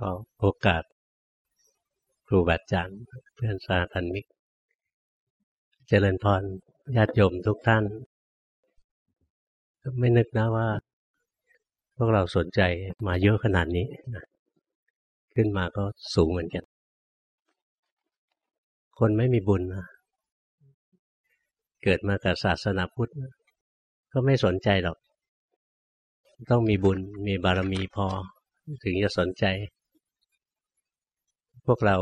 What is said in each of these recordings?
ก็โอกาสครูบาอาจารย์เพื่อนสาธันมิก เจริญพรญาติโยมทุกท่าน ไม่นึกนะว่า พวกเราสนใจมาเยอะขนาดนี้นะขึ้นมาก็สูงเหมือนกัน คนไม่มีบุญนะเกิดมากับศาสนาพุทธ ก็ไม่สนใจหรอก ต้องมีบุญมีบารมีพอ ถึงจะสนใจ วกเรา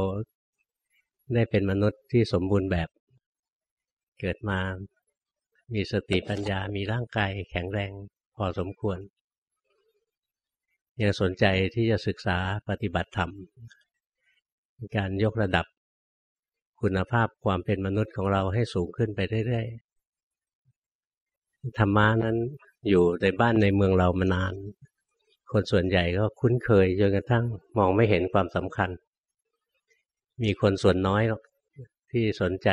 ได้เป็นมนุษย์ที่สมบูรณ์แบบ เกิดมา มีสติปัญญา มีร่างกายแข็งแรงพอสมควร ยังสนใจที่จะศึกษาปฏิบัติธรรม การยกระดับคุณภาพความเป็นมนุษย์ของเราให้สูงขึ้นไปเรื่อยๆ ธรรมะนั้นอยู่ในบ้านในเมืองเรามานาน คนส่วนใหญ่ก็คุ้นเคยจนกระทั่งมองไม่เห็นความสำคัญ มีคนส่วนน้อยหรอกที่สนใจ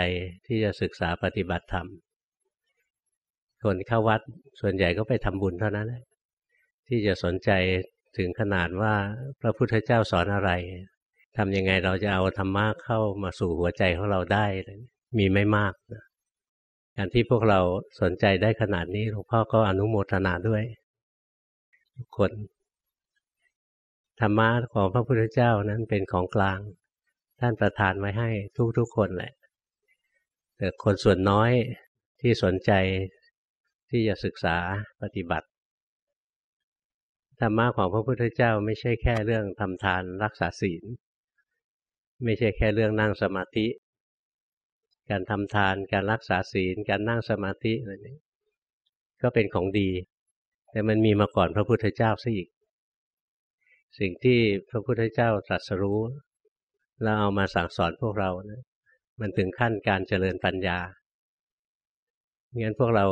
ที่จะศึกษาปฏิบัติธรรม คนเข้าวัดส่วนใหญ่ก็ไปทำบุญเท่านั้นแหละที่จะสนใจถึงขนาดว่าพระพุทธเจ้าสอนอะไรทำยังไงเราจะเอาธรรมะเข้ามาสู่หัวใจของเราได้ มีไม่มากนะการที่พวกเราสนใจได้ขนาดนี้หลวงพ่อก็อนุโมทนาด้วย ทุกคน ธรรมะของพระพุทธเจ้านั้นเป็นของกลาง ท่านประทานไว้ให้ทุกๆคนแหละ แต่คนส่วนน้อยที่สนใจที่จะศึกษาปฏิบัติธรรมะของพระพุทธเจ้าไม่ใช่แค่เรื่องทำทานรักษาศีล ไม่ใช่แค่เรื่องนั่งสมาธิ การทำทานการรักษาศีล การนั่งสมาธิอะไรนี้ก็เป็นของดี แต่มันมีมาก่อนพระพุทธเจ้าซะอีก สิ่งที่พระพุทธเจ้าตรัสรู้ แล้วเอามาสั่งสอนพวกเรานะมันถึงขั้นการเจริญปัญญางั้นพวกเรา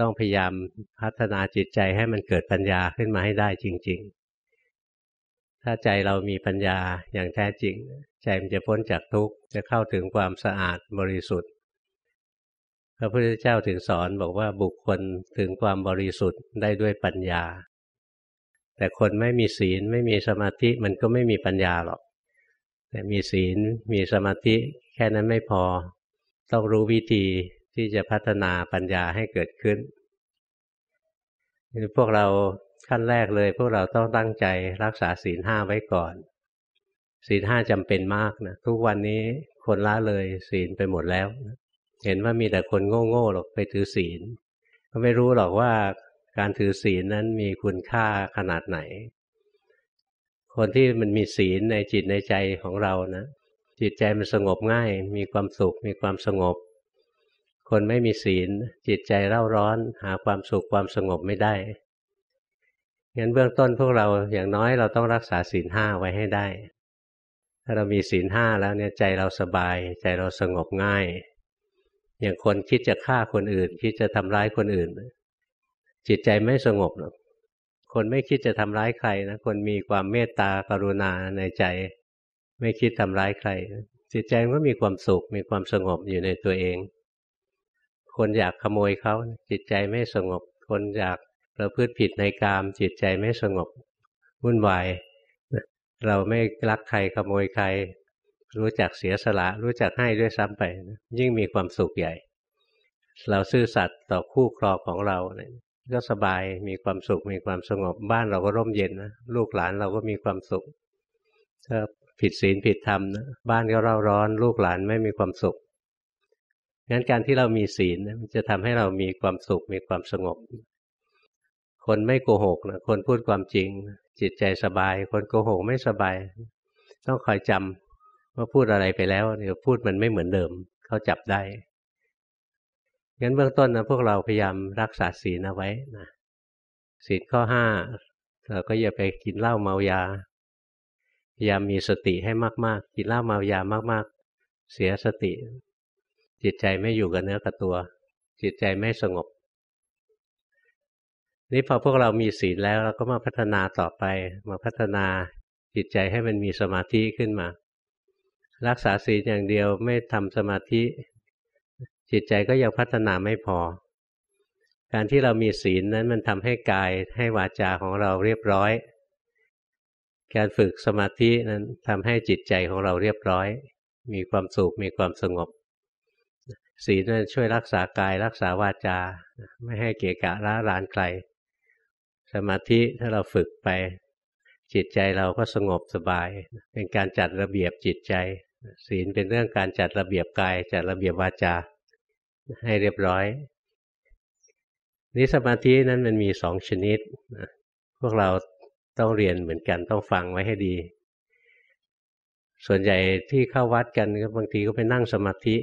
ต้องพยายามพัฒนาจิตใจให้มันเกิดปัญญาขึ้นมาให้ได้จริง ๆ ถ้าใจเรามีปัญญาอย่างแท้จริง ใจมันจะพ้นจากทุกข์จะเข้าถึงความสะอาดบริสุทธิ์ พระพุทธเจ้าถึงสอนบอกว่าบุคคลถึงความบริสุทธิ์ได้ด้วยปัญญา แต่คนไม่มีศีลไม่มีสมาธิมันก็ไม่มีปัญญาหรอก แต่มีศีลมีสมาธิแค่นั้นไม่พอ ต้องรู้วิธีที่จะพัฒนาปัญญาให้เกิดขึ้นพวกเราขั้นแรกเลย พวกเราต้องตั้งใจรักษาศีลห้าไว้ก่อน ศีลห้าจำเป็นมากนะทุกวันนี้คนละเลยศีลไปหมดแล้ว เห็นว่ามีแต่คนโง่ๆหรอกไปถือศีลก็ไม่รู้หรอกว่าการถือศีลนั้นมีคุณค่าขนาดไหน คนที่มันมีศีลในจิตในใจของเรานะ จิตใจมันสงบง่าย มีความสุข มีความสงบ คนไม่มีศีล จิตใจเร่าร้อน หาความสุขความสงบไม่ได้งั้นเบื้องต้นพวกเราอย่างน้อยเราต้องรักษาศีลห้าไว้ให้ได้ ถ้าเรามีศีลห้าแล้วเนี่ยใจเราสบาย ใจเราสงบง่าย อย่างคนคิดจะฆ่าคนอื่น คิดจะทำร้ายคนอื่น จิตใจไม่สงบหรอก คนไม่คิดจะทำร้ายใครนะคนมีความเมตตากรุณาในใจ ไม่คิดทำร้ายใคร จิตใจก็มีความสุขมีความสงบอยู่ในตัวเอง คนอยากขโมยเขาจิตใจไม่สงบ คนอยากประพฤติผิดในกาม จิตใจไม่สงบวุ่นวายเราไม่รักใครขโมยใคร รู้จักเสียสละ รู้จักให้ด้วยซ้ำไป ยิ่งมีความสุขใหญ่ เราซื่อสัตย์ต่อคู่ครองของเราเนี่ย ก็สบายมีความสุขมีความสงบบ้านเราก็ร่มเย็นนะลูกหลานเราก็มีความสุขถ้าผิดศีลผิดธรรมนะบ้านก็เร่าร้อน ลูกหลานไม่มีความสุขงั้นการที่เรามีศีลมันจะทำให้เรามีความสุขมีความสงบ คนไม่โกหกนะคนพูดความจริง จิตใจสบาย คนโกหกไม่สบาย ต้องคอยจำว่าพูดอะไรไปแล้วเดี๋ยวพูดมันไม่เหมือนเดิม เขาจับได้ งั้นเบื้องต้นนะพวกเราพยายามรักษาศีลเอาไว้นะศีลข้อห้าเราก็อย่าไปกินเหล้าเมายาพยายามมีสติให้มาก ๆ กินเหล้าเมายามาก ๆ เสียสติ จิตใจไม่อยู่กับเนื้อกับตัว จิตใจไม่สงบ นี่พอพวกเรามีศีลแล้วเราก็มาพัฒนาต่อไป มาพัฒนาจิตใจให้มันมีสมาธิขึ้นมา รักษาศีลอย่างเดียวไม่ทำสมาธิ จิตใจก็ยังพัฒนาไม่พอ การที่เรามีศีลนั้นมันทำให้กายให้วาจาของเราเรียบร้อย การฝึกสมาธินั้นทำให้จิตใจของเราเรียบร้อย มีความสุขมีความสงบ ศีลนั้นช่วยรักษากายรักษาวาจา ไม่ให้เกะกะร้ารานใคร สมาธิถ้าเราฝึกไปจิตใจเราก็สงบสบาย เป็นการจัดระเบียบจิตใจ ศีลเป็นเรื่องการจัดระเบียบกาย จัดระเบียบวาจา ให้เรียบร้อยนี่สมาธินั้นมันมีสองชนิด พวกเราต้องเรียนเหมือนกันต้องฟังไว้ให้ดี ส่วนใหญ่ที่เข้าวัดกันก็บางทีก็ไปนั่งสมาธิ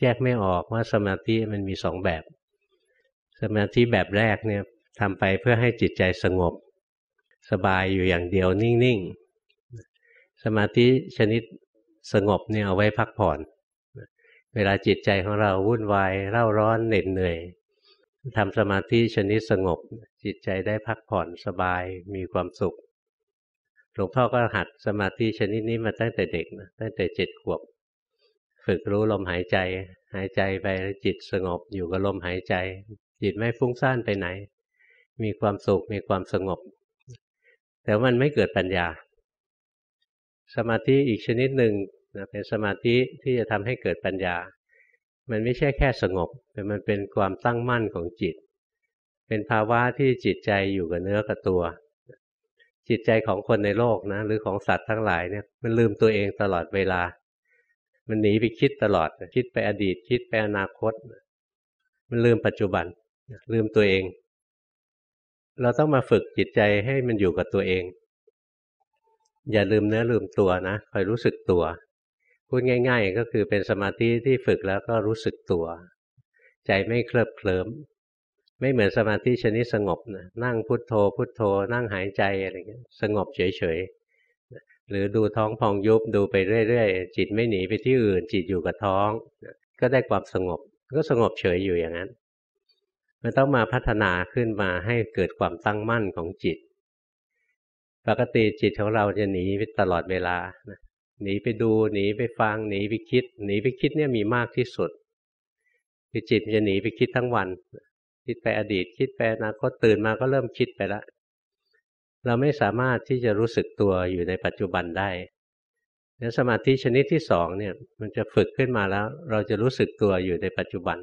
แยกไม่ออกว่าสมาธิมันมีสองแบบ สมาธิแบบแรกเนี่ยทำไปเพื่อให้จิตใจสงบ สบายอยู่อย่างเดียวนิ่ง ๆ สมาธิชนิดสงบเนี่ยเอาไว้พักผ่อน เวลาจิตใจของเราวุ่นวายเร่าร้อนเหน็ดเหนื่อยทำสมาธิชนิดสงบ จิตใจได้พักผ่อนสบายมีความสุขหลวงพ่อก็หัดสมาธิชนิดนี้มาตั้งแต่เด็กนะตั้งแต่เจ็ดขวบ ฝึกรู้ลมหายใจ หายใจไปจิตสงบอยู่กับลมหายใจ จิตไม่ฟุ้งซ่านไปไหน มีความสุขมีความสงบ แต่มันไม่เกิดปัญญา สมาธิอีกชนิดหนึ่ง นะเป็นสมาธิที่จะทำให้เกิดปัญญา มันไม่ใช่แค่สงบ แต่มันเป็นความตั้งมั่นของจิต เป็นภาวะที่จิตใจอยู่กับเนื้อกับตัว จิตใจของคนในโลกนะ หรือของสัตว์ทั้งหลายเนี่ยมันลืมตัวเองตลอดเวลา มันหนีไปคิดตลอด คิดไปอดีต คิดไปอนาคต มันลืมปัจจุบัน ลืมตัวเอง เราต้องมาฝึกจิตใจให้มันอยู่กับตัวเองอย่าลืมเนื้อลืมตัวนะคอยรู้สึกตัว พูดง่าย ๆ ก็คือเป็นสมาธิที่ฝึกแล้วก็รู้สึกตัว ใจไม่เคลิบเคลิ้มไม่เหมือนสมาธิชนิดสงบนะนั่งพุทโธ พุทโธ นั่งหายใจอะไรเงี้ยสงบเฉยๆหรือดูท้องพองยุบดูไปเรื่อยๆ จิตไม่หนีไปที่อื่น จิตอยู่กับท้อง ก็ได้ความสงบ ก็สงบเฉยอยู่อย่างนั้น มันต้องมาพัฒนาขึ้นมาให้เกิดความตั้งมั่นของจิต ปกติจิตของเราจะหนีตลอดเวลา หนีไปดูหนีไปฟังหนีไปคิด หนีไปคิดเนี่ยมีมากที่สุดคือจิตจะหนีไปคิดทั้งวัน คิดไปอดีต คิดไปอนาคตตื่นมาก็เริ่มคิดไปแล้วเราไม่สามารถที่จะรู้สึกตัวอยู่ในปัจจุบันได้แล้วสมาธิชนิดที่สองเนี่ยมันจะฝึกขึ้นมาแล้ว เราจะรู้สึกตัวอยู่ในปัจจุบัน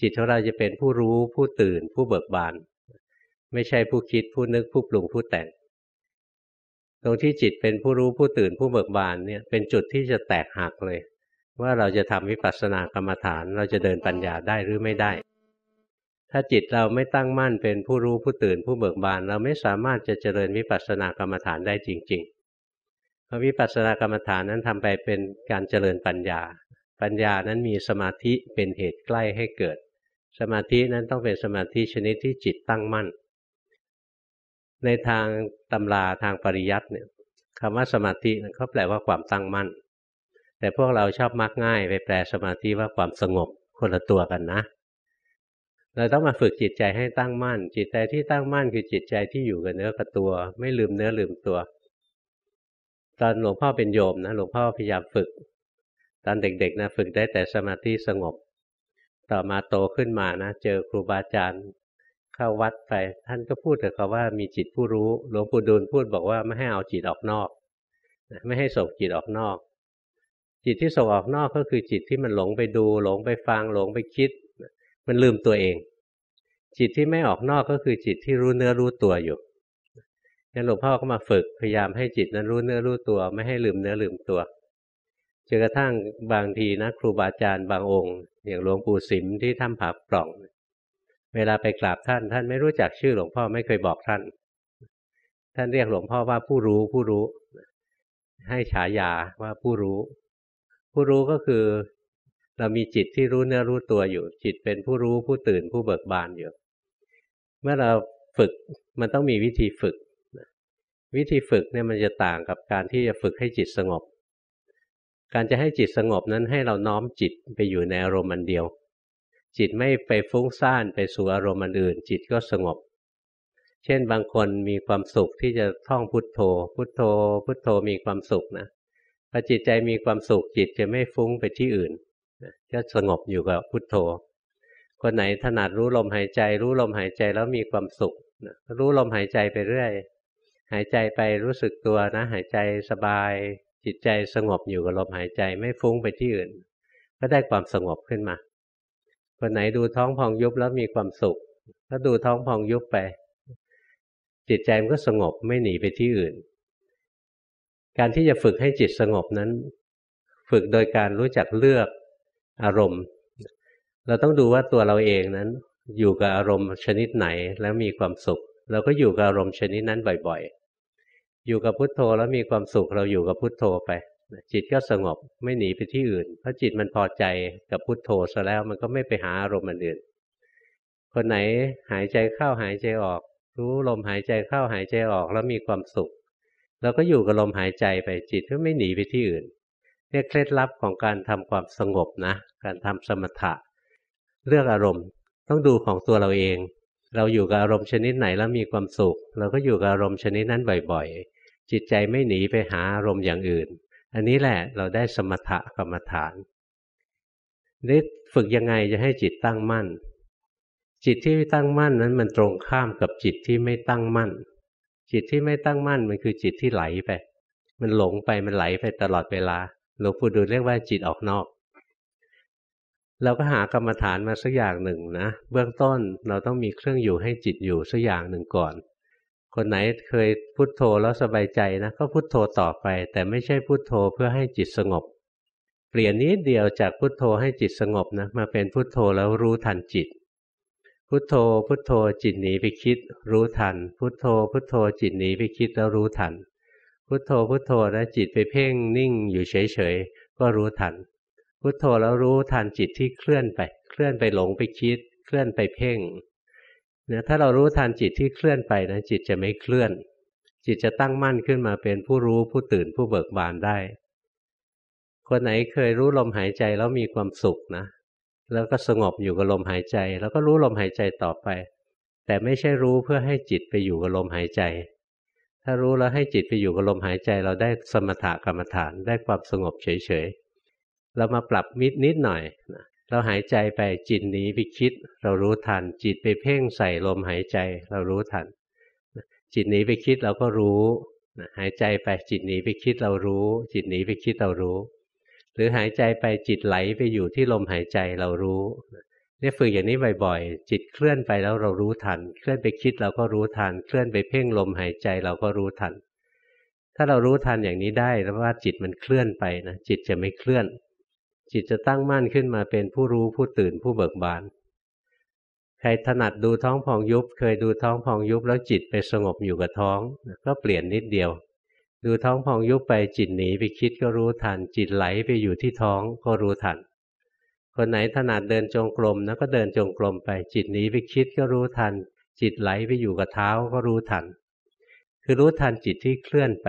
จิตของเราจะเป็นผู้รู้ผู้ตื่นผู้เบิกบาน ไม่ใช่ผู้คิดผู้นึกผู้ปรุงผู้แต่ง ตรงที่จิตเป็นผู้รู้ผู้ตื่นผู้เบิกบานเนี่ยเป็นจุดที่จะแตกหักเลย ว่าเราจะทำวิปัสสนากรรมฐาน เราจะเดินปัญญาได้หรือไม่ได้ ถ้าจิตเราไม่ตั้งมั่นเป็นผู้รู้ผู้ตื่นผู้เบิกบาน เราไม่สามารถจะเจริญวิปัสสนากรรมฐานได้จริง ๆ เพราะวิปัสสนากรรมฐานนั้นทำไปเป็นการเจริญปัญญา ปัญญานั้นมีสมาธิเป็นเหตุใกล้ให้เกิด สมาธินั้นต้องเป็นสมาธิชนิดที่จิตตั้งมั่น ในทางตำราทางปริยัติเนี่ยคำว่าสมาธิเขาแปลว่าความตั้งมั่น แต่พวกเราชอบมักง่ายไปแปลสมาธิว่าความสงบคนละตัวกันนะ เราต้องมาฝึกจิตใจให้ตั้งมั่น จิตใจที่ตั้งมั่นคือจิตใจที่อยู่กับเนื้อกับตัว ไม่ลืมเนื้อลืมตัว ตอนหลวงพ่อเป็นโยมนะหลวงพ่อพยายามฝึก ตอนเด็กๆนะฝึกได้แต่สมาธิสงบ ต่อมาโตขึ้นมานะเจอครูบาอาจารย์ เข้าวัดไปท่านก็พูดแต่คำว่ามีจิตผู้รู้ หลวงปู่ดูลพูดบอกว่าไม่ให้เอาจิตออกนอก ไม่ให้ส่งจิตออกนอก จิตที่ส่งออกนอกก็คือจิตที่มันหลงไปดู หลงไปฟังหลงไปคิด มันลืมตัวเอง จิตที่ไม่ออกนอกก็คือจิตที่รู้เนื้อรู้ตัวอยู่งั้นหลวงพ่อก็มาฝึกพยายามให้จิตนั้นรู้เนื้อรู้ตัว ไม่ให้ลืมเนื้อลืมตัวจนกระทั่งบางทีนะครูบาอาจารย์บางองค์ อย่างหลวงปู่สิมที่ทำผาปล่อง เวลาไปกราบท่าน ท่านไม่รู้จักชื่อหลวงพ่อไม่เคยบอกท่าน ท่านเรียกหลวงพ่อว่าผู้รู้ผู้รู้ ให้ฉายาว่าผู้รู้ ผู้รู้ก็คือ เรามีจิตที่รู้เนื้อรู้ตัวอยู่ จิตเป็นผู้รู้ผู้ตื่นผู้เบิกบานอยู่ เมื่อเราฝึกมันต้องมีวิธีฝึก วิธีฝึกเนี่ยมันจะต่างกับการที่จะฝึกให้จิตสงบ การจะให้จิตสงบนั้นให้เราน้อมจิตไปอยู่ในอารมณ์อันเดียว จิตไม่ไปฟุ้งซ่านไปสู่อารมณ์อื่น จิตก็สงบ เช่นบางคนมีความสุขที่จะท่องพุทโธ พุทโธ พุทโธมีความสุขนะพอจิตใจมีความสุขจิตจะไม่ฟุ้งไปที่อื่นก็สงบอยู่กับพุทโธ คนไหนถนัดรู้ลมหายใจ รู้ลมหายใจแล้วมีความสุขรู้ลมหายใจไปเรื่อย หายใจไปรู้สึกตัวนะ หายใจสบาย จิตใจสงบอยู่กับลมหายใจไม่ฟุ้งไปที่อื่น ก็ได้ความสงบขึ้นมา คนไหนดูท้องพองยุบแล้วมีความสุข ก็ดูท้องพองยุบไป จิตใจมันก็สงบไม่หนีไปที่อื่น การที่จะฝึกให้จิตสงบนั้น ฝึกโดยการรู้จักเลือกอารมณ์ เราต้องดูว่าตัวเราเองนั้น อยู่กับอารมณ์ชนิดไหนแล้วมีความสุข เราก็อยู่กับอารมณ์ชนิดนั้นบ่อย ๆ อยู่กับพุทโธแล้วมีความสุขเราอยู่กับพุทโธไป จิตก็สงบไม่หนีไปที่อื่น เพราะจิตมันพอใจกับพุทโธซะแล้วมันก็ไม่ไปหาอารมณ์อื่น คนไหนหายใจเข้าหายใจออก รู้ลมหายใจเข้าหายใจออกแล้วมีความสุขเราก็อยู่กับลมหายใจไปจิตก็ไม่หนีไปที่อื่นเนี่ยเคล็ดลับของการทำความสงบนะ การทำสมถะ เลือกอารมณ์ต้องดูของตัวเราเอง เราอยู่กับอารมณ์ชนิดไหนแล้วมีความสุข เราก็อยู่กับอารมณ์ชนิดนั้นบ่อยๆ จิตใจไม่หนีไปหาอารมณ์อย่างอื่น อันนี้แหละเราได้สมถะกรรมฐานนี่ฝึกยังไงจะให้จิตตั้งมั่น จิตที่ตั้งมั่นนั้นมันตรงข้ามกับจิตที่ไม่ตั้งมั่น จิตที่ไม่ตั้งมั่นมันคือจิตที่ไหลไป มันหลงไปมันไหลไปตลอดเวลาหลวงปู่ดูลเรียกว่าจิตออกนอก เราก็หากรรมฐานมาสักอย่างหนึ่งนะ เบื้องต้นเราต้องมีเครื่องอยู่ให้จิตอยู่สักอย่างหนึ่งก่อน คนไหนเคยพุโทโธแล้วสบายใจนะก็พุโทโธต่อไป แต่ไม่ใช่พุโทโธเพื่อให้จิตสงบ เปลี่ยนนิดเดียวจากพุโทโธให้จิตสงบนะมาเป็นพุโทโธแล้วรู้ทันจิต พุทโธพุทโธจิตหนีไปคิด รู้ทัน พุทโธพุทโธจิตหนีไปคิดแล้วรู้ทัน พุทโธพุทโธแล้วจิตไปเพ่งนิ่งอยู่เฉยๆก็รู้ทัน พุทโธแล้วรู้ทันจิตที่เคลื่อนไป เคลื่อนไปหลงไปคิด เคลื่อนไปเพ่ง นี่ยถ้าเรารู้ทันจิตที่เคลื่อนไปนะจิตจะไม่เคลื่อน จิตจะตั้งมั่นขึ้นมาเป็นผู้รู้ผู้ตื่นผู้เบิกบานได้ คนไหนเคยรู้ลมหายใจแล้วมีความสุขนะแล้วก็สงบอยู่กับลมหายใจ แล้วก็รู้ลมหายใจต่อไป แต่ไม่ใช่รู้เพื่อให้จิตไปอยู่กับลมหายใจ ถ้ารู้แล้วให้จิตไปอยู่กับลมหายใจ เราได้สมถกรรมฐานได้ความสงบเฉยๆเรามาปรับมิดนิดหน่อยนะ เราหายใจไปจิตหนีไปคิด เรารู้ทัน จิตไปเพ่งใส่ลมหายใจ เรารู้ทัน จิตหนีไปคิดเราก็รู้หายใจไปจิตหนีไปคิดเรารู้ จิตหนีไปคิดเรารู้ หรือหายใจไปจิตไหลไปอยู่ที่ลมหายใจเรารู้เนี่ยฝึกอย่างนี้บ่อยๆ จิตเคลื่อนไปแล้วเรารู้ทัน เคลื่อนไปคิดเราก็รู้ทัน เคลื่อนไปเพ่งลมหายใจเราก็รู้ทัน ถ้าเรารู้ทันอย่างนี้ได้แล้วว่าจิตมันเคลื่อนไปนะจิตจะไม่เคลื่อน จิตจะตั้งมั่นขึ้นมาเป็นผู้รู้ผู้ตื่นผู้เบิกบาน ใครถนัดดูท้องพองยุบ เคยดูท้องพองยุบแล้วจิตไปสงบอยู่กับท้อง ก็เปลี่ยนนิดเดียว ดูท้องพองยุบไปจิตหนีไปคิดก็รู้ทัน จิตไหลไปอยู่ที่ท้องก็รู้ทัน คนไหนถนัดเดินจงกรมนะก็เดินจงกรมไป จิตหนีไปคิดก็รู้ทัน จิตไหลไปอยู่กับเท้าก็รู้ทัน คือรู้ทันจิตที่เคลื่อนไป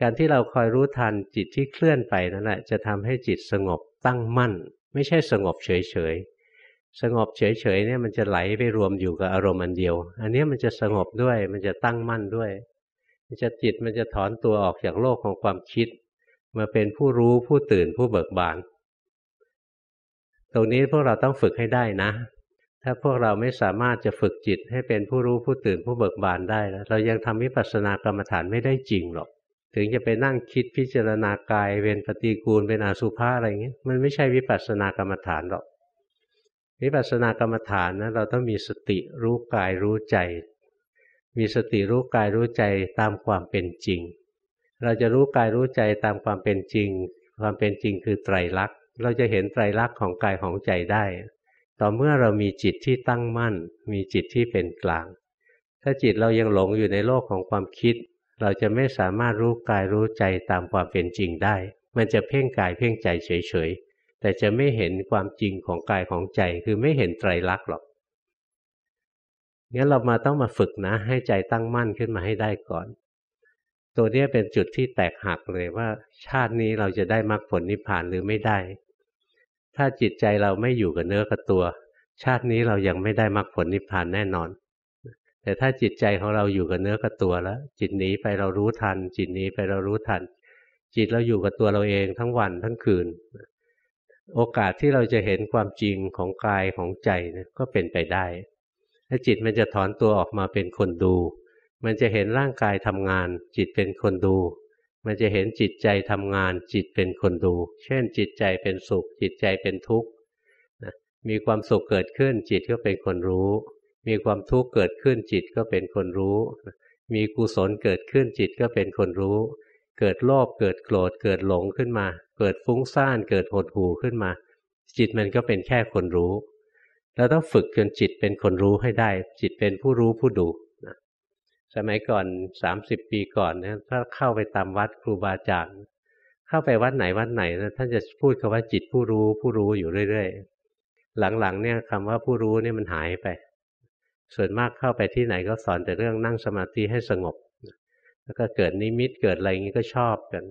การที่เราคอยรู้ทันจิตที่เคลื่อนไปนั่นแหละจะทำให้จิตสงบตั้งมั่น ไม่ใช่สงบเฉยๆสงบเฉยๆเนี่ยมันจะไหลไปรวมอยู่กับอารมณ์อันเดียว อันนี้มันจะสงบด้วยมันจะตั้งมั่นด้วยมันจะจิตมันจะถอนตัวออกจากโลกของความคิด มาเป็นผู้รู้ผู้ตื่นผู้เบิกบาน ตรงนี้พวกเราต้องฝึกให้ได้นะ ถ้าพวกเราไม่สามารถจะฝึกจิตให้เป็นผู้รู้ผู้ตื่นผู้เบิกบานได้แล้วเรายังทำวิปัสสนากรรมฐานไม่ได้จริงหรอก ถึงจะไปนั่งคิดพิจารณากายเป็นปฏิกูลเป็นอสุภะอะไรเงี้ยมันไม่ใช่วิปัสสนากรรมฐานหรอกวิปัสสนากรรมฐานนะเราต้องมีสติรู้กายรู้ใจ มีสติรู้กายรู้ใจตามความเป็นจริง เราจะรู้กายรู้ใจตามความเป็นจริง ความเป็นจริงคือไตรลักษณ์ เราจะเห็นไตรลักษณ์ของกายของใจได้ ต่อเมื่อเรามีจิตที่ตั้งมั่น มีจิตที่เป็นกลาง ถ้าจิตเรายังหลงอยู่ในโลกของความคิด เราจะไม่สามารถรู้กายรู้ใจตามความเป็นจริงได้ มันจะเพ่งกายเพ่งใจเฉยๆ แต่จะไม่เห็นความจริงของกายของใจ คือไม่เห็นไตรลักษณ์หรอก งั้นเรามาต้องมาฝึกนะ ให้ใจตั้งมั่นขึ้นมาให้ได้ก่อน ตัวนี้เป็นจุดที่แตกหักเลยว่า ชาตินี้เราจะได้มรรคผลนิพพานหรือไม่ได้ ถ้าจิตใจเราไม่อยู่กับเนื้อกับตัว ชาตินี้เรายังไม่ได้มรรคผลนิพพานแน่นอน แต่ถ้าจิตใจของเราอยู่กับเนื้อกับตัวแล้ว จิตหนีไปเรารู้ทัน จิตหนีไปเรารู้ทัน จิตเราอยู่กับตัวเราเองทั้งวันทั้งคืน โอกาสที่เราจะเห็นความจริงของกายของใจก็เป็นไปได้ถ้าจิตมันจะถอนตัวออกมาเป็นคนดู มันจะเห็นร่างกายทำงาน จิตเป็นคนดู มันจะเห็นจิตใจทำงาน จิตเป็นคนดู เช่น จิตใจเป็นสุข จิตใจเป็นทุกข์มีความสุขเกิดขึ้นจิตก็เป็นคนรู้ มีความทุกข์เกิดขึ้นจิตก็เป็นคนรู้ มีกุศลเกิดขึ้นจิตก็เป็นคนรู้ เกิดโลภเกิดโกรธเกิดหลงขึ้นมา เกิดฟุ้งซ่านเกิดหดหู่ขึ้นมา จิตมันก็เป็นแค่คนรู้เราต้องฝึกจนจิตเป็นคนรู้ให้ได้ จิตเป็นผู้รู้ผู้ดูนะสมัยก่อนสามสิบปีก่อนเนี่ยถ้าเข้าไปตามวัดครูบาอาจารย์เข้าไปวัดไหนวัดไหนนะท่านจะพูดคำว่าจิตผู้รู้ผู้รู้อยู่เรื่อยๆหลังๆเนี่ยคำว่าผู้รู้เนี่ยมันหายไป ส่วนมากเข้าไปที่ไหนก็สอนแต่เรื่องนั่งสมาธิให้สงบ แล้วก็เกิดนิมิตเกิดอะไรอย่างนี้ก็ชอบกัน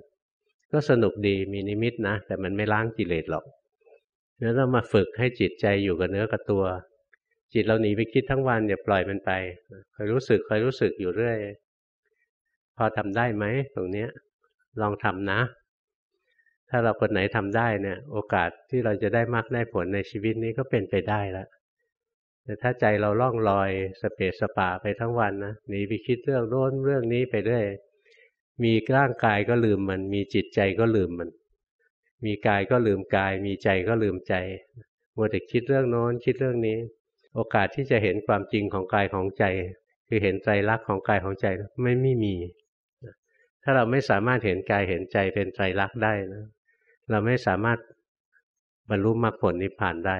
ก็สนุกดีมีนิมิตนะ แต่มันไม่ล้างกิเลสหรอกนั้นเรามาฝึกให้จิตใจอยู่กับเนื้อกับตัว จิตเราหนีไปคิดทั้งวันอย่าปล่อยมันไปคอยรู้สึกคอยรู้สึกอยู่เรื่อย พอทำได้ไหมตรงเนี้ย ลองทำนะ ถ้าเราคนไหนทำได้เนี่ย โอกาสที่เราจะได้มากได้ผลในชีวิตนี้ก็เป็นไปได้แล้ว แต่ถ้าใจเราล่องลอยสเปสสปาไปทั้งวันนะหนีไปคิดเรื่องโน้นเรื่องนี้ไปเรื่อยมีร่างกายก็ลืมมัน มีจิตใจก็ลืมมัน มีกายก็ลืมกาย มีใจก็ลืมใจมัวแต่คิดเรื่องโน้นคิดเรื่องนี้ โอกาสที่จะเห็นความจริงของกายของใจ คือเห็นใจรักของกายของใจไม่ไม่มี ถ้าเราไม่สามารถเห็นกายเห็นใจเป็นใจรักได้นะเราไม่สามารถบรรลุมรรคผลนิพพานได้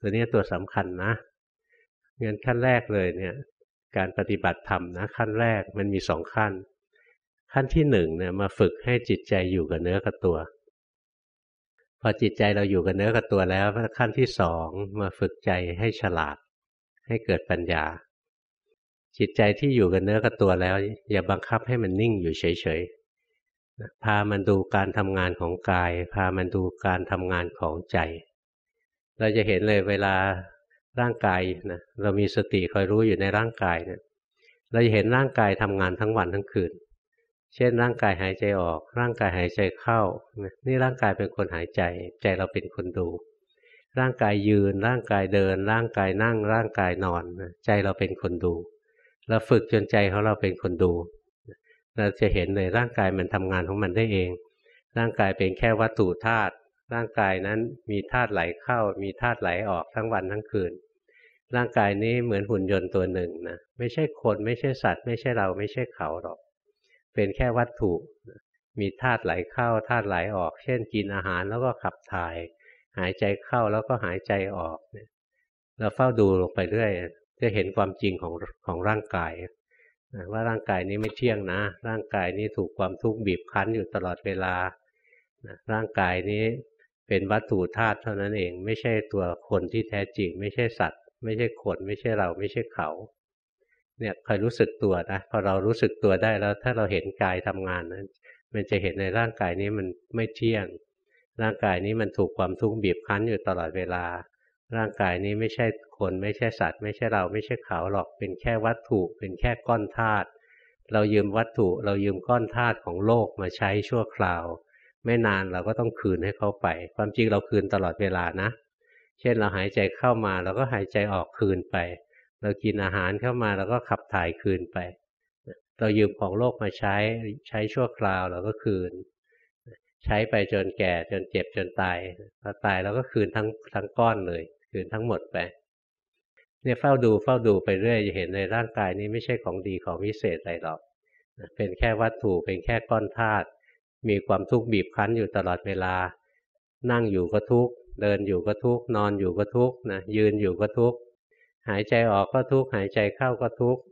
ตัวนี้ตัวสำคัญนะเงินขั้นแรกเลยเนี่ย การปฏิบัติธรรมนะขั้นแรกมันมีสองขั้น ขั้นที่หนึ่งเนี่ยมาฝึกให้จิตใจอยู่กับเนื้อกับตัว พอจิตใจเราอยู่กับเนื้อกับตัวแล้วขั้นที่สองมาฝึกใจให้ฉลาด ให้เกิดปัญญา จิตใจที่อยู่กับเนื้อกับตัวแล้ว อย่าบังคับให้มันนิ่งอยู่เฉยๆพามันดูการทำงานของกาย พามันดูการทำงานของใจ เราจะเห็นเลยเวลาร่างกายนะเรามีสติคอยรู้อยู่ในร่างกายเนะี่ยเราจะเห็นร่างกายทำงานทั้งวันทั้งคืน เช่น ร่างกายหายใจออก ร่างกายหายใจเข้า นี่ร่างกายเป็นคนหายใจ ใจเราเป็นคนดู ร่างกายยืน ร่างกายเดิน ร่างกายนั่ง ร่างกายนอน ใจเราเป็นคนดู เราฝึกจนใจของเราเป็นคนดู เราจะเห็นเลยร่างกายมันทำงานของมันได้เอง ร่างกายเป็นแค่วัตถุธาตุ ร่างกายนั้นมีธาตุไหลเข้า มีธาตุไหลออกทั้งวันทั้งคืน ร่างกายนี้เหมือนหุ่นยนต์ตัวหนึ่งนะไม่ใช่คนไม่ใช่สัตว์ ไม่ใช่เราไม่ใช่เขาหรอก เป็นแค่วัตถุ มีธาตุไหลเข้าธาตุไหลออก เช่นกินอาหารแล้วก็ขับถ่าย หายใจเข้าแล้วก็หายใจออกเนี่ยเราเฝ้าดูลงไปเรื่อยจะเห็นความจริงของของร่างกายว่าร่างกายนี้ไม่เที่ยงนะ ร่างกายนี้ถูกความทุกข์บีบคั้นอยู่ตลอดเวลาร่างกายนี้ เป็นวัตถุธาตุเท่านั้นเอง ไม่ใช่ตัวคนที่แท้จริง ไม่ใช่สัตว์ ไม่ใช่คนไม่ใช่เราไม่ใช่เขา เนี่ยคอยรู้สึกตัวนะพอเรารู้สึกตัวได้แล้ว ถ้าเราเห็นกายทำงานนั้นมันจะเห็นในร่างกายนี้มันไม่เที่ยง ร่างกายนี้มันถูกความทุกข์บีบคั้นอยู่ตลอดเวลา ร่างกายนี้ไม่ใช่คนไม่ใช่สัตว์ ไม่ใช่เราไม่ใช่เขาหรอกเป็นแค่วัตถุ เป็นแค่ก้อนธาตุเรายืมวัตถุ เรายืมก้อนธาตุของโลกมาใช้ชั่วคราว ไม่นานเราก็ต้องคืนให้เขาไป ความจริงเราคืนตลอดเวลานะ เช่นเราหายใจเข้ามาเราก็หายใจออกคืนไป เรากินอาหารเข้ามาเราก็ขับถ่ายคืนไป เรายืมของโลกมาใช้ใช้ชั่วคราวเราก็คืน ใช้ไปจนแก่จนเจ็บจนตายพอตายเราก็คืนทั้งทั้งก้อนเลย คืนทั้งหมดไปเนี่ยเฝ้าดูเฝ้าดูไปเรื่อยจะเห็นในร่างกายนี้ไม่ใช่ของดีของวิเศษอะไรหรอก เป็นแค่วัตถุเป็นแค่ก้อนธาตุ มีความทุกข์บีบคั้นอยู่ตลอดเวลา นั่งอยู่ก็ทุกข์เดินอยู่ก็ทุกข์นอนอยู่ก็ทุกข์นะยืนอยู่ก็ทุกข์หายใจออกก็ทุกข์หายใจเข้าก็ทุกข์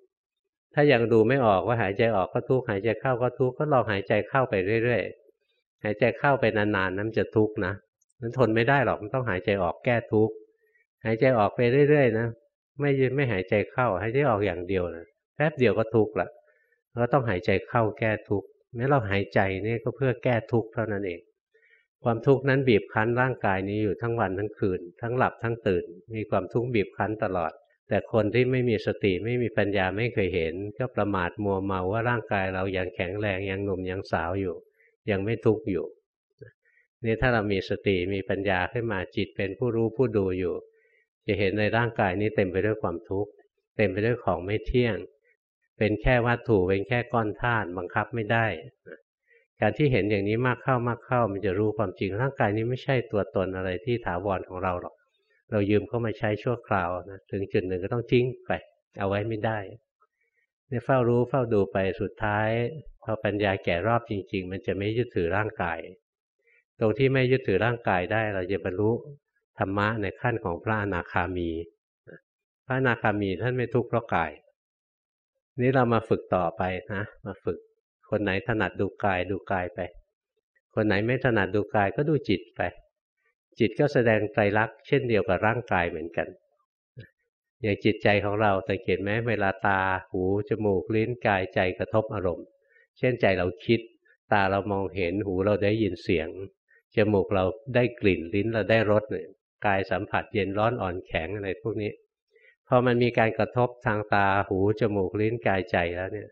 ถ้ายังดูไม่ออกว่าหายใจออกก็ทุกข์หายใจเข้าก็ทุกข์ก็ลองหายใจเข้าไปเรื่อยๆหายใจเข้าไปนานๆนั้นจะทุกข์นะนั้นทนไม่ได้หรอกมันต้องหายใจออกแก้ทุกข์หายใจออกไปเรื่อยๆนะไม่ไม่หายใจเข้าหายใจออกอย่างเดียวนะแป๊บเดียวก็ทุกข์ละเราต้องหายใจเข้าแก้ทุกข์ แม้เราหายใจนี่ก็เพื่อแก้ทุกข์เท่านั้นเอง ความทุกข์นั้นบีบคั้นร่างกายนี้อยู่ทั้งวันทั้งคืน ทั้งหลับทั้งตื่น มีความทุกข์บีบคั้นตลอด แต่คนที่ไม่มีสติไม่มีปัญญาไม่เคยเห็น ก็ประมาทมัวเมาว่าร่างกายเรายังแข็งแรงยังหนุ่มยังสาวอยู่ ยังไม่ทุกข์อยู่นี่ถ้าเรามีสติมีปัญญาขึ้นมาจิตเป็นผู้รู้ผู้ดูอยู่ จะเห็นในร่างกายนี้เต็มไปด้วยความทุกข์เต็มไปด้วยของไม่เที่ยง เป็นแค่วัตถุเป็นแค่ก้อนธาตุบังคับไม่ได้ การที่เห็นอย่างนี้มากเข้ามากเข้า มันจะรู้ความจริงร่างกายนี้ไม่ใช่ตัวตนอะไรที่ถาวรของเราหรอก เรายืมเข้ามาใช้ชั่วคราวนะถึงจุดหนึ่งก็ต้องทิ้งไป เอาไว้ไม่ได้เนี่ยเฝ้ารู้เฝ้าดูไปสุดท้ายพอปัญญาแก่รอบจริง ๆ มันจะไม่ยึดถือร่างกาย ตรงที่ไม่ยึดถือร่างกายได้ เราจะบรรลุธรรมะในขั้นของพระอนาคามี พระอนาคามีท่านไม่ทุกข์เพราะกาย นี่เรามาฝึกต่อไปนะ มาฝึก คนไหนถนัดดูกายดูกายไป คนไหนไม่ถนัดดูกายก็ดูจิตไป จิตก็แสดงไตรลักษณ์เช่นเดียวกับร่างกายเหมือนกัน อย่างจิตใจของเราสังเกตไหมเวลาตา หู จมูก ลิ้น กาย ใจกระทบอารมณ์ เช่นใจเราคิด ตาเรามองเห็น หูเราได้ยินเสียง จมูกเราได้กลิ่น ลิ้นเราได้รสเนี่ยกายสัมผัสเย็นร้อนอ่อนแข็งอะไรพวกนี้ พอมันมีการกระทบทางตาหูจมูกลิ้นกายใจแล้วเนี่ย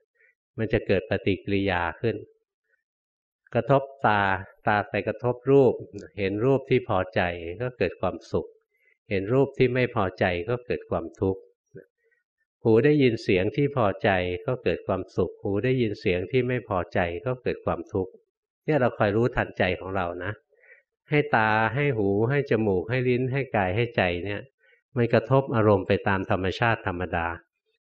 มันจะเกิดปฏิกิริยาขึ้น กระทบตาตาไปกระทบรูป เห็นรูปที่พอใจก็เกิดความสุข เห็นรูปที่ไม่พอใจก็เกิดความทุกข์หูได้ยินเสียงที่พอใจก็เกิดความสุข หูได้ยินเสียงที่ไม่พอใจก็เกิดความทุกข์เนี่ยเราคอยรู้ทันใจของเรานะ ให้ตาให้หูให้จมูกให้ลิ้นให้กายให้ใจเนี่ย มันกระทบอารมณ์ไปตามธรรมชาติธรรมดา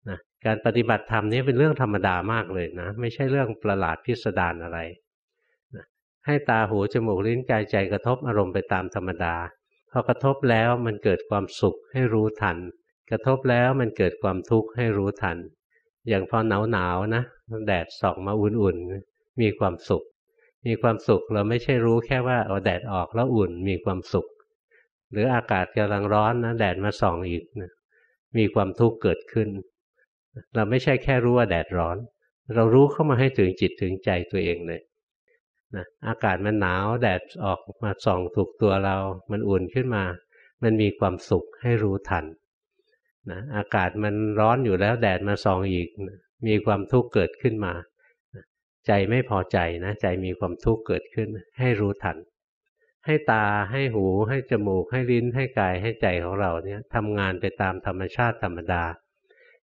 นะการปฏิบัติธรรมนี้เป็นเรื่องธรรมดามากเลยนะ ไม่ใช่เรื่องประหลาดพิสดารอะไรนะให้ตาหูจมูกลิ้นกายใจกระทบอารมณ์ไปตามธรรมดาพอกระทบแล้วมันเกิดความสุขให้รู้ทัน กระทบแล้วมันเกิดความทุกข์ให้รู้ทัน อย่างพอหนาวหนาวนะแดดส่องมาอุ่นๆมีความสุข มีความสุขเราไม่ใช่รู้แค่ว่าเอาแดดออกแล้วอุ่นมีความสุข หรืออากาศกำลังร้อนนะแดดมาส่องอีกนะมีความทุกข์เกิดขึ้น เราไม่ใช่แค่รู้ว่าแดดร้อน เรารู้เข้ามาให้ถึงจิตถึงใจตัวเองเลยนะอากาศมันหนาวแดดออกมาส่องถูกตัวเรา มันอุ่นขึ้นมา มันมีความสุขให้รู้ทันนะอากาศมันร้อนอยู่แล้วแดดมาส่องอีกมีความทุกข์เกิดขึ้นมา ใจไม่พอใจนะ ใจมีความทุกข์เกิดขึ้นให้รู้ทัน ให้ตาให้หูให้จมูก ให้ลิ้นให้กายให้ใจของเราเนี่ยทำงานไปตามธรรมชาติธรรมดา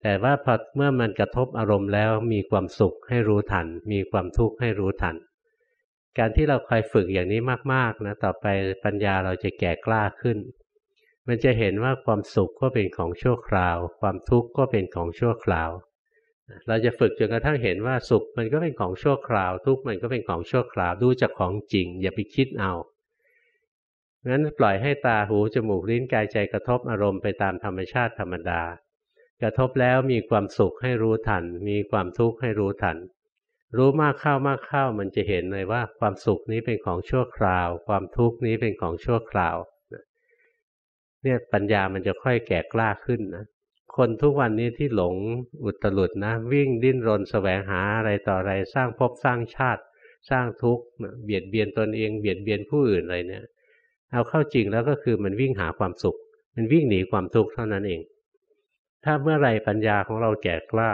แต่ว่าพอเมื่อมันกระทบอารมณ์แล้วมีความสุขให้รู้ทัน มีความทุกข์ให้รู้ทัน การที่เราคอยฝึกอย่างนี้มากๆนะต่อไปปัญญาเราจะแก่กล้าขึ้น มันจะเห็นว่าความสุขก็เป็นของชั่วคราว ความทุกข์ก็เป็นของชั่วคราว เราจะฝึกจนกระทั่งเห็นว่าสุขมันก็เป็นของชั่วคราว ทุกข์มันก็เป็นของชั่วคราวดูจากของจริง อย่าไปคิดเอา งั้นปล่อยให้ตาหูจมูกลิ้นกายใจกระทบอารมณ์ไปตามธรรมชาติธรรมดา กระทบแล้วมีความสุขให้รู้ทัน มีความทุกข์ให้รู้ทัน รู้มากเข้ามากเข้ามันจะเห็นเลยว่าความสุขนี้เป็นของชั่วคราว ความทุกข์นี้เป็นของชั่วคราวเนี่ยปัญญามันจะค่อยแก่กล้าขึ้นนะคนทุกวันนี้ที่หลงอุตลุดนะ วิ่งดิ้นรนสแสวงหาอะไรต่ออะไร สร้างภพสร้างชาติ สร้างทุกข์เบียดเบียนตนเอง เบียดเบียนผู้อื่นอะไรเนี่ย เอาเข้าจริงแล้วก็คือมันวิ่งหาความสุข มันวิ่งหนีความทุกข์เท่านั้นเอง ถ้าเมื่อไรปัญญาของเราแก่กล้า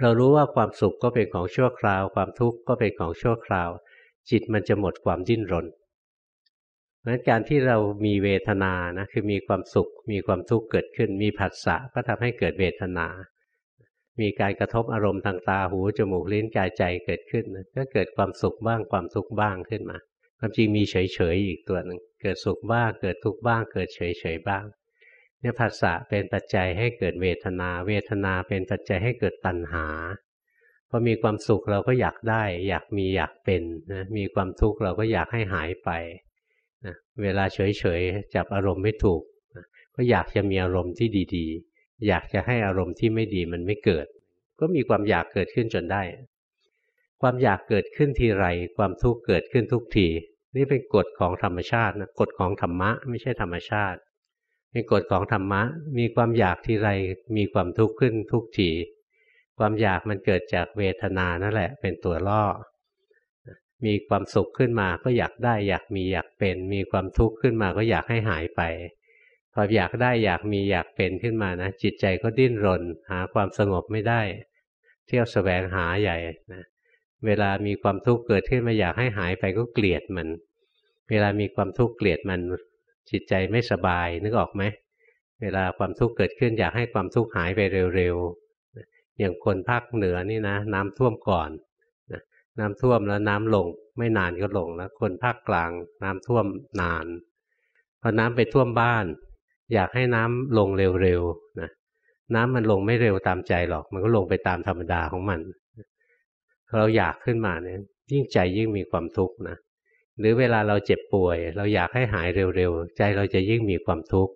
เรารู้ว่าความสุขก็เป็นของชั่วคราว ความทุกข์ก็เป็นของชั่วคราว จิตมันจะหมดความดิ้นรนเพราะการที่เรามีเวทนานะคือมีความสุข มีความทุกข์เกิดขึ้น มีผัสสะก็ทำให้เกิดเวทนา มีการกระทบอารมณ์ทางตาหูจมูกลิ้นกายใจเกิดขึ้น ก็เกิดความสุขบ้างความทุกข์บ้างขึ้นมา ความจริงมีเฉยๆอีกตัวหนึ่งเกิดสุขบ้างเกิดทุกข์บ้าง เกิดเฉยๆบ้างเนี่ยผัสสะเป็นปัจจัยให้เกิดเวทนา เวทนาเป็นปัจจัยให้เกิดตัณหาพอมีความสุขเราก็อยากได้ อยากมีอยากเป็นนะมีความทุกข์เราก็อยากให้หายไปนะเวลาเฉยๆจับอารมณ์ไม่ถูกนะก็อยากจะมีอารมณ์ที่ดีๆ อยากจะให้อารมณ์ที่ไม่ดีมันไม่เกิด ก็มีความอยากเกิดขึ้นจนได้ ความอยากเกิดขึ้นทีไร ความทุกข์เกิดขึ้นทุกที นี่เป็นกฎของธรรมชาตินะกฎของธรรมะไม่ใช่ธรรมชาติ เป็นกฎของธรรมะ มีความอยากทีไรมีความทุกข์ขึ้นทุกทีความอยากมันเกิดจากเวทนานั่นแหละ เป็นตัวล่อ มีความสุขขึ้นมาก็อยากได้อยากมีอยากเป็น มีความทุกข์ขึ้นมาก็อยากให้หายไปพออยากได้อยากมีอยากเป็นขึ้นมานะจิตใจก็ดิ้นรน หาความสงบไม่ได้ เที่ยวสแสวงหาใหญ่นะ เวลามีความทุกข์เกิดขึ้นมาอยากให้หายไปก็เกลียดมัน เวลามีความทุกข์เกลียดมันจิตใจไม่สบายนึกออกไหม เวลาความทุกข์เกิดขึ้นอยากให้ความทุกข์หายไปเร็วๆ อย่างคนภาคเหนือนี่นะ น้ำท่วมก่อนน้ำท่วมแล้วน้ำลงไม่นานก็ลงแล้วคนภาคกลางน้ำท่วมนานพอน้ำไปท่วมบ้าน อยากให้น้ำลงเร็วๆนะน้ำมันลงไม่เร็วตามใจหรอก มันก็ลงไปตามธรรมดาของมัน เราอยากขึ้นมาเนี่ยยิ่งใจยิ่งมีความทุกข์นะหรือเวลาเราเจ็บป่วย เราอยากให้หายเร็วๆ ใจเราจะยิ่งมีความทุกข์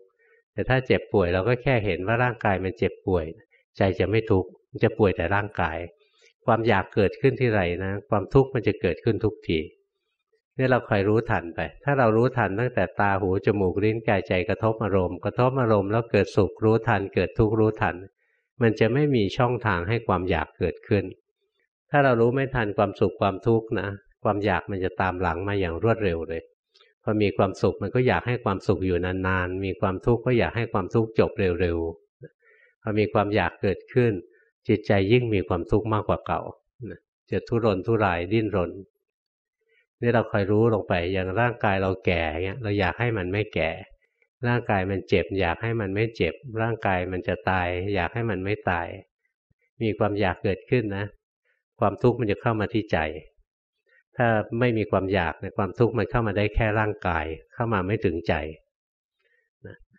แต่ถ้าเจ็บป่วยเราก็แค่เห็นว่าร่างกายมันเจ็บป่วย ใจจะไม่ทุกข์จะป่วยแต่ร่างกาย ความอยากเกิดขึ้นที่ไรนะ ความทุกข์มันจะเกิดขึ้นทุกทีนี่เราคอยรู้ทันไป ถ้าเรารู้ทันตั้งแต่ตาหูจมูกลิ้นกายใจกระทบอารมณ์กระทบอารมณ์แล้วเกิดสุขรู้ทัน เกิดทุกข์รู้ทัน มันจะไม่มีช่องทางให้ความอยากเกิดขึ้น ถ้าเรารู้ไม่ทันความสุขความทุกข์นะความอยากมันจะตามหลังมาอย่างรวดเร็วเลยพอมีความสุขมันก็อยากให้ความสุขอยู่นานๆมีความทุกข์ก็อยากให้ความทุกข์จบเร็วๆพอมีความอยากเกิดขึ้น จิตใจยิ่งมีความทุกข์มากกว่าเก่าจะทุรนทุรายดิ้นรนนี่เราคอยรู้ลงไปอย่างร่างกายเราแก่เงี้ยเราอยากให้มันไม่แก่ ร่างกายมันเจ็บ อยากให้มันไม่เจ็บ ร่างกายมันจะตาย อยากให้มันไม่ตาย มีความอยากเกิดขึ้นนะ ความทุกข์มันจะเข้ามาที่ใจ ถ้าไม่มีความอยากในความทุกข์มันเข้ามาได้แค่ร่างกาย เข้ามาไม่ถึงใจ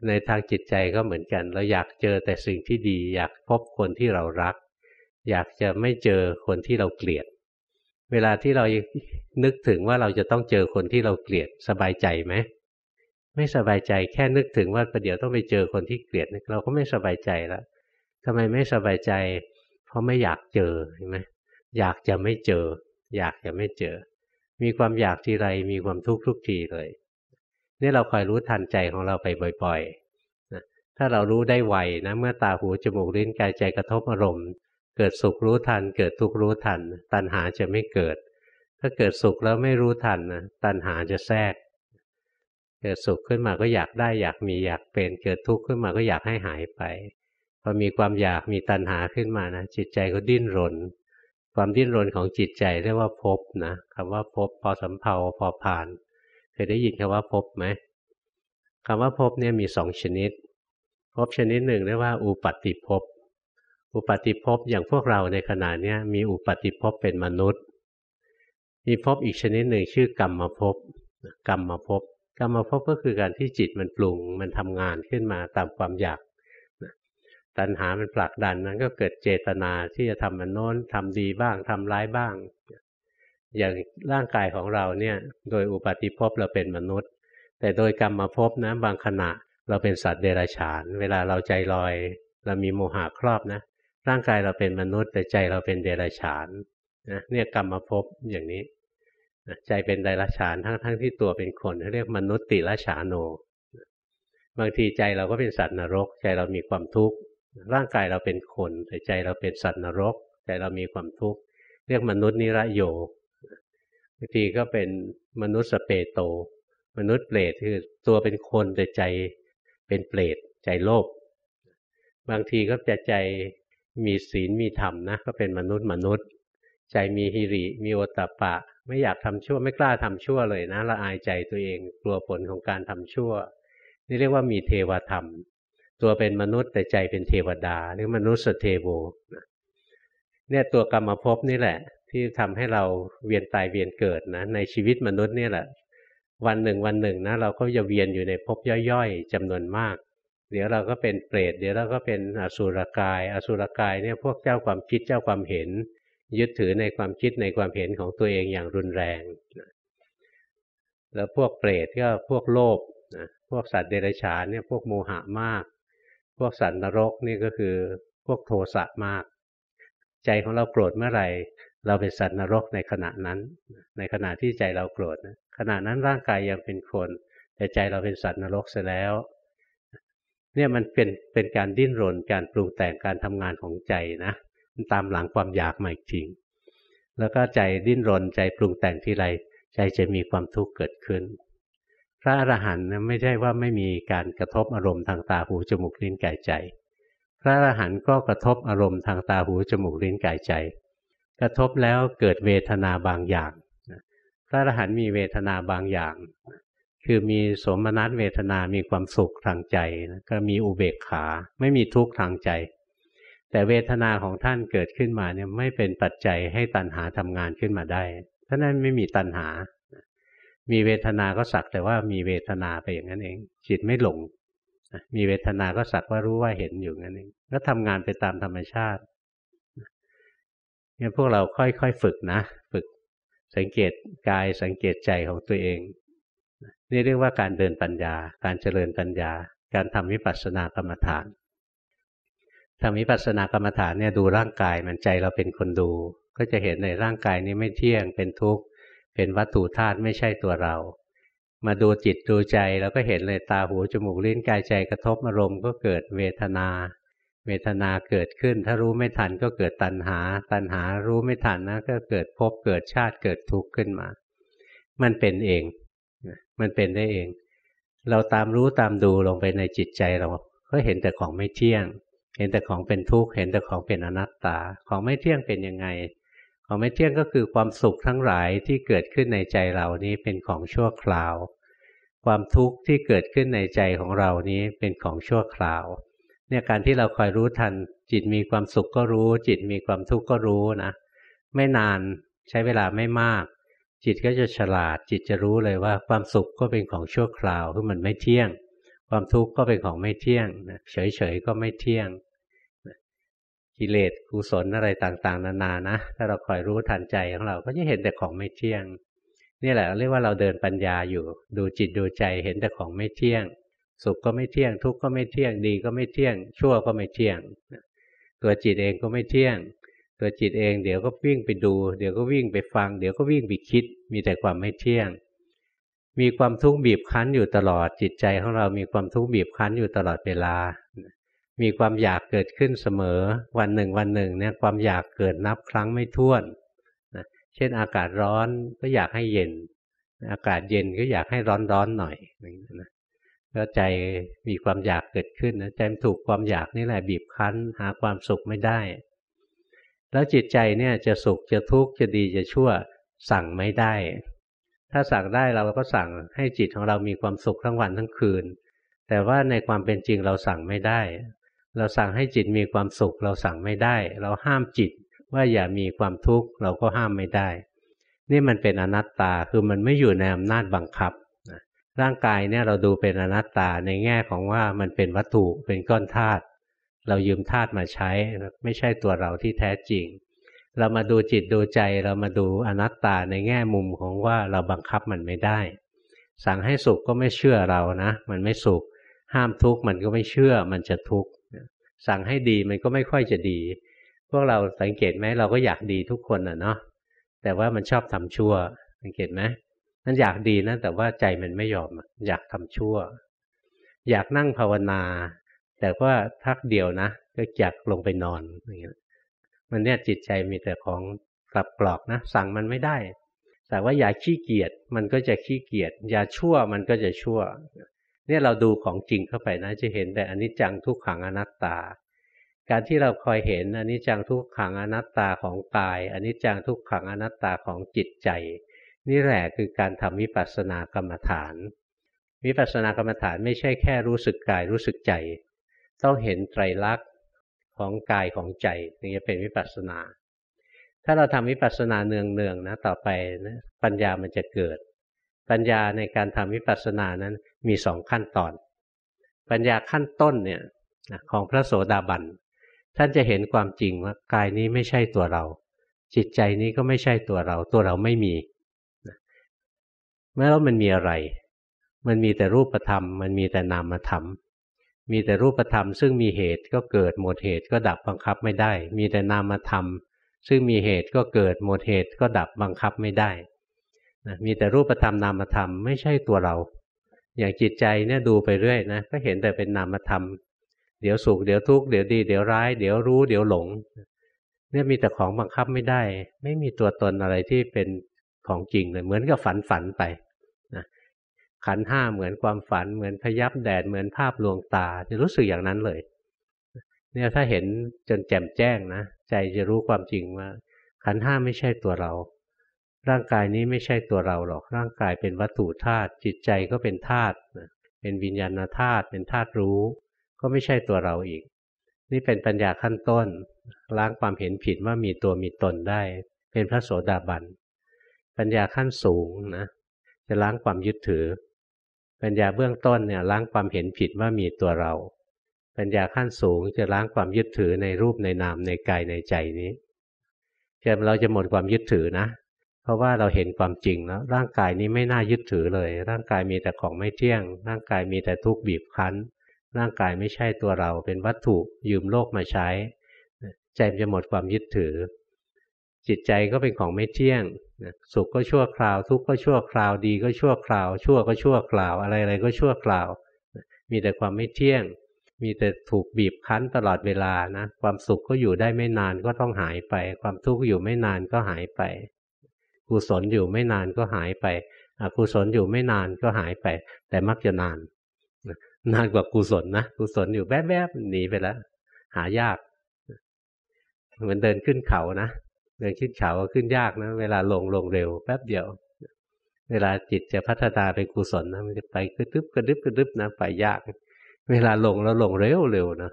ในทางจิตใจก็เหมือนกัน เราอยากเจอแต่สิ่งที่ดี อยากพบคนที่เรารัก อยากจะไม่เจอคนที่เราเกลียด เวลาที่เรานึกถึงว่าเราจะต้องเจอคนที่เราเกลียดสบายใจไหมไม่สบายใจแค่นึกถึงว่าประเดี๋ยวต้องไปเจอคนที่เกลียดเราก็ไม่สบายใจแล้วทำไมไม่สบายใจ เพราะไม่อยากเจอเห็นไหม อยากจะไม่เจอ อยากจะไม่เจอ มีความอยากทีไรมีความทุกข์ทุกทีเลยนี่เราคอยรู้ทันใจของเราไปบ่อยๆนะถ้าเรารู้ได้ไวนะเมื่อตาหูจมูกลิ้นกายใจกระทบอารมณ์ เกิดสุขรู้ทัน เกิดทุกข์รู้ทัน ตัณหาจะไม่เกิด ถ้าเกิดสุขแล้วไม่รู้ทันนะตัณหาจะแทรก เกิดสุขขึ้นมาก็อยากได้อยากมีอยากเป็น เกิดทุกข์ขึ้นมาก็อยากให้หายไปพอมีความอยากมีตัณหาขึ้นมานะจิตใจก็ดิ้นรน ความดิ้นรนของจิตใจเรียกว่าพบนะคำว่าพบพอสำเพาพอผ่าน เคยได้ยินคำว่าพบไหมคำว่าพบเนี่ยมีสองชนิดพบชนิดหนึ่งเรียกว่าอุปัติภพ อุปัติภพอย่างพวกเราในขณะนี้มีอุปัติภพเป็นมนุษย์ มีภพอีกชนิดหนึ่งชื่อกรรมภพ กรรมภพ กรรมภพก็คือการที่จิตมันปรุง มันทำงานขึ้นมาตามความอยาก ตัณหามันผลักดันนั้นก็เกิดเจตนาที่จะทำมันโน้นทำดีบ้างทำร้ายบ้าง อย่างร่างกายของเราเนี่ย โดยอุปาติภพเราเป็นมนุษย์ แต่โดยกรรมมาพบนะบางขณะเราเป็นสัตว์เดรัจฉาน เวลาเราใจลอย เรามีโมหะครอบนะ ร่างกายเราเป็นมนุษย์ แต่ใจเราเป็นเดรัจฉานนะเนี่ยกรรมมาพบอย่างนี้ใจเป็นเดรัจฉานทั้งทั้งที่ตัวเป็นคนเรียกมนุษย์ติละฉานโน บางทีใจเราก็เป็นสัตว์นรก ใจเรามีความทุกข์ ร่างกายเราเป็นคนแต่ใจเราเป็นสัตว์นรกใจเรามีความทุกข์เรียกมนุษย์นิรโยบางทีก็เป็นมนุษย์สเปโต มนุษย์เปรตคือตัวเป็นคนแต่ใจเป็นเปรตใจโลภบางทีก็จะใจมีศีลมีธรรมนะก็เป็นมนุษย์มนุษย์ ใจมีฮิริมีโอตตะปะ ไม่อยากทำชั่วไม่กล้าทำชั่วเลยนะละอายใจตัวเองกลัวผลของการทำชั่ว นี่เรียกว่ามีเทวธรรม ตัวเป็นมนุษย์แต่ใจเป็นเทวดาหรือมนุษย์เทโวเนี่ยตัวกรรมภพนี่แหละ ที่ทำให้เราเวียนตายเวียนเกิดนะ ในชีวิตมนุษย์นี่แหละ วันหนึ่งวันหนึ่งนะเราก็จะเวียนอยู่ในภพย่อยๆจำนวนมาก เดี๋ยวเราก็เป็นเปรตเดี๋ยวเราก็เป็นอสุรกาย อสุรกายเนี่ยพวกเจ้าความคิดเจ้าความเห็น ยึดถือในความคิดในความเห็นของตัวเองอย่างรุนแรงแล้วพวกเปรตก็พวกโลภพวกสัตว์เดรัจฉานเนี่ยพวกโมหะมาก พวกสัตว์นรกนี่ก็คือพวกโทสะมาก ใจของเราโกรธเมื่อไหร่ เราเป็นสัตว์นรกในขณะนั้น ในขณะที่ใจเราโกรธนะขณะนั้นร่างกายยังเป็นคน แต่ใจเราเป็นสัตว์นรกเสียแล้ว เนี่ยมันเป็นเป็นการดิ้นรนการปรุงแต่งการทำงานของใจนะมันตามหลังความอยากมาอีกจริงแล้วก็ใจดิ้นรนใจปรุงแต่งที่ไรใจจะมีความทุกข์เกิดขึ้น พระอรหันต์ไม่ใช่ว่าไม่มีการกระทบอารมณ์ทางตาหูจมูกลิ้นกายใจ พระอรหันต์ก็กระทบอารมณ์ทางตาหูจมูกลิ้นกายใจ กระทบแล้วเกิดเวทนาบางอย่างพระอรหันต์มีเวทนาบางอย่าง คือมีสมนัตเวทนามีความสุขทางใจก็มีอุเบกขา ไม่มีทุกข์ทางใจ แต่เวทนาของท่านเกิดขึ้นมาเนี่ยไม่เป็นปัจจัยให้ตัณหาทำงานขึ้นมาได้เพราะนั้นไม่มีตัณหา มีเวทนาก็สักแต่ว่ามีเวทนาไปอย่างนั้นเอง จิตไม่หลง มีเวทนาก็สักว่ารู้ว่าเห็นอยู่นั่นเองก็ทำงานไปตามธรรมชาติเนี่ยพวกเราค่อยๆฝึกนะ ฝึกสังเกตกายสังเกตใจของตัวเอง นี่เรียกว่าการเดินปัญญา การเจริญปัญญา การทำวิปัสสนากรรมฐานทำวิปัสสนากรรมฐานเนี่ยดูร่างกายมันใจเราเป็นคนดู ก็จะเห็นในร่างกายนี้ไม่เที่ยงเป็นทุกข์ เป็นวัตถุธาตุไม่ใช่ตัวเรา มาดูจิตดูใจเราก็เห็นเลยตาหูจมูกลิ้นกายใจกระทบอารมณ์ก็เกิดเวทนา เวทนาเกิดขึ้น ถ้ารู้ไม่ทันก็เกิดตัณหา ตัณหารู้ไม่ทันนะก็เกิดภพเกิดชาติเกิดทุกข์ขึ้นมา มันเป็นเอง มันเป็นได้เอง เราตามรู้ตามดูลงไปในจิตใจเราก็เห็นแต่ของไม่เที่ยง เห็นแต่ของเป็นทุกข์ เห็นแต่ของเป็นอนัตตา ของไม่เที่ยงเป็นยังไง ของไม่เที่ยงก็คือความสุขทั้งหลายที่เกิดขึ้นในใจเรานี้เป็นของชั่วคราว ความทุกข์ที่เกิดขึ้นในใจของเรานี้เป็นของชั่วคราว เนี่ยการที่เราคอยรู้ทัน จิตมีความสุขก็รู้ จิตมีความทุกข์ก็รู้นะไม่นานใช้เวลาไม่มาก จิตก็จะฉลาด จิตจะรู้เลยว่าความสุขก็เป็นของชั่วคราวคือมันไม่เที่ยง ความทุกข์ก็เป็นของไม่เที่ยงเฉยๆก็ไม่เที่ยง กิเลสกุศลอะไรต่างๆ นานานะ ถ้าเราคอยรู้ทันใจของเราก็จะเห็นแต่ของไม่เที่ยง นี่แหละเรียกว่าเราเดินปัญญาอยู่ ดูจิตดูใจเห็นแต่ของไม่เที่ยง สุขก็ไม่เที่ยง ทุกข์ก็ไม่เที่ยงดีก็ไม่เที่ยง ชั่วก็ไม่เที่ยง ตัวจิตเองก็ไม่เที่ยง ตัวจิตเองเดี๋ยวก็วิ่งไปดู เดี๋ยวก็วิ่งไปฟัง เดี๋ยวก็วิ่งไปคิด มีแต่ความไม่เที่ยง มีความทุกข์บีบคั้นอยู่ตลอดจิตใจของเรามีความทุกข์บีบคั้นอยู่ตลอดเวลา มีความอยากเกิดขึ้นเสมอ วันหนึ่งวันหนึ่งเนี่ยความอยากเกิดนับครั้งไม่ถ้วนเช่นอากาศร้อนก็อยากให้เย็น อากาศเย็นก็อยากให้ร้อนร้อนหน่อยนะก็ใจมีความอยากเกิดขึ้นนะใจมันถูกความอยากนี่แหละบีบคั้น หาความสุขไม่ได้ แล้วจิตใจเนี่ยจะสุขจะทุกข์จะดีจะชั่วสั่งไม่ได้ ถ้าสั่งได้เราก็สั่งให้จิตของเรามีความสุขทั้งวันทั้งคืน แต่ว่าในความเป็นจริงเราสั่งไม่ได้ เราสั่งให้จิตมีความสุข เราสั่งไม่ได้ เราห้ามจิตว่าอย่ามีความทุกข์เราก็ห้ามไม่ได้ นี่มันเป็นอนัตตาคือมันไม่อยู่ในอำนาจบังคับร่างกายเนี่ยเราดูเป็นอนัตตาในแง่ของว่ามันเป็นวัตถุเป็นก้อนธาตุเรายืมธาตุมาใช้ไม่ใช่ตัวเราที่แท้จริง เรามาดูจิตดูใจเรามาดูอนัตตาในแง่มุมของว่าเราบังคับมันไม่ได้ สั่งให้สุขก็ไม่เชื่อเรานะ มันไม่สุข ห้ามทุกข์มันก็ไม่เชื่อมันจะทุกข์ สั่งให้ดีมันก็ไม่ค่อยจะดี พวกเราสังเกตไหมเราก็อยากดีทุกคนอะเนาะแต่ว่ามันชอบทำชั่ว สังเกตไหมมันอยากดีนะแต่ว่าใจมันไม่ยอมอยากทำชั่ว อยากนั่งภาวนา แต่ว่าพักเดียวนะ ก็อยากลงไปนอนอย่างเงี้ยมันเนี่ยจิตใจมีแต่ของกลับกรอกนะ สั่งมันไม่ได้แต่ว่าอย่าขี้เกียจมันก็จะขี้เกียจอย่าชั่วมันก็จะชั่ว เนี่ยเราดูของจริงเข้าไปนะจะเห็นแต่อนิจจังทุกขังอนัตตา การที่เราคอยเห็นอนิจจังทุกขังอนัตตาของกายอนิจจังทุกขังอนัตตาของจิตใจ นี่แหละคือการทำวิปัสสนากรรมฐาน วิปัสสนากรรมฐานไม่ใช่แค่รู้สึกกายรู้สึกใจ ต้องเห็นไตรลักษณ์ของกายของใจถึงจะเป็นวิปัสสนา ถ้าเราทำวิปัสสนาเนืองๆนะต่อไปนะปัญญามันจะเกิด ปัญญาในการทำวิปัสสนานั้นมีสองขั้นตอน ปัญญาขั้นต้นเนี่ยของพระโสดาบันท่านจะเห็นความจริงว่ากายนี้ไม่ใช่ตัวเรา จิตใจนี้ก็ไม่ใช่ตัวเรา ตัวเราไม่มีแม้ว่ามันมีอะไร มันมีแต่รูปธรรม มันมีแต่นามธรรม มีแต่รูปธรรม ซึ่งมีเหตุก็เกิดหมดเหตุก็ดับบังคับไม่ได้ มีแต่นามธรรม ซึ่งมีเหตุก็เกิดหมดเหตุก็ดับบังคับไม่ได้ มีแต่รูปธรรมนามธรรมไม่ใช่ตัวเรา อย่างจิตใจเนี่ยดูไปเรื่อยนะก็เห็นแต่เป็นนามธรรม เดี๋ยวสุขเดี๋ยวทุกข์เดี๋ยวดีเดี๋ยวร้าย เดี๋ยวรู้เดี๋ยวหลง เนี่ยมีแต่ของบังคับไม่ได้ ไม่มีตัวตนอะไรที่เป็นของจริงเลยเหมือนกับฝันฝันไปขันห้าเหมือนความฝันเหมือนพยับแดดเหมือนภาพลวงตาจะรู้สึกอย่างนั้นเลยเนี่ยถ้าเห็นจนแจ่มแจ้งนะใจจะรู้ความจริงว่าขันห้าไม่ใช่ตัวเรา ร่างกายนี้ไม่ใช่ตัวเราหรอก ร่างกายเป็นวัตถุธาตุจิตใจก็เป็นธาตุเป็นวิญญาณธาตุเป็นธาตุรู้ ก็ไม่ใช่ตัวเราอีก นี่เป็นปัญญาขั้นต้น ล้างความเห็นผิดว่ามีตัวมีตนได้ เป็นพระโสดาบันปัญญาขั้นสูงนะจะล้างความยึดถือ ปัญญาเบื้องต้นเนี่ยล้างความเห็นผิดว่ามีตัวเรา ปัญญาขั้นสูงจะล้างความยึดถือในรูปในนามในกายในใจนี้จะเราจะหมดความยึดถือนะ เพราะว่าเราเห็นความจริงแล้วร่างกายนี้ไม่น่ายึดถือเลย ร่างกายมีแต่ของไม่เที่ยง ร่างกายมีแต่ทุกข์บีบคั้น ร่างกายไม่ใช่ตัวเราเป็นวัตถุยืมโลกมาใช้ ใจจะหมดความยึดถือ จิตใจก็เป็นของไม่เที่ยงสุขก็ชั่วคราว ทุกข์ก็ชั่วคราวดีก็ชั่วคราว ชั่วก็ชั่วคราว อะไรอะไรก็ชั่วคราว มีแต่ความไม่เที่ยง มีแต่ถูกบีบคั้นตลอดเวลานะ ความสุขก็อยู่ได้ไม่นานก็ต้องหายไป ความทุกข์อยู่ไม่นานก็หายไป กุศลอยู่ไม่นานก็หายไปอกุศลอยู่ไม่นานก็หายไป แต่มักจะนาน นานกว่ากุศลนะกุศลอยู่แวบๆหนีไปแล้ว หายากเหมือนเดินขึ้นเขานะเดินขึ้นเขาก็ขึ้นยากนะ เวลาลงลงเร็วแป๊บเดียว เวลาจิตจะพัฒนาเป็นกุศลนะมันจะไปกระดึบกระดึบกระดึบนะไปยาก เวลาลงแล้วลงเร็วเร็วนะ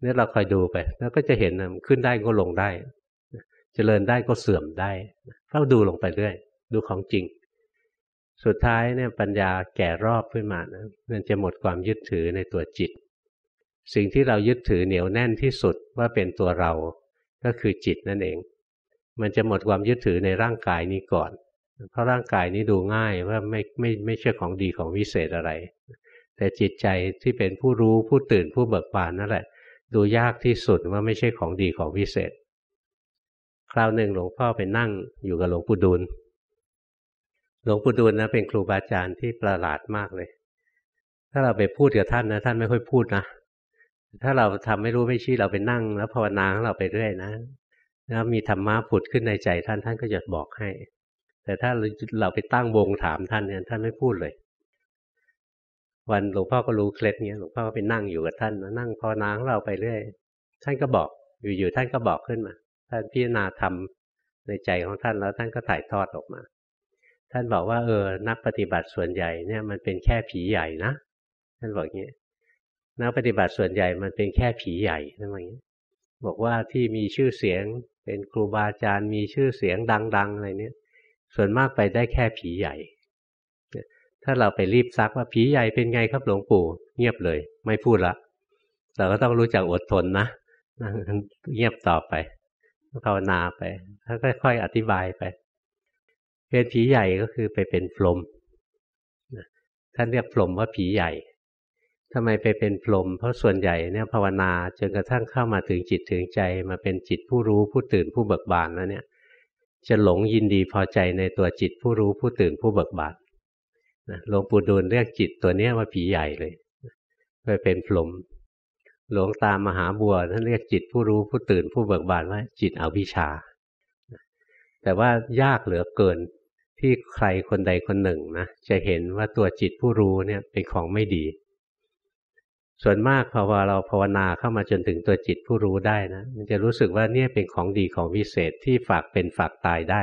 เนี่ยเราคอยดูไป แล้วก็จะเห็นนะขึ้นได้ก็ลงได้ เจริญได้ก็เสื่อมได้เฝ้าดูลงไปเรื่อย ดูของจริง สุดท้ายเนี่ยปัญญาแก่รอบขึ้นมานะมันจะหมดความยึดถือในตัวจิต สิ่งที่เรายึดถือเหนียวแน่นที่สุดว่าเป็นตัวเราก็คือจิตนั่นเอง มันจะหมดความยึดถือในร่างกายนี้ก่อน เพราะร่างกายนี้ดูง่ายว่าไม่ไม่ไม่ใช่ของดีของวิเศษอะไร แต่จิตใจที่เป็นผู้รู้ผู้ตื่นผู้เบิกบานนั่นแหละ ดูยากที่สุดว่าไม่ใช่ของดีของวิเศษ คราวหนึ่งหลวงพ่อไปนั่งอยู่กับหลวงปู่ดูล หลวงปู่ดูลนะเป็นครูบาอาจารย์ที่ประหลาดมากเลย ถ้าเราไปพูดกับท่านนะท่านไม่ค่อยพูดนะ ถ้าเราทำไม่รู้ไม่ชี้เราไปนั่ง แล้วภาวนาของเราไปเรื่อยนะ แล้วมีธรรมะผุดขึ้นในใจท่านท่านก็จะบอกให้ แต่ถ้าเราไปตั้งวงถามท่านเนี่ยท่านไม่พูดเลย วันหลวงพ่อก็รู้เคล็ดเนี้ยหลวงพ่อก็ไปนั่งอยู่กับท่านนั่งภาวนาของเราไปเรื่อย ท่านก็บอกอยู่ๆท่านก็บอกขึ้นมา ท่านพิจารณาธรรมในใจของท่านแล้วท่านก็ถ่ายทอดออกมา ท่านบอกว่าเออ นักปฏิบัติส่วนใหญ่เนี่ยมันเป็นแค่ผีใหญ่นะ ท่านบอกอย่างนี้นักปฏิบัติส่วนใหญ่มันเป็นแค่ผีใหญ่ท่านบอกอย่างนี้บอกว่าที่มีชื่อเสียงเป็นครูบาอาจารย์มีชื่อเสียงดัง ๆอะไรเนี่ย ส่วนมากไปได้แค่ผีใหญ่ ถ้าเราไปรีบซักว่าผีใหญ่เป็นไงครับหลวงปู่ เงียบเลย ไม่พูดละเราก็ต้องรู้จักอดทนนะเงียบต่อไป ภาวนาไปแล้วค่อยๆอธิบายไปเป็นผีใหญ่ก็คือไปเป็นพรหมท่านเรียกพรหมว่าผีใหญ่ทำไมไปเป็นพรหมเพราะส่วนใหญ่เนี่ยภาวนาจนกระทั่งเข้ามาถึงจิตถึงใจมาเป็นจิตผู้รู้ผู้ตื่นผู้เบิกบานแล้วเนี่ย จะหลงยินดีพอใจในตัวจิตผู้รู้ผู้ตื่นผู้เบิกบานหลวงปู่ดูลเรียกจิตตัวนี้ว่าผีใหญ่เลยไปเป็นพรหม หลวงตามหาบัวท่านเรียกจิตผู้รู้ผู้ตื่นผู้เบิกบานว่าจิตอวิชชา แต่ว่ายากเหลือเกินที่ใครคนใดคนหนึ่งนะจะเห็นว่าตัวจิตผู้รู้เนี่ยเป็นของไม่ดี ส่วนมากพอเราภาวนาเข้ามาจนถึงตัวจิตผู้รู้ได้นะมันจะรู้สึกว่าเนี่ยเป็นของดีของวิเศษที่ฝากเป็นฝากตายได้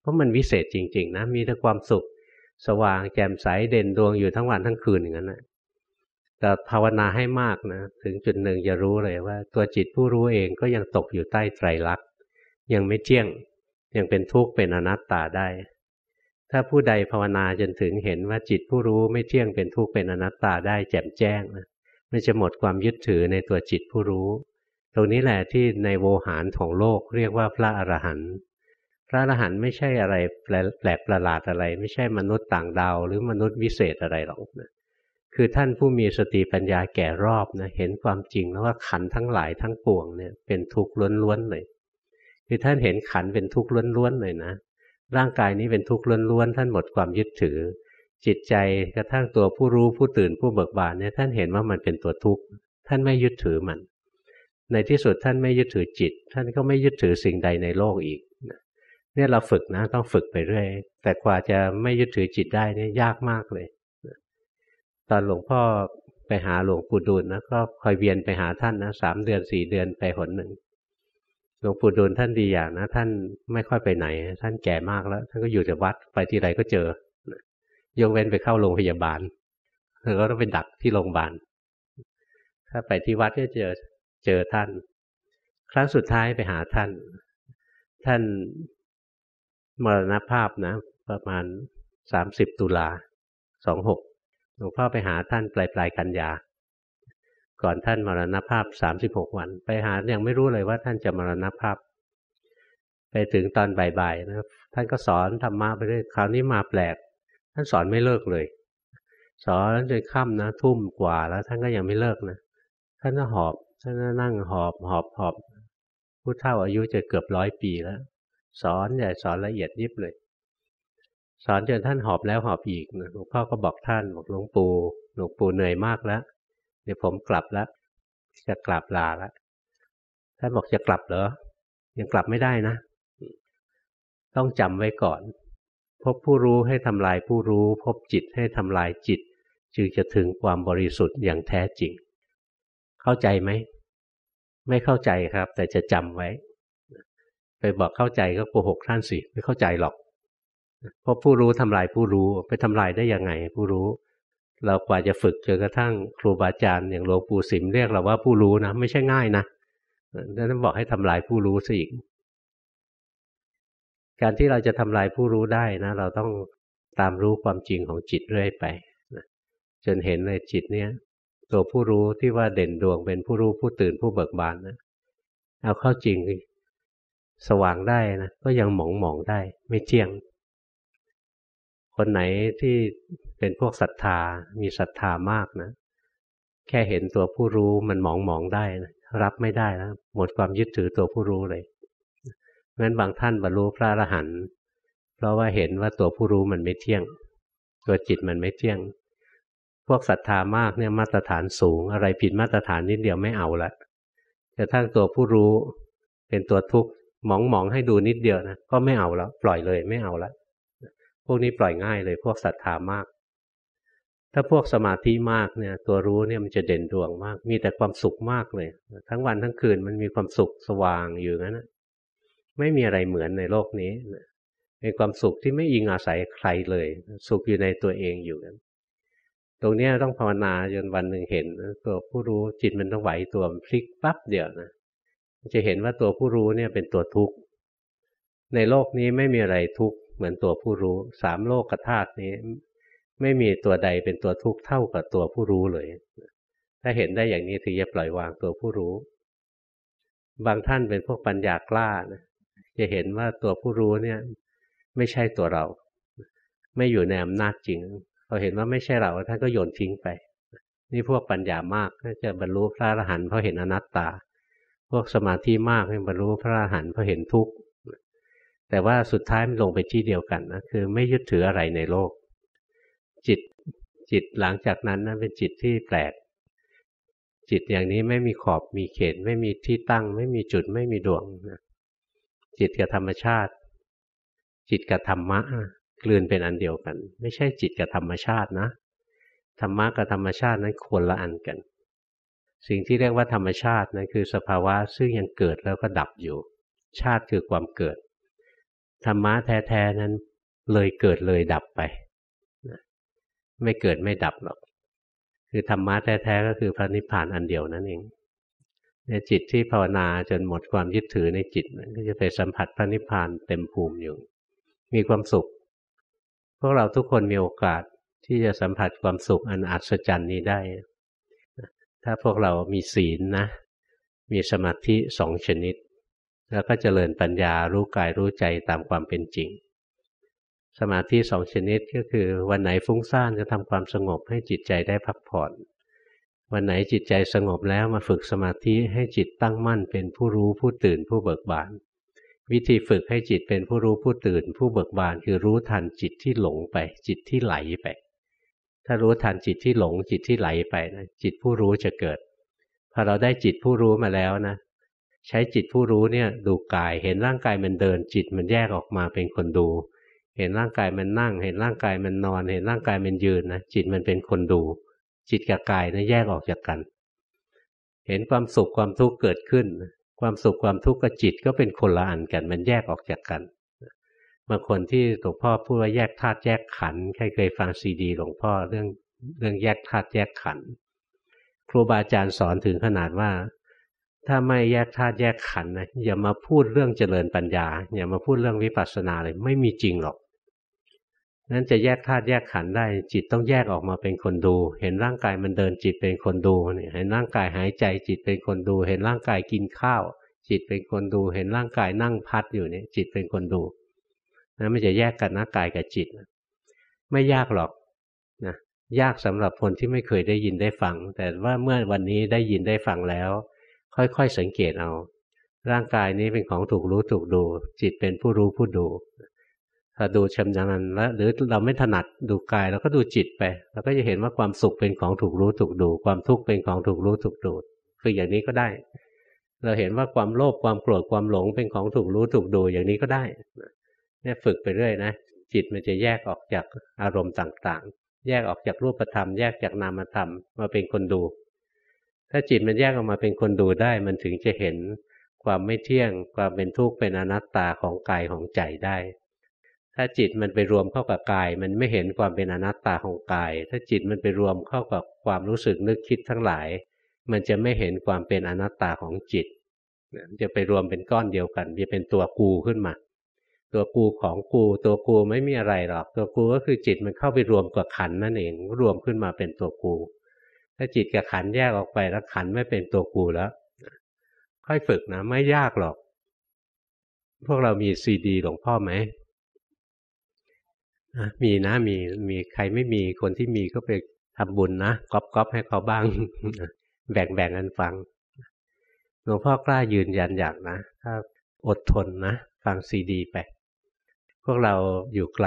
เพราะมันวิเศษจริง ๆ นะมีแต่ความสุข สว่างแจ่มใสเด่นดวงอยู่ทั้งวันทั้งคืนอย่างนั้นนะ แต่ภาวนาให้มากนะถึงจุดหนึ่งจะรู้เลยว่า ตัวจิตผู้รู้เองก็ยังตกอยู่ใต้ไตรลักษณ์ยังไม่เที่ยงยังเป็นทุกข์เป็นอนัตตาได้ ถ้าผู้ใดภาวนาจนถึงเห็นว่าจิตผู้รู้ไม่เที่ยงเป็นทุกข์เป็นอนัตตาได้แจ่มแจ้งนะมันจะหมดความยึดถือในตัวจิตผู้รู้ ตรงนี้แหละที่ในโวหารของโลกเรียกว่าพระอรหันต์พระอรหันต์ไม่ใช่อะไรแปลกประหลาดอะไร ไม่ใช่มนุษย์ต่างดาว หรือมนุษย์วิเศษอะไรหรอกนะ คือท่านผู้มีสติปัญญาแก่รอบนะเห็นความจริงแล้วว่าขันทั้งหลายทั้งปวงเนี่ยเป็นทุกข์ล้วนๆเลยคือท่านเห็นขันเป็นทุกข์ล้วนๆเลยนะร่างกายนี้เป็นทุกข์ล้วนๆท่านหมดความยึดถือ จิตใจกระทั่งตัวผู้รู้ผู้ตื่นผู้เบิกบานเนี่ยท่านเห็นว่ามันเป็นตัวทุกข์ท่านไม่ยึดถือมัน ในที่สุดท่านไม่ยึดถือจิต ท่านก็ไม่ยึดถือสิ่งใดในโลกอีกเนี่ยเราฝึกนะต้องฝึกไปเรื่อยแต่กว่าจะไม่ยึดถือจิตได้เนี่ยยากมากเลย ตอนหลวงพ่อไปหาหลวงปู่ดูลนะก็คอยเวียนไปหาท่านนะสามเดือนสี่เดือนไปหนหนึ่งหลวงปู่ดูลท่านดีอย่างนะ ท่านไม่ค่อยไปไหน ท่านแก่มากแล้ว ท่านก็อยู่แต่วัดไปที่ไรก็เจอยกเว้นไปเข้าโรงพยาบาลเธอก็ต้องไปดักที่โรงพยาบาลถ้าไปที่วัดก็เจอเจอท่าน ครั้งสุดท้ายไปหาท่าน ท่านมรณภาพนะ ประมาณสามสิบตุลาสองหก หลวงพ่อไปหาท่านปลายปลายกันยา ก่อนท่านมรณภาพสามสิบหกวัน ไปหายังไม่รู้เลยว่าท่านจะมรณภาพ ไปถึงตอนบ่ายๆนะท่านก็สอนธรรมะไปเรื่อยคราวนี้มาแปลก ท่านสอนไม่เลิกเลย สอนจนค่ำนะทุ่มกว่าแล้วท่านก็ยังไม่เลิกนะท่านก็หอบท่านก็นั่งหอบหอบหอบผู้เฒ่าอายุจะเกือบร้อยปีแล้ว สอนใหญ่สอนละเอียดยิบเลย สอนจนท่านหอบแล้วหอบอีกหลวงพ่อก็บอกท่านบอกหลวงปู่หลวงปู่เหนื่อยมากแล้วเดี๋ยวผมกลับแล้วจะกลับลาแล้วท่านบอกจะกลับเหรอยังกลับไม่ได้นะ ต้องจำไว้ก่อน พบผู้รู้ให้ทำลายผู้รู้ พบจิตให้ทำลายจิต จึงจะถึงความบริสุทธิ์อย่างแท้จริง เข้าใจไหมไม่เข้าใจครับ แต่จะจำไว้ ไปบอกเข้าใจก็โกหกท่านสิ ไม่เข้าใจหรอก เพราะผู้รู้ทำลายผู้รู้ไปทำลายได้ยังไง ผู้รู้ เรากว่าจะฝึกจนกระทั่งครูบาอาจารย์อย่างหลวงปู่สิมเรียกเราว่าผู้รู้นะไม่ใช่ง่ายนะดังนั่นบอกให้ทำลายผู้รู้ซะอีกการที่เราจะทำลายผู้รู้ได้นะ เราต้องตามรู้ความจริงของจิตเรื่อยไปนะจนเห็นเลยจิตเนี้ยตัวผู้รู้ที่ว่าเด่นดวงเป็นผู้รู้ผู้ตื่นผู้เบิกบานนะเอาเข้าจริงสว่างได้นะก็ยังหมองหมองได้ ไม่เที่ยง คนไหนที่เป็นพวกศรัทธา มีศรัทธามากนะ แค่เห็นตัวผู้รู้มันหมองมองได้นะรับไม่ได้แล้วหมดความยึดถือตัวผู้รู้เลยงั้นบางท่านบรรลุพระอรหันต์เพราะว่าเห็นว่าตัวผู้รู้มันไม่เที่ยง ตัวจิตมันไม่เที่ยง พวกศรัทธามากเนี่ยมาตรฐานสูง อะไรผิดมาตรฐานนิดเดียวไม่เอาละแต่ทั้งตัวผู้รู้เป็นตัวทุกข์มองมองให้ดูนิดเดียวนะก็ไม่เอาแล้ว ปล่อยเลยไม่เอาแล้ว พวกนี้ปล่อยง่ายเลยพวกศรัทธามาก ถ้าพวกสมาธิมากเนี่ย ตัวรู้เนี่ยมันจะเด่นดวงมาก มีแต่ความสุขมากเลย ทั้งวันทั้งคืนมันมีความสุขสว่างอยู่งั้นนะไม่มีอะไรเหมือนในโลกนี้เป็นความสุขที่ไม่อิงอาศัยใครเลย สุขอยู่ในตัวเองอยู่กันตรงนี้ต้องภาวนาจนวันหนึ่งเห็นตัวผู้รู้จิตมันต้องไหวตัวพลิกปั๊บเดียวนะจะเห็นว่าตัวผู้รู้เนี่ยเป็นตัวทุกข์ในโลกนี้ไม่มีอะไรทุกข์ เหมือนตัวผู้รู้สามโลกธาตุนี้ ไม่มีตัวใดเป็นตัวทุกข์เท่ากับตัวผู้รู้เลย ถ้าเห็นได้อย่างนี้ถึงจะปล่อยวางตัวผู้รู้ บางท่านเป็นพวกปัญญากล้านะจะเห็นว่าตัวผู้รู้เนี่ย ไม่ใช่ตัวเรา ไม่อยู่ในอำนาจจริงพอเห็นว่าไม่ใช่เราท่านก็โยนทิ้งไป นี่พวกปัญญามากก็จะบรรลุพระอรหันต์เพราะเห็นอนัตตา พวกสมาธิมากให้บรรลุพระอรหันต์เพราะเห็นทุกข์ แต่ว่าสุดท้ายมันลงไปที่เดียวกันนะคือไม่ยึดถืออะไรในโลก จิตจิตหลังจากนั้นนะเป็นจิตที่แปลก จิตอย่างนี้ไม่มีขอบมีเขต ไม่มีที่ตั้ง ไม่มีจุดไม่มีดวงนะจิตกับธรรมชาติ จิตกับธรรมะกลืนเป็นอันเดียวกัน ไม่ใช่จิตกับธรรมชาตินะธรรมะกับธรรมชาตินั้นควรละอันกัน สิ่งที่เรียกว่าธรรมชาตินั้นคือสภาวะซึ่งยังเกิดแล้วก็ดับอยู่ ชาติคือความเกิด ธรรมะแท้ๆนั้น เลยเกิดเลยดับไป ไม่เกิดไม่ดับหรอก คือธรรมะแท้ๆก็คือพระนิพพานอันเดียวนั่นเองในจิตที่ภาวนาจนหมดความยึดถือในจิตก็จะไปสัมผัสพระนิพพานเต็มภูมิอยู่ มีความสุข พวกเราทุกคนมีโอกาสที่จะสัมผัสความสุขอันอัศจรรย์นี้ได้ ถ้าพวกเรามีศีลนะ มีสมาธิสองชนิด แล้วก็เจริญปัญญารู้กายรู้ใจตามความเป็นจริง สมาธิสองชนิดก็คือ วันไหนฟุ้งซ่านก็ทำความสงบให้จิตใจได้พักผ่อน วันไหนจิตใจสงบแล้วมาฝึกสมาธิให้จิตตั้งมั่นเป็นผู้รู้ผู้ตื่นผู้เบิกบาน วิธีฝึกให้จิตเป็นผู้รู้ผู้ตื่น ผู้เบิกบานคือรู้ทันจิตที่หลงไป จิตที่ไหลไป ถ้ารู้ทันจิตที่หลงจิตที่ไหลไปนะจิตผู้รู้จะเกิดพอเราได้จิตผู้รู้มาแล้วนะ ใช้จิตผู้รู้เนี่ยดูกาย เห็นร่างกายมันเดิน จิตมันแยกออกมาเป็นคนดู เห็นร่างกายมันนั่ง เห็นร่างกายมันนอน เห็นร่างกายมันยืนนะจิตมันเป็นคนดู จิตกับกายนะแยกออกจากกัน เห็นความสุขความทุกข์เกิดขึ้น ความสุขความทุกข์กับจิตก็เป็นคนละอันกัน มันแยกออกจากกันบางคนที่หลวงพ่อพูดว่าแยกธาตุแยกขันธ์ใครเคยฟังซีดีหลวงพ่อเรื่องเรื่องแยกธาตุแยกขันธ์ครูบาอาจารย์สอนถึงขนาดว่า ถ้าไม่แยกธาตุแยกขันธ์นะอย่ามาพูดเรื่องเจริญปัญญา อย่ามาพูดเรื่องวิปัสสนาเลยไม่มีจริงหรอกนั้นจะแยกธาตุแยกขันธ์ได้ จิตต้องแยกออกมาเป็นคนดู เห็นร่างกายมันเดินจิตเป็นคนดูเห็นร่างกายหายใจจิตเป็นคนดู เห็นร่างกายกินข้าว จิตเป็นคนดู เห็นร่างกายนั่งพัดอยู่เนี่ยจิตเป็นคนดูนะมันจะแยกกันนะกายกับจิต ไม่ยากหรอกนะยากสำหรับคนที่ไม่เคยได้ยินได้ฟัง แต่ว่าเมื่อวันนี้ได้ยินได้ฟังแล้ว ค่อยๆสังเกตเอา ร่างกายนี้เป็นของถูกรู้ถูกดู จิตเป็นผู้รู้ผู้ดู ถ้าดูชำนาญแล้วหรือเราไม่ถนัดดูกายเราก็ดูจิตไปเราก็จะเห็นว่าความสุขเป็นของถูกรู้ถูกดู ความทุกข์เป็นของถูกรู้ถูกดูคืออย่างนี้ก็ได้ เราเห็นว่าความโลภความโกรธความหลงเป็นของถูกรู้ถูกดูอย่างนี้ก็ได้เนี่ยฝึกไปเรื่อยนะจิตมันจะแยกออกจากอารมณ์ต่างๆ แยกออกจากรูปธรรม แยกจากนามธรรม มาเป็นคนดู ถ้าจิตมันแยกออกมาเป็นคนดูได้ มันถึงจะเห็นความไม่เที่ยง ความเป็นทุกข์เป็นอนัตตาของกายของใจได้ ถ้าจิตมันไปรวมเข้ากับกาย มันไม่เห็นความเป็นอนัตตาของกาย ถ้าจิตมันไปรวมเข้ากับความรู้สึกนึกคิดทั้งหลาย มันจะไม่เห็นความเป็นอนัตตาของจิตจะไปรวมเป็นก้อนเดียวกัน จะเป็นตัวกูขึ้นมา ตัวกูของกูตัวกูไม่มีอะไรหรอก ตัวกูก็คือจิตมันเข้าไปรวมกับขันนั่นเอง รวมขึ้นมาเป็นตัวกู ถ้าจิตกับขันแยกออกไปแล้วขันไม่เป็นตัวกูแล้ว ค่อยฝึกนะไม่ยากหรอก พวกเรามีซีดีหลวงพ่อไหมมีนะมีมีใครไม่มีคนที่มีก็ไปทำบุญนะก๊อปก๊อปให้เขาบ้าง แบ่งแบ่งกันฟังหลวงพ่อกล้ายืนยันอย่างนะ ถ้าอดทนนะ ฟังซีดีไป พวกเราอยู่ไกล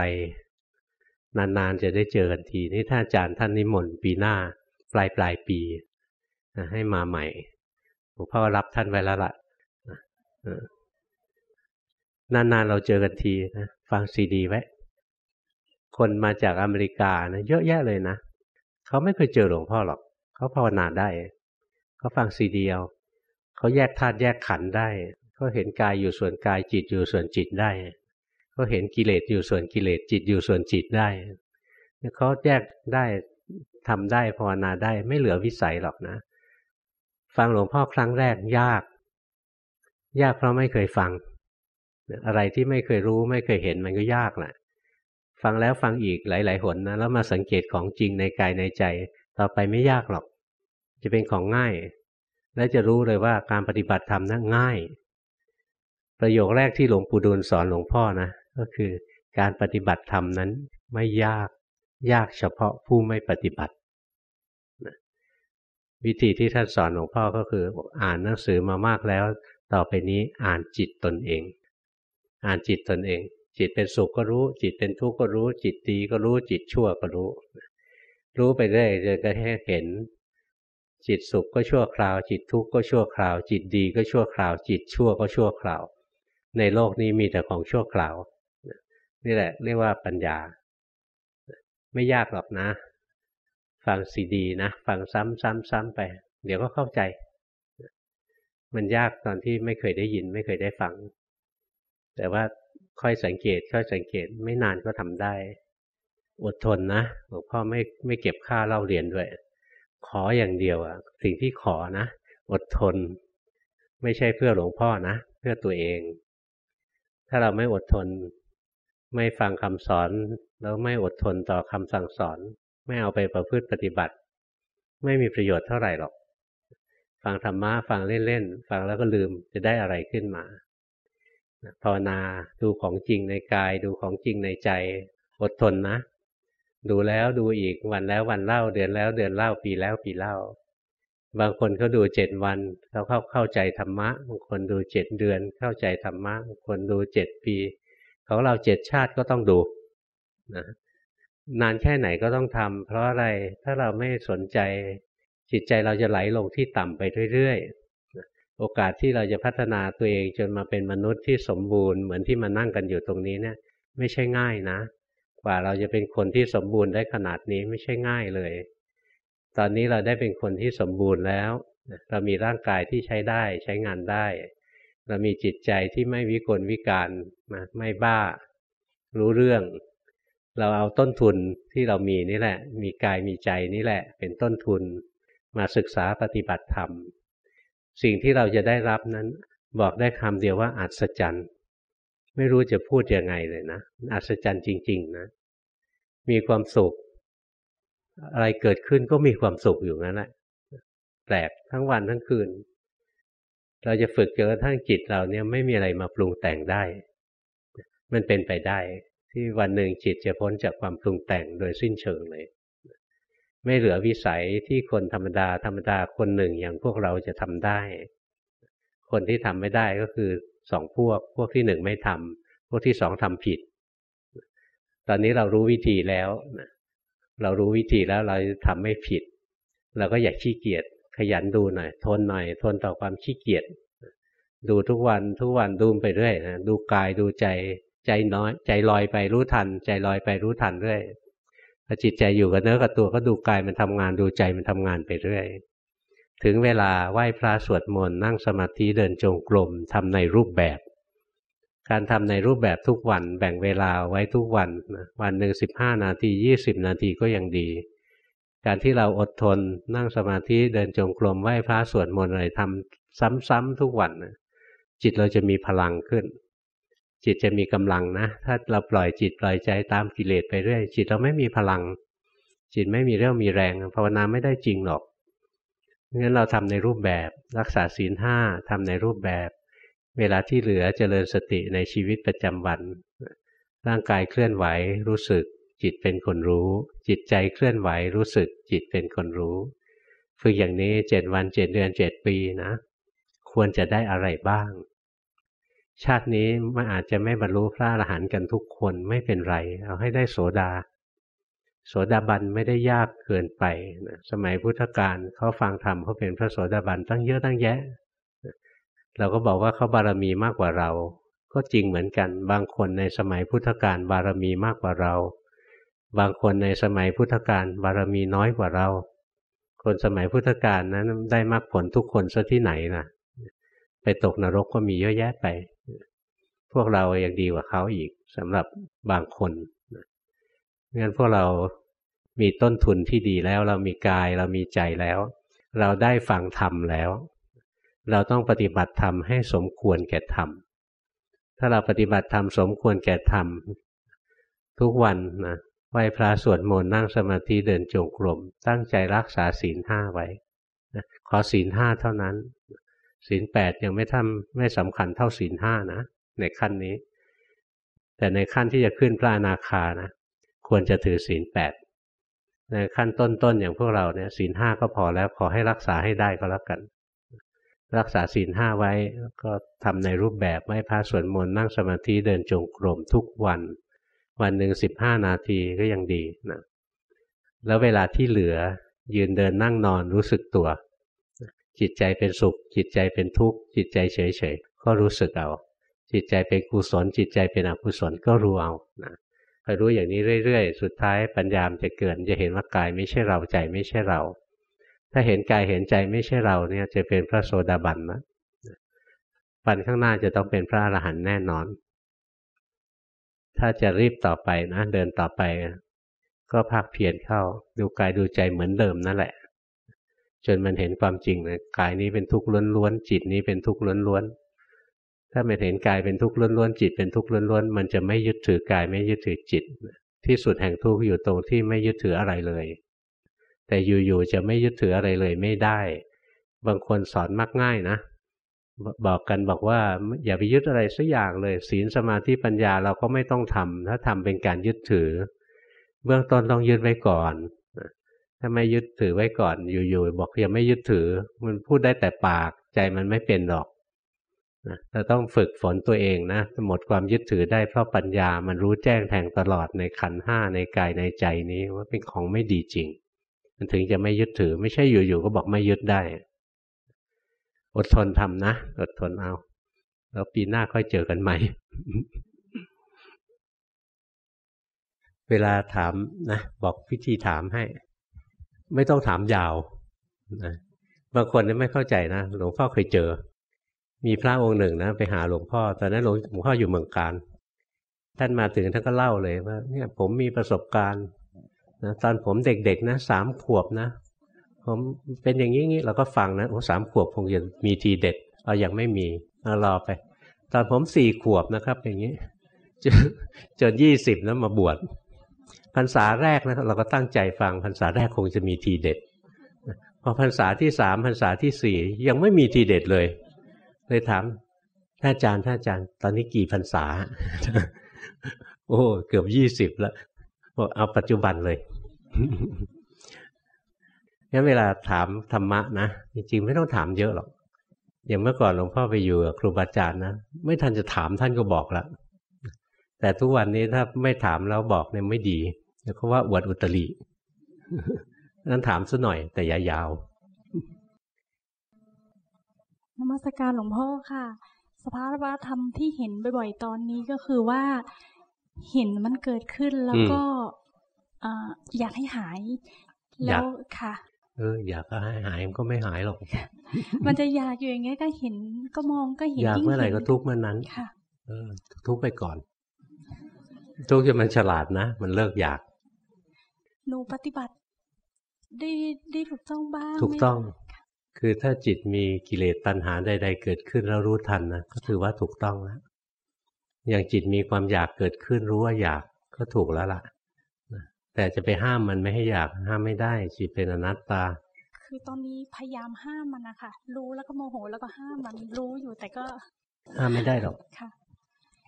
นานๆจะได้เจอกันที นี่ท่านอาจารย์ท่านนิมนต์ปีหน้า ปลายปลายปีให้มาใหม่หลวงพ่อรับท่านไว้แล้วล่ะนานๆเราเจอกันทีนะฟังซีดีไว้ คนมาจากอเมริกานะเยอะแยะเลยนะเขาไม่เคยเจอหลวงพ่อหรอก เขาภาวนาได้ เขาฟังซีดีเอาเขาแยกธาตุแยกขันได้เขาเห็นกายอยู่ส่วนกายจิตอยู่ส่วนจิตได้เขาเห็นกิเลสอยู่ส่วนกิเลสจิตอยู่ส่วนจิตได้เขาแยกได้ ทำได้ภาวนาได้ไม่เหลือวิสัยหรอกนะ ฟังหลวงพ่อครั้งแรกยาก ยากเพราะไม่เคยฟัง อะไรที่ไม่เคยรู้ไม่เคยเห็นมันก็ยากแหละฟังแล้วฟังอีกหลาย ๆ หนนะแล้วมาสังเกตของจริงในกายในใจ ต่อไปไม่ยากหรอก จะเป็นของง่าย และจะรู้เลยว่าการปฏิบัติธรรมนั้นง่าย ประโยคแรกที่หลวงปู่ดูลสอนหลวงพ่อนะ ก็คือการปฏิบัติธรรมนั้นไม่ยาก ยากเฉพาะผู้ไม่ปฏิบัติ วิธีที่ท่านสอนหลวงพ่อก็คืออ่านหนังสือมามากแล้ว ต่อไปนี้อ่านจิตตนเอง อ่านจิตตนเอง จิตเป็นสุขก็รู้ จิตเป็นทุกข์ก็รู้ จิตดีก็รู้ จิตชั่วก็รู้ รู้ไปเรื่อยจะก็ให้เห็น จิตสุขก็ชั่วคราว จิตทุกข์ก็ชั่วคราว จิตดีก็ชั่วคราว จิตชั่วก็ชั่วคราว ในโลกนี้มีแต่ของชั่วคราวนี่แหละเรียกว่าปัญญา ไม่ยากหรอกนะ ฟังซีดีนะ ฟังซ้ำๆๆไป เดี๋ยวก็เข้าใจ มันยากตอนที่ไม่เคยได้ยิน ไม่เคยได้ฟัง แต่ว่าค่อยสังเกตค่อยสังเกตไม่นานก็ทำได้ อดทนนะหลวงพ่อไม่ไม่เก็บค่าเล่าเรียนด้วย ขออย่างเดียวอะสิ่งที่ขอนะ อดทน ไม่ใช่เพื่อหลวงพ่อนะ เพื่อตัวเอง ถ้าเราไม่อดทน ไม่ฟังคำสอนแล้วไม่อดทนต่อคำสั่งสอน ไม่เอาไปประพฤติปฏิบัติ ไม่มีประโยชน์เท่าไหร่หรอก ฟังธรรมะฟังเล่นๆฟังแล้วก็ลืมจะได้อะไรขึ้นมาภาวนาดูของจริงในกาย ดูของจริงในใจ อดทนนะ ดูแล้วดูอีกวันแล้ววันเล่าเดือนแล้วเดือนเล่าปีแล้วปีเล่า บางคนเขาดูเจ็ดวันเขาเข้าเข้าใจธรรมะบางคนดูเจ็ดเดือนเข้าใจธรรมะบางคนดูเจ็ดปี ของเราเจ็ดชาติก็ต้องดูนะนานแค่ไหนก็ต้องทำเพราะอะไรถ้าเราไม่สนใจจิตใจเราจะไหลลงที่ต่ำไปเรื่อยๆ โอกาสที่เราจะพัฒนาตัวเองจนมาเป็นมนุษย์ที่สมบูรณ์เหมือนที่มานั่งกันอยู่ตรงนี้เนี่ย ไม่ใช่ง่ายนะ กว่าเราจะเป็นคนที่สมบูรณ์ได้ขนาดนี้ไม่ใช่ง่ายเลย ตอนนี้เราได้เป็นคนที่สมบูรณ์แล้ว เรามีร่างกายที่ใช้ได้ใช้งานได้ เรามีจิตใจที่ไม่วิกลวิการมาไม่บ้า รู้เรื่อง เราเอาต้นทุนที่เรามีนี่แหละ มีกายมีใจนี่แหละ เป็นต้นทุนมาศึกษาปฏิบัติธรรม สิ่งที่เราจะได้รับนั้น บอกได้คำเดียวว่าอัศจรรย์ไม่รู้จะพูดยังไงเลยนะอัศจรรย์จริง ๆ นะ มีความสุข อะไรเกิดขึ้นก็มีความสุขอยู่นั่นแหละแปลกทั้งวันทั้งคืน เราจะฝึกจนกระทั่งจิตเราเนี่ยไม่มีอะไรมาปรุงแต่งได้ มันเป็นไปได้ ที่วันหนึ่งจิตจะพ้นจากความปรุงแต่งโดยสิ้นเชิงเลย ไม่เหลือวิสัยที่คนธรรมดา ธรรมดาคนหนึ่งอย่างพวกเราจะทำได้ คนที่ทำไม่ได้ก็คือสองพวก พวกที่หนึ่งไม่ทำพวกที่สองทำผิด ตอนนี้เรารู้วิธีแล้ว เรารู้วิธีแล้วเราทำไม่ผิด เราก็อย่าขี้เกียจ ขยันดูหน่อย ทนหน่อย ทนต่อความขี้เกียจดูทุกวันทุกวันดูไปเรื่อยนะดูกายดูใจใจน้อย ใจลอยไปรู้ทัน ใจลอยไปรู้ทันเรื่อยพอจิตใจอยู่กับเนื้อกับตัวก็ดูกายมันทำงานดูใจมันทำงานไปเรื่อย ถึงเวลาไหว้พระสวดมนต์นั่งสมาธิเดินจงกรมทำในรูปแบบ การทำในรูปแบบทุกวันแบ่งเวลาไว้ทุกวันวันหนึ่งสิบห้านาทียี่สิบนาทีก็ยังดี การที่เราอดทนนั่งสมาธิเดินจงกรมไหว้พระสวดมนต์อะไรทำซ้ำๆทุกวันจิตเราจะมีพลังขึ้น จิตจะมีกำลังนะ ถ้าเราปล่อยจิตปล่อยใจตามกิเลสไปเรื่อยจิตเราไม่มีพลัง จิตไม่มีเรื่องมีแรงภาวนาไม่ได้จริงหรอกงั้นเราทำในรูปแบบรักษาศีลห้าทำในรูปแบบ เวลาที่เหลือเจริญสติในชีวิตประจำวัน ร่างกายเคลื่อนไหวรู้สึก จิตเป็นคนรู้ จิตใจเคลื่อนไหวรู้สึก จิตเป็นคนรู้ฝึกอย่างนี้เจ็ดวันเจ็ดเดือนเจ็ดปีนะ ควรจะได้อะไรบ้าง ชาตินี้มันอาจจะไม่บรรลุพระอรหันต์กันทุกคนไม่เป็นไร เอาให้ได้โสดา โสดาบันไม่ได้ยากเกินไปนะสมัยพุทธกาลเขาฟังธรรมเขาเป็นพระโสดาบันตั้งเยอะตั้งแยะ เราก็บอกว่าเขาบารมีมากกว่าเรา ก็จริงเหมือนกันบางคนในสมัยพุทธกาลบารมีมากกว่าเรา บางคนในสมัยพุทธกาลบารมีน้อยกว่าเรา คนสมัยพุทธกาลนั้นได้มากผลทุกคนซะที่ไหนนะไปตกนรกก็มีเยอะแยะไป พวกเรายังดีกว่าเขาอีกสำหรับบางคนงั้นพวกเรามีต้นทุนที่ดีแล้ว เรามีกายเรามีใจแล้ว เราได้ฟังธรรมแล้ว เราต้องปฏิบัติธรรมให้สมควรแก่ธรรมถ้าเราปฏิบัติธรรมสมควรแก่ธรรมทุกวันนะ ไหว้พระสวดมนต์นั่งสมาธิเดินจงกรมตั้งใจรักษาศีลห้าไว้นะขอศีลห้าเท่านั้น ศีลแปดยังไม่ทำไม่สำคัญเท่าศีลห้านะในขั้นนี้ แต่ในขั้นที่จะขึ้นพระอนาคานะควรจะถือศีลแปดในขั้นต้นๆอย่างพวกเราเนี่ยศีลห้าก็พอแล้วขอให้รักษาให้ได้ก็แล้วกัน รักษาศีลห้าไว้ก็ทำในรูปแบบไม่พาสวดมนต์นั่งสมาธิเดินจงกรมทุกวัน วันหนึ่งสิบห้านาทีก็ยังดีนะแล้วเวลาที่เหลือยืนเดินนั่งนอนรู้สึกตัว จิตใจเป็นสุข จิตใจเป็นทุกข์ จิตใจเฉยๆก็รู้สึกเอา จิตใจเป็นกุศล จิตใจเป็นอกุศลก็รู้เอานะคอยรู้อย่างนี้เรื่อยๆ สุดท้ายปัญญามจะเกิดจะเห็นว่ากายไม่ใช่เราใจไม่ใช่เรา ถ้าเห็นกายเห็นใจไม่ใช่เราเนี่ยจะเป็นพระโสดาบันนะปันข้างหน้าจะต้องเป็นพระอรหันต์แน่นอน ถ้าจะรีบต่อไปนะเดินต่อไป ก็ภาคเพียรเข้า ดูกายดูใจเหมือนเดิมนั่นแหละ จนมันเห็นความจริงเลยกายนี้เป็นทุกข์ล้วนๆจิตนี้เป็นทุกข์ล้วนๆถ้ามันเห็นกายเป็นทุกข์ล้วนๆจิตเป็นทุกข์ล้วนๆมันจะไม่ยึดถือกายไม่ยึดถือจิต ที่สุดแห่งทุกข์อยู่ตรงที่ไม่ยึดถืออะไรเลย แต่อยู่ๆจะไม่ยึดถืออะไรเลยไม่ได้ บางคนสอนมักง่ายนะ บอกกันบอกว่า อย่าไปยึดอะไรสักอย่างเลย ศีลสมาธิปัญญาเราก็ไม่ต้องทำถ้าทำเป็นการยึดถือ เบื้องต้นต้องยึดไว้ก่อนถ้าไม่ยึดถือไว้ก่อนอยู่ๆบอกยังไม่ยึดถือ มันพูดได้แต่ปากใจมันไม่เป็นหรอกเราต้องฝึกฝนตัวเองนะหมดความยึดถือได้เพราะปัญญามันรู้แจ้งแทงตลอดในขันห้าในกายในใจนี้ว่าเป็นของไม่ดีจริง มันถึงจะไม่ยึดถือ ไม่ใช่อยู่ๆก็บอกไม่ยึดได้ อดทนทำนะ อดทนเอา แล้วปีหน้าค่อยเจอกันใหม่ เวลาถามนะ บอกพิธีถามให้ ไม่ต้องถามยาวนะบางคนไม่เข้าใจนะหลวงพ่อเคยเจอ มีพระองค์หนึ่งนะไปหาหลวงพ่อ ตอนนั้นหลวงพ่ออยู่เมืองการ ท่านมาถึงท่านก็เล่าเลยว่า เนี่ย ผมมีประสบการณ์นะตอนผมเด็กๆนะสามขวบนะ ผมเป็นอย่างนี้งี้เราก็ฟังนะโอ้สามขวบคงจะมีทีเด็ดเรายังไม่มีเรารอไป ตอนผมสี่ขวบนะครับ อย่างนี้จนยี่สิบแล้วมาบวชพรรษาแรกนะเราก็ตั้งใจฟังพรรษาแรกคงจะมีทีเด็ดพอพรรษาที่สามพรรษาที่สี่ยังไม่มีทีเด็ดเลย เลยถามท่านอาจารย์ท่านอาจารย์ ตอนนี้กี่พรรษา โอ้ เกือบยี่สิบแล้วบอกเอาปัจจุบันเลย งั้นเวลาถามธรรมะนะจริงๆไม่ต้องถามเยอะหรอกอย่างเมื่อก่อนหลวงพ่อไปอยู่กับครูบาอาจารย์นะไม่ทันจะถามท่านก็บอกแล้วแต่ทุกวันนี้ถ้าไม่ถามแล้วบอกเนี่ยไม่ดีเพราะว่าอวดอุตรินั้นถามซะหน่อย แต่อย่ายาวนมัสการหลวงพ่อค่ะ สภาวะธรรมที่เห็นบ่อยๆตอนนี้ก็คือว่าเห็นมันเกิดขึ้นแล้วก็อยากให้หาย แล้วค่ะ เอออยากให้หายมันก็ไม่หายหรอก มันจะอยากอยู่อย่างเงี้ยก็เห็นก็มองก็เห็นอยากเมื่อไหร่ก็ทุกเมื่อนั้นค่ะ เออ ทุกไปก่อน ทุกจนมันฉลาดนะมันเลิกอยาก หนูปฏิบัติ ได้ได้ถูกต้องบ้างถูกต้อง คือถ้าจิตมีกิเลสตัณหาใด ๆ เกิดขึ้นแล้วรู้ทันนะก็ถือว่าถูกต้องแล้วอย่างจิตมีความอยากเกิดขึ้นรู้ว่าอยากก็ถูกแล้วล่ะ แต่จะไปห้ามมันไม่ให้อยากห้ามไม่ได้จิตเป็นอนัตตา คือตอนนี้พยายามห้ามมันนะคะรู้แล้วก็โมโหแล้วก็ห้ามมันรู้อยู่แต่ก็ ห้ามไม่ได้หรอกค่ะ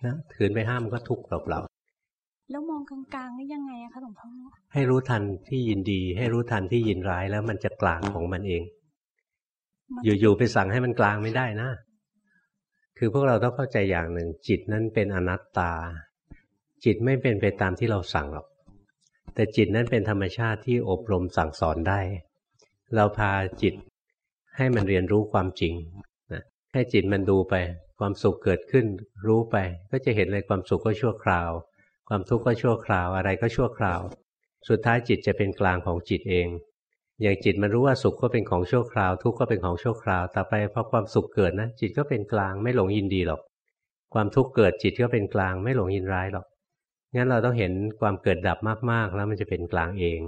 นะถืนไปห้ามก็ทุกข์เปล่าแล้วมองกลางๆนี่ยังไงอะคะหลวงพ่อให้รู้ทันที่ยินดี ให้รู้ทันที่ยินร้ายแล้วมันจะกลางของมันเอง อยู่ๆไปสั่งให้มันกลางไม่ได้นะคือพวกเราต้องเข้าใจอย่างหนึ่งจิตนั้นเป็นอนัตตา จิตไม่เป็นไปตามที่เราสั่งหรอก แต่จิตนั้นเป็นธรรมชาติที่อบรมสั่งสอนได้ เราพาจิตให้มันเรียนรู้ความจริงนะให้จิตมันดูไป ความสุขเกิดขึ้น รู้ไป ก็จะเห็นเลยความสุขก็ชั่วคราว ความทุกข์ก็ชั่วคราวอะไรก็ชั่วคราว สุดท้ายจิตจะเป็นกลางของจิตเอง อย่างจิตมันรู้ว่าสุขก็เป็นของชั่วคราว ทุกข์ก็เป็นของชั่วคราวต่อไปพอความสุขเกิดนะจิตก็เป็นกลางไม่หลงยินดีหรอก ความทุกข์เกิดจิตก็เป็นกลางไม่หลงยินร้ายหรอก งั้นเราต้องเห็นความเกิดดับมากๆ แล้วมันจะเป็นกลางเอง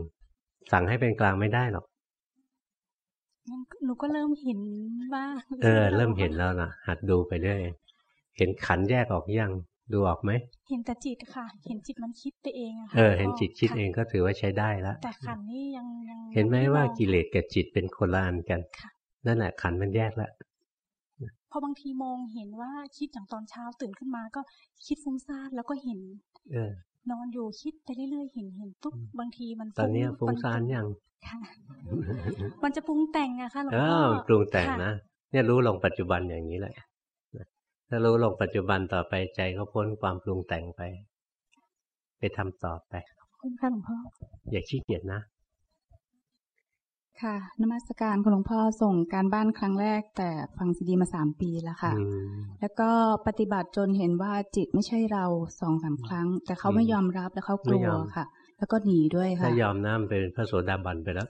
สั่งให้เป็นกลางไม่ได้หรอกหนูก็เริ่มเห็นว่าเออ เริ่มเห็นแล้วนะหัดดูไปเรื่อยเห็นขันแยกออกยังดูออกไหมเห็นแต่จิตค่ะ เห็นจิตมันคิดไปเองอะค่ะเออเห็นจิตคิดเองก็ถือว่าใช้ได้แล้วแต่ขันนี่ยังยังเห็นไหมว่ากิเลสกับจิตเป็นคนละอันกันนั่นแหละขันมันแยกแล้ว พอบางทีมองเห็นว่าคิดอย่างตอนเช้าตื่นขึ้นมาก็คิดฟุ้งซ่านแล้วก็เห็นเออนอนอยู่คิดไปเรื่อยๆเห็นเห็นปุ๊บบางทีมันตอนนี้ฟุ้งซ่านยังค่ะมันจะปรุงแต่งอะค่ะหลวงพ่อปรุงแต่งนะเนี่ยรู้ลงปัจจุบันอย่างนี้แหละถ้ารู้ลงปัจจุบันต่อไปใจก็พ้นความปรุงแต่งไป ไปทำต่อไปคุณค่ะหลวงพ่ออย่าขี้เกียจนะ ค่ะ นมัสการคุณหลวงพ่อส่งการบ้านครั้งแรก แต่ฟังซีดีมาสามปีแล้วค่ะ แล้วก็ปฏิบัติจนเห็นว่าจิตไม่ใช่เราสองสาครั้ง แต่เขาไม่ยอมรับแล้วเขากลัวค่ะ แล้วก็หนีด้วยค่ะถ้ายอมน้ำเป็นพระโสดาบันไปแล้ว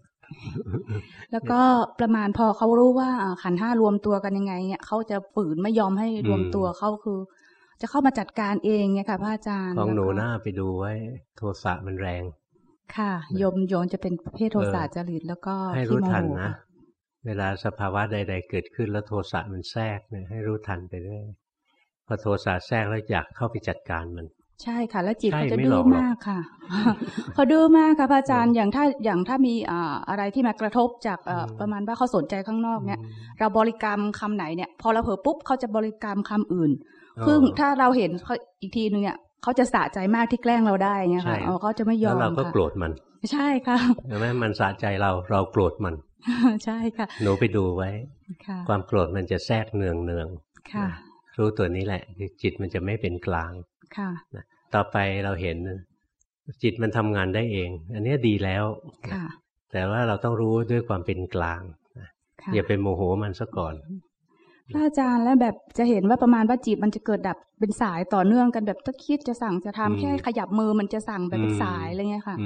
แล้วก็ประมาณพอเขารู้ว่าขันห้ารวมตัวกันยังไงเนี่ยเขาจะฝืนไม่ยอมให้รวมตัวเขาคือ จะเข้ามาจัดการเองเนี่ยค่ะพระอาจารย์ของหนูหน้าไปดูไว้ โทสะมันแรง ค่ะโยมโยมจะเป็นประเภทโทสะจริตแล้วก็ให้รู้ทันนะเวลาสภาวะใด ๆ เกิดขึ้นแล้วโทสะมันแทรกเนี่ยให้รู้ทันไปเรื่อยพอโทสะแทรกแล้วอยากเข้าไปจัดการมัน ใช่ค่ะ แล้วจิตเขาจะดื้อมากค่ะเขาดื้อมากค่ะพระอาจารย์อย่างถ้าอย่างถ้ามีอะไรที่มากระทบจากประมาณว่าเขาสนใจข้างนอกเนี่ย เราบริกรรมคำไหนเนี่ย พอเราเผลอปุ๊บเขาจะบริกรรมคำอื่นซึ่งถ้าเราเห็นเขาอีกทีนึงเนี่ย เขาจะสะใจมากที่แกล้งเราได้เงี้ยค่ะเขาจะไม่ยอมแล้วเราก็โกรธมัน ใช่ค่ะใช่ไหมมันสะใจเราเราโกรธมัน ใช่ค่ะ หนูไปดูไว้ความโกรธมันจะแทรกเนืองเนืองค่ะรู้ตัวนี้แหละจิตมันจะไม่เป็นกลางค่ะต่อไปเราเห็นจิตมันทำงานได้เอง อันนี้ดีแล้วแต่ว่าเราต้องรู้ด้วยความเป็นกลางอย่าไปโมโหมันซะก่อน พระอาจารย์แล้วแบบจะเห็นว่าประมาณว่าจิตมันจะเกิดดับเป็นสายต่อเนื่องกันแบบถ้าคิดจะสั่งจะทำแค่ขยับมือมันจะสั่งแบบเป็นสายอะไรเงี้ยค่ะ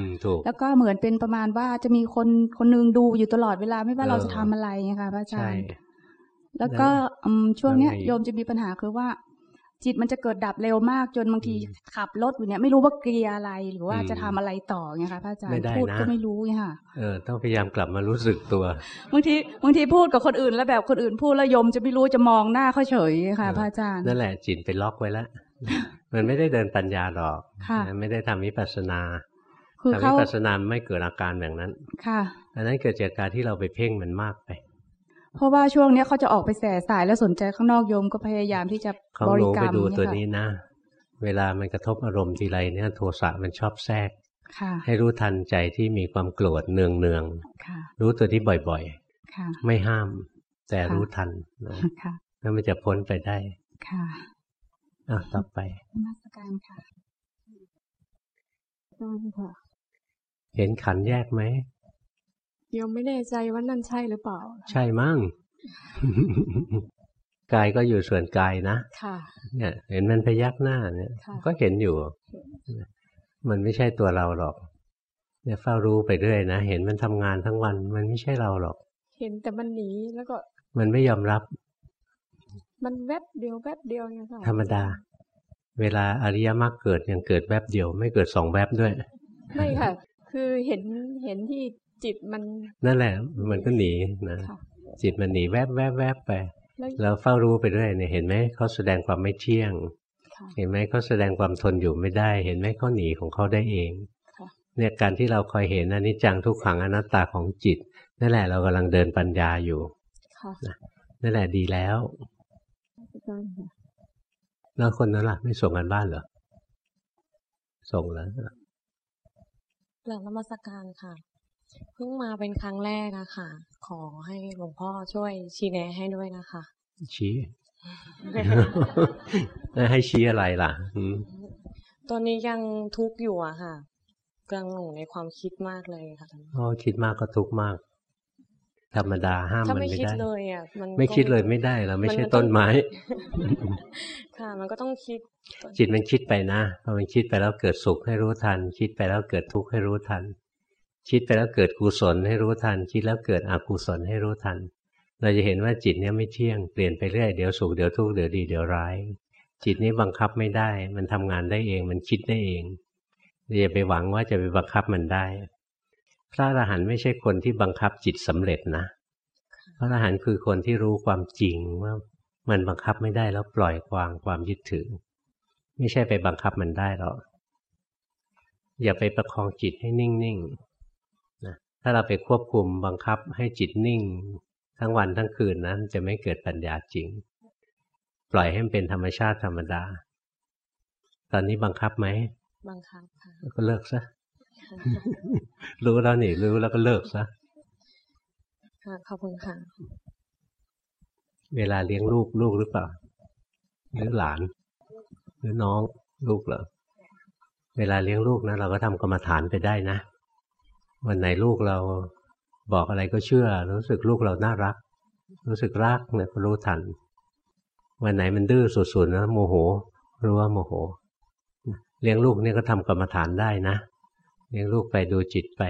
แล้วก็เหมือนเป็นประมาณว่าจะมีคนคนนึงดูอยู่ตลอดเวลาไม่ว่าเราจะทำอะไรเงี้ยค่ะพระอาจารย์แล้วก็อืมช่วงเนี้ยแล้วไงโยมจะมีปัญหาคือว่า จิตมันจะเกิดดับเร็วมากจนบางทีขับรถอยู่เนี่ยไม่รู้ว่าเกียร์อะไรหรือว่าอืมจะทำอะไรต่อไงคะพระอาจารไม่ย์ได้พูดนะก็ไม่รู้ไงค่ะเออต้องพยายามกลับมารู้สึกตัวบางทีบางทีพูดกับคนอื่นแล้วแบบคนอื่นพูดแล้วโยมจะไม่รู้จะมองหน้าเขาเฉยค่ะเออพระอาจารย์นั่นแหละจิตไปล็อกไว้แล้วมันไม่ได้เดินปัญญาหรอกค่ะนะไม่ได้ทำวิปัสสนาคือทำวิเขาปัสสนาไม่เกิดอาการแบบนั้น ค่ะอันนั้นเกิดจากการที่เราไปเพ่งมันมากไป เพราะว่าช่วงเนี้ยเขาจะออกไปแส่สายแล้วสนใจข้างนอกโยมก็พยายามที่จะเขาบหรินูกรไปรมดูเนี่ยตัวค่ะนี้นะ เวลามันกระทบอารมณ์ทีไรเนี่ยโทสะมันชอบแทรกค่ะให้รู้ทันใจที่มีความโกรธเนืองเนืองค่ะๆรู้ตัวที่บ่อยค่ะๆไม่ห้าม แต่ค่ะรู้ทันนะค่ะแล้วมันจะพ้นไปได้ค่ะอะต่อไปนมัสการค่ะได้ค่ะเห็นขันธ์แยกไหม ยังไม่แน่ใจว่านั่นใช่หรือเปล่า ใช่มั้งกายก็อยู่ส่วนกายนะค่ะเนี่ยเห็นมันพยักหน้าเนี่ยค่ะก็เห็นอยู่ มันไม่ใช่ตัวเราหรอก เนี่ยเฝ้ารู้ไปเรื่อยนะเห็นมันทำงานทั้งวัน มันไม่ใช่เราหรอก เห็นแต่มันหนีแล้วก็ มันไม่ยอมรับ มันแวบเดียวแวบเดียวเนี่ยค่ะธรรมดา เวลาอริยมรรคเกิดยังเกิดแวบเดียว ไม่เกิดสองแวบด้วย ไม่ค่ะ คือเห็นเห็นที่ จิตมันนั่นแหละ มันก็หนีนะค่ะจิตมันหนีแวบแวบแวบไปแล้วเราเฝ้ารู้ไปเรื่อยเนี่ยเห็นไหมเขาแสดงความไม่เที่ยงค่ะเห็นไหมเขาแสดงความทนอยู่ไม่ได้ เห็นไหมเขาหนีของเขาได้เองค่ะเนี่ยการที่เราคอยเห็นอนิจจังทุกขังอนัตตาของจิต นั่นแหละเรากำลังเดินปัญญาอยู่ค่ะนั่นแหละดีแล้วอาจารย์ค่ะแล้วคนนั้นล่ะ ไม่ส่งกันบ้านเหรอส่งแล้วหลังนมัสการค่ะ เพิ่งมาเป็นครั้งแรกอะค่ะ ขอให้หลวงพ่อช่วยชี้แนะให้ด้วยนะคะ ชี้แล้วให้ชี้อะไรล่ะอืมตอนนี้ยังทุกข์อยู่อะค่ะกำลังหลงในความคิดมากเลยค่ะอ๋อคิดมากก็ทุกข์มาก ธรรมดาห้ามถ้ามันไม่ไม่คิดได้เลยอะมันไม่ก็คิดเลยไม่ได้เราไม่ใช่นก็ต้นไม้ ค่ะ มันก็ต้องคิด จิตมันคิดไปนะพอมันคิดไปแล้วเกิดสุขให้รู้ทัน คิดไปแล้วเกิดทุกข์ให้รู้ทัน คิดไปแล้วเกิดกุศลให้รู้ทัน คิดแล้วเกิดอกุศลให้รู้ทัน เราจะเห็นว่าจิตเนี่ยไม่เที่ยงเปลี่ยนไปเรื่อยเดี๋ยวสุขเดี๋ยวทุกข์เดี๋ยวดีเดี๋ยวร้าย จิตนี้บังคับไม่ได้ มันทำงานได้เอง มันคิดได้เองอย่าไปหวังว่าจะไปบังคับมันได้ พระอรหันต์ไม่ใช่คนที่บังคับจิตสำเร็จนะพระอรหันต์คือคนที่รู้ความจริงว่ามันบังคับไม่ได้แล้วปล่อยวางความยึดถือ ไม่ใช่ไปบังคับมันได้หรอกอย่าไปประคองจิตให้นิ่งๆ ถ้าเราไปควบคุมบังคับให้จิตนิ่ง ทั้งวันทั้งคืนนะมันจะไม่เกิดปัญญาจริง ปล่อยให้มันเป็นธรรมชาติธรรมดา ตอนนี้บังคับไหมบังคับค่ะก็เลิกซะรู้แล้วนี่รู้แล้วก็เลิกซะค่ะขอบคุณค่ะ เวลาเลี้ยงลูกลูกหรือเปล่าหรือหลาน หรือน้องลูกเหรอเวลาเลี้ยงลูกนะเราก็ทำกรรมฐานไปได้นะ วันไหนลูกเราบอกอะไรก็เชื่อ รู้สึกลูกเราน่ารัก รู้สึกรักเนี่ยก็รู้ทัน วันไหนมันดื้อสุดๆนะโมโห รู้ว่าโมโห เลี้ยงลูกนี่ก็ทำกรรมฐานได้นะ เลี้ยงลูกไปดูจิตไป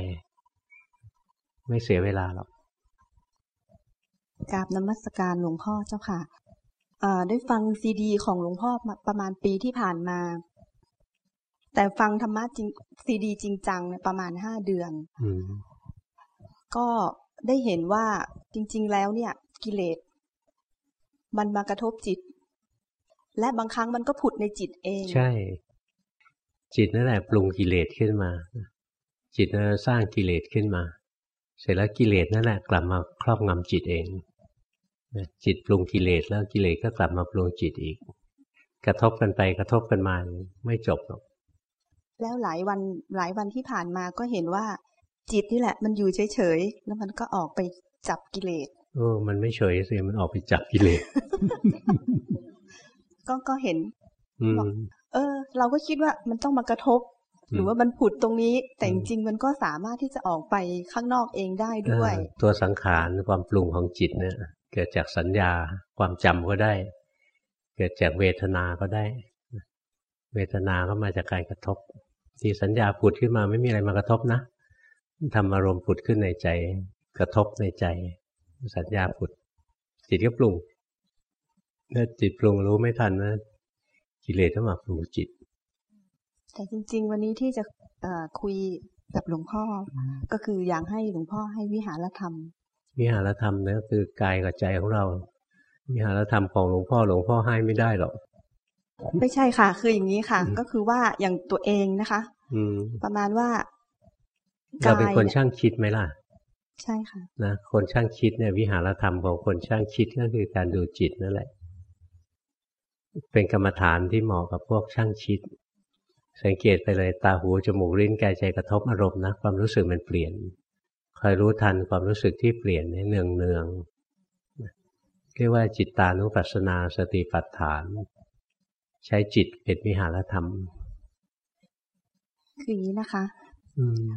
ไม่เสียเวลาหรอกกราบนมัสการหลวงพ่อเจ้าค่ะได้ฟังซีดี ของหลวงพ่อประมาณปีที่ผ่านมา แต่ฟังธรรมะจริงซีดีจริงจังเนี่ยประมาณห้าเดือนอืมก็ได้เห็นว่าจริง ๆ แล้วเนี่ย กิเลสมันมากระทบจิต และบางครั้งมันก็ผุดในจิตเอง ใช่ จิตนั่นแหละปรุงกิเลสขึ้นมา จิตนั่นแหละสร้างกิเลสขึ้นมา เสร็จแล้วกิเลสนั่นแหละกลับมาครอบงำจิตเองนะจิตปรุงกิเลสแล้วกิเลสก็กลับมาปรุงจิตอีก กระทบกันไปกระทบกันมาไม่จบหรอก แล้วหลายวันหลายวันที่ผ่านมาก็เห็นว่า จิตนี่แหละ มันอยู่เฉยๆแล้วมันก็ออกไปจับกิเลสเออ มันไม่เฉยสิมันออกไปจับกิเลสก็ก็เห็นอืมเออ เราก็คิดว่ามันต้องมากระทบ หรือว่ามันผุดตรงนี้ แต่จริงๆมันก็สามารถที่จะออกไปข้างนอกเองได้ด้วยเออตัวสังขารความปรุงของจิตเนี่ย เกิดจากสัญญาความจำก็ได้ เกิดจากเวทนาก็ได้ เวทนาก็มาจากการกระทบ ที่สัญญาผุดขึ้นมาไม่มีอะไรมากระทบนะทำอารมณ์ผุดขึ้นในใจ กระทบในใจ สัญญาผุด จิตก็ปรุงถ้าจิตปรุงรู้ไม่ทันนะกิเลสก็มาปรุงจิต แต่จริง ๆ วันนี้ที่จะคุยกับหลวงพ่อ ก็คืออยากให้หลวงพ่อให้วิหารธรรม วิหารธรรมเนี่ยคือกายกับใจของเรา วิหารธรรมของหลวงพ่อหลวงพ่อให้ไม่ได้หรอก ไม่ใช่ค่ะ คืออย่างนี้ค่ะ ก็คือว่าอย่างตัวเองนะคะ อืมประมาณว่าเราเป็นคนช่างคิดไหมล่ะ ใช่ค่ะนะคนช่างคิดเนี่ยวิหารธรรมของคนช่างคิดก็คือการดูจิตนั่นแหละ เป็นกรรมฐานที่เหมาะกับพวกช่างคิด สังเกตไปเลยตาหูจมูกลิ้นกายใจกระทบอารมณ์นะความรู้สึกมันเปลี่ยนคอยรู้ทันความรู้สึกที่เปลี่ยนในเนืองเนืองเรียกว่าจิตตานุปัสสนาสติปัฏฐาน ใช้จิตเป็นวิหารธรรม คืออย่างนี้นะคะอืม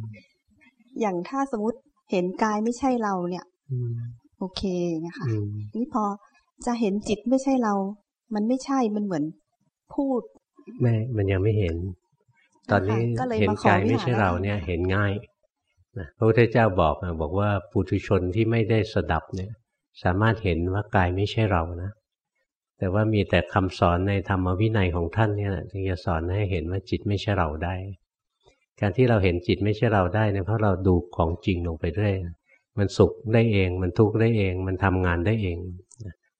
อย่างถ้าสมมติเห็นกายไม่ใช่เราเนี่ยอืมโอเคนะคะอืมนี่พอจะเห็นจิตไม่ใช่เรา มันไม่ใช่ มันเหมือนพูด ไม่ มันยังไม่เห็น ตอนนี้ก็เลยเห็นมาขอกายไม่วิหารใช่เราธรรมเนี่ย เห็นง่ายนะพระพุทธเจ้าบอกนะบอกว่าปุถุชนที่ไม่ได้สดับเนี่ย สามารถเห็นว่ากายไม่ใช่เรานะ แต่ว่ามีแต่คำสอนในธรรมวินัยของท่านเนี่ยแหละถึงจะสอนให้เห็นว่าจิตไม่ใช่เราได้ การที่เราเห็นจิตไม่ใช่เราได้เนี่ยเพราะเราดูของจริงลงไปเรื่อยมันสุขได้เอง มันทุกข์ได้เอง มันทำงานได้เอง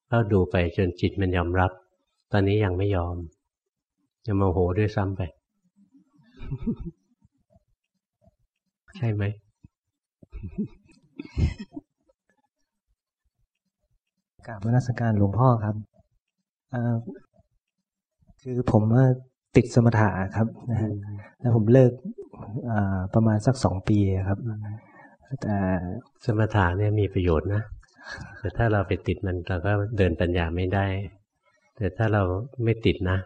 เราดูไปจนจิตมันยอมรับ ตอนนี้ยังไม่ยอมยังโมโหด้วยซ้ำไป ใช่ไหมกราบนมัสการหลวงพ่อครับ คือผมว่าติดสมถะครับนะฮะแล้วผมเลิกอ่าประมาณสักสองปีครับ แต่สมถะเนี่ยมีประโยชน์นะแต่ถ้าเราไปติดมันเราก็เดินปัญญาไม่ได้ แต่ถ้าเราไม่ติดนะ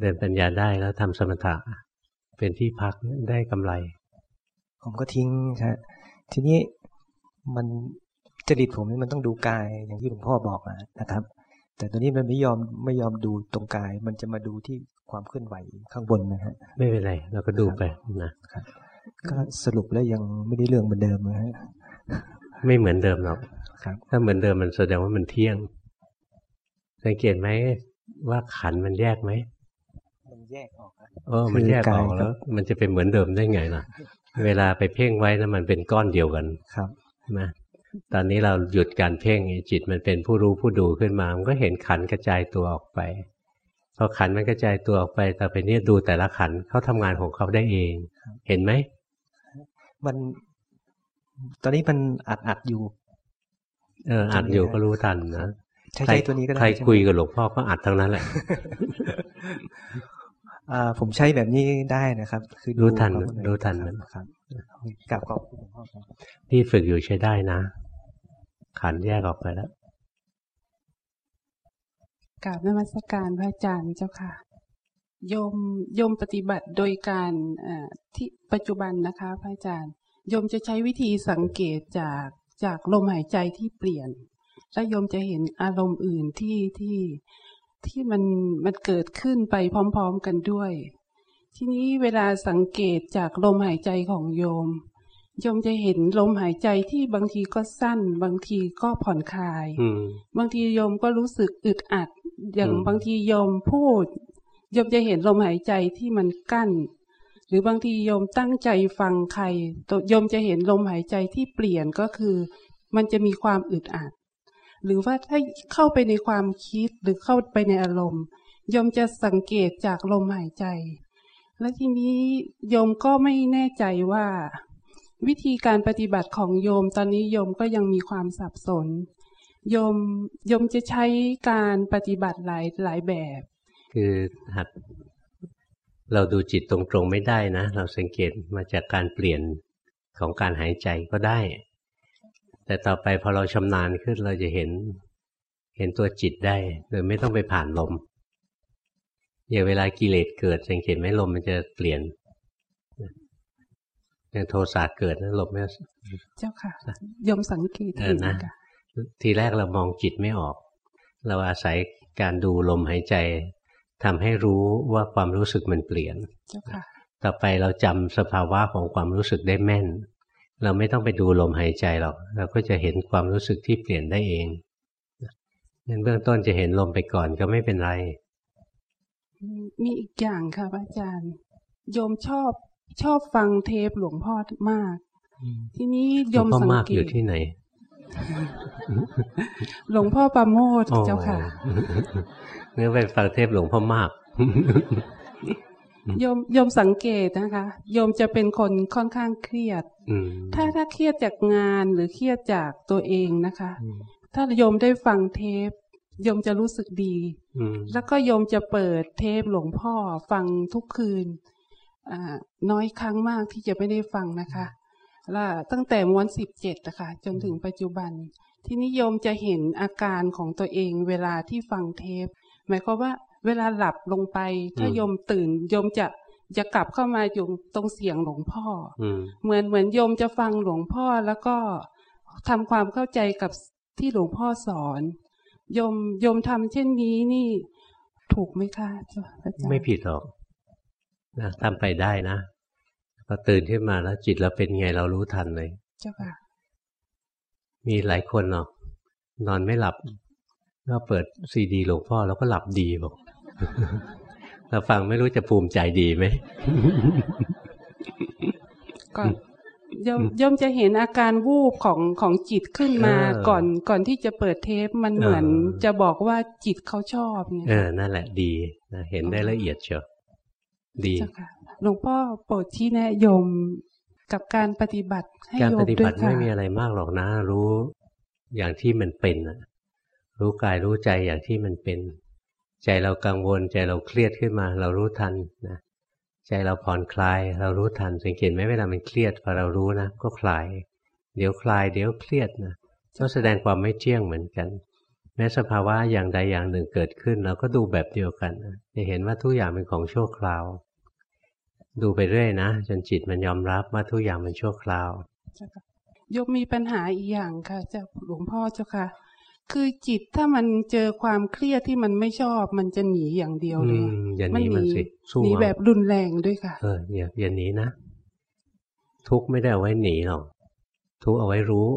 เดินปัญญาได้แล้วทำสมถะเป็นที่พักได้กำไร ผมก็ทิ้งครับทีนี้มันจริตผมนี่มันต้องดูกายอย่างที่หลวงพ่อบอกอะนะครับ แต่ตอนนี้มันไม่ยอมไม่ยอมดูตรงกาย มันจะมาดูที่ความเคลื่อนไหวข้างบนนะฮะไม่เป็นไร เราก็ดูไปนะก็สรุปแล้วยังไม่ได้เรื่องเหมือนเดิมนะฮะไม่เหมือนเดิมหรอกครับถ้าเหมือนเดิมมันแสดงว่ามันเที่ยง สังเกตไหมว่าขันมันแยกไหมมันแยกออกครับเออมันแยกออกแล้ว มันจะเป็นเหมือนเดิมได้ไงล่ะ เวลาไปเพ่งไว้นะมันเป็นก้อนเดียวกันครับใช่ไหม ตอนนี้เราหยุดการเพ่งจิตมันเป็นผู้รู้ผู้ดูขึ้นมา มันก็เห็นขันกระจายตัวออกไปพอขันมันกระจายตัวออกไปต่อไปนี้ดูแต่ละขันเขาทำงานของเขาได้เอง เห็นไหมมันตอนนี้มันอัดอัดอยู่ เอออัดอยู่ก็รู้ทันนะใช้ใช้ตัวนี้ก็ได้ใครใช่ไหมคุยกับหลวงพ่อก็อัดทั้งนั้นแหละอ่าผมใช้แบบนี้ได้นะครับ คือดูรู้ทันเขาเลยรู้ทันคมับนครับกลับขอบคุณหลวงพ่อครับที่ฝึกอยู่ใช้ได้นะ ขันแยกออกไปแล้วกราบนมัสการพระอาจารย์เจ้าค่ะโยมโยมปฏิบัติโดยการที่ปัจจุบันนะคะพระอาจารย์โยมจะใช้วิธีสังเกตจากจากลมหายใจที่เปลี่ยน และโยมจะเห็นอารมณ์อื่นที่ที่ที่มันมันเกิดขึ้นไปพร้อม ๆกันด้วย ทีนี้เวลาสังเกตจากลมหายใจของโยม ยมจะเห็นลมหายใจที่บางทีก็สั้น บางทีก็ผ่อนคลายอืมบางทีโยมก็รู้สึกอึดอัด อย่างอืมบางทีโยมพูดโยมจะเห็นลมหายใจที่มันกั้น หรือบางทีโยมตั้งใจฟังใครตัวโยมจะเห็นลมหายใจที่เปลี่ยนก็คือ มันจะมีความอึดอัด หรือว่าถ้าเข้าไปในความคิดหรือเข้าไปในอารมณ์โยมจะสังเกตจากลมหายใจ และทีนี้โยมก็ไม่แน่ใจว่า วิธีการปฏิบัติของโยมตอนนี้โยมก็ยังมีความสับสน โยมโยมจะใช้การปฏิบัติหลายหลายแบบ คือหัดเราดูจิตตรงๆไม่ได้นะ เราสังเกตมาจากการเปลี่ยนของการหายใจก็ได้ แต่ต่อไปพอเราชำนาญขึ้นเราจะเห็นเห็นตัวจิตได้โดยไม่ต้องไปผ่านลมอย่างเวลากิเลสเกิดสังเกตไหมลมมันจะเปลี่ยน อย่างโทสะเกิดนะลมเนี่ยเจ้าค่ะโยมสังเกตเอเห็อนนะค่ะทีแรกเรามองจิตไม่ออก เราอาศัยการดูลมหายใจทำให้รู้ว่าความรู้สึกมันเปลี่ยน เจ้าค่ะ ต่อไปเราจำสภาวะของความรู้สึกได้แม่น เราไม่ต้องไปดูลมหายใจหรอก เราก็จะเห็นความรู้สึกที่เปลี่ยนได้เองงั้นเบื้องต้นจะเห็นลมไปก่อนก็ไม่เป็นไร มีอีกอย่างค่ะพระอาจารย์ โยมชอบ ชอบฟังเทปหลวงพ่อมาก ทีนี้โยมสังเกตอยู่ที่ไหน หลวงพ่อปาโมดเจ้าค่ะเนื้อไปฟังเทปหลวงพ่อมากโยมโยมสังเกตนะคะโยมจะเป็นคนค่อนข้างเครียดถ้าถ้าเครียดจากงานหรือเครียดจากตัวเองนะคะ ถ้าโยมได้ฟังเทปโยมจะรู้สึกดี แล้วก็โยมจะเปิดเทปหลวงพ่อฟังทุกคืน น้อยครั้งมากที่จะไม่ได้ฟังนะคะแล้วตั้งแต่ม้วนสิบเจ็ดนะคะจนถึงปัจจุบัน ที่นิยมจะเห็นอาการของตัวเองเวลาที่ฟังเทป หมายความว่าเวลาหลับลงไป ถ้าโยมตื่นโยมจะจะกลับเข้ามาอยู่ตรงเสียงหลวงพ่อเหมือนเหมือนโยมจะฟังหลวงพ่อแล้วก็ทำความเข้าใจกับที่หลวงพ่อสอนโยมโยมทำเช่นนี้นี่ ถูกไหมคะไม่ผิดหรอก นะทำไปได้นะพอตื่นขึ้นมาแล้วจิตเราเป็นไงเรารู้ทันเลย เจ้าค่ะ มีหลายคนเนาะนอนไม่หลับก็เปิดซีดีหลวงพ่อแล้วก็หลับดีบอกเราฟังไม่รู้จะภูมิใจดีไหมก่อนย่อมจะเห็นอาการวูบของของจิตขึ้นมาก่อนก่อนที่จะเปิดเทปมันเหมือนจะบอกว่าจิตเขาชอบเนี่ยเออนั่นแหละดีนะเห็นได้ละเอียดเชียว ดีหลวงพ่อโปรดชี้แนะโยมกับการปฏิบัติให้โยมด้วยค่ะการปฏิบัติไม่มีอะไรมากหรอกนะ รู้อย่างที่มันเป็นรู้กายรู้ใจอย่างที่มันเป็น ใจเรากังวลใจเราเครียดขึ้นมา เรารู้ทันนะใจเราผ่อนคลาย เรารู้ทันสังเกตไหมเวลามันเครียดพอเรารู้นะก็คลาย เดี๋ยวคลาย เดี๋ยวเครียดนะก็แสดงความไม่เที่ยงเหมือนกัน แม้สภาวะอย่างใดอย่างหนึ่งเกิดขึ้นเราก็ดูแบบเดียวกันจะเห็นว่าทุกอย่างเป็นของชั่วคราว ดูไปเรื่อยนะจนจิตมันยอมรับว่าทุกอย่างเป็นชั่วคราว ยกมีปัญหาอีกอย่างค่ะเจ้าหลวงพ่อเจ้าค่ะ คือจิตถ้ามันเจอความเครียดที่มันไม่ชอบ มันจะหนีอย่างเดียวเลยอย่าหนีมันสิหนีแบบรุนแรงด้วยค่ะ เอออย่าอย่าหนีนะทุกไม่ได้เอาไว้หนีหรอกทุกเอาไว้รู้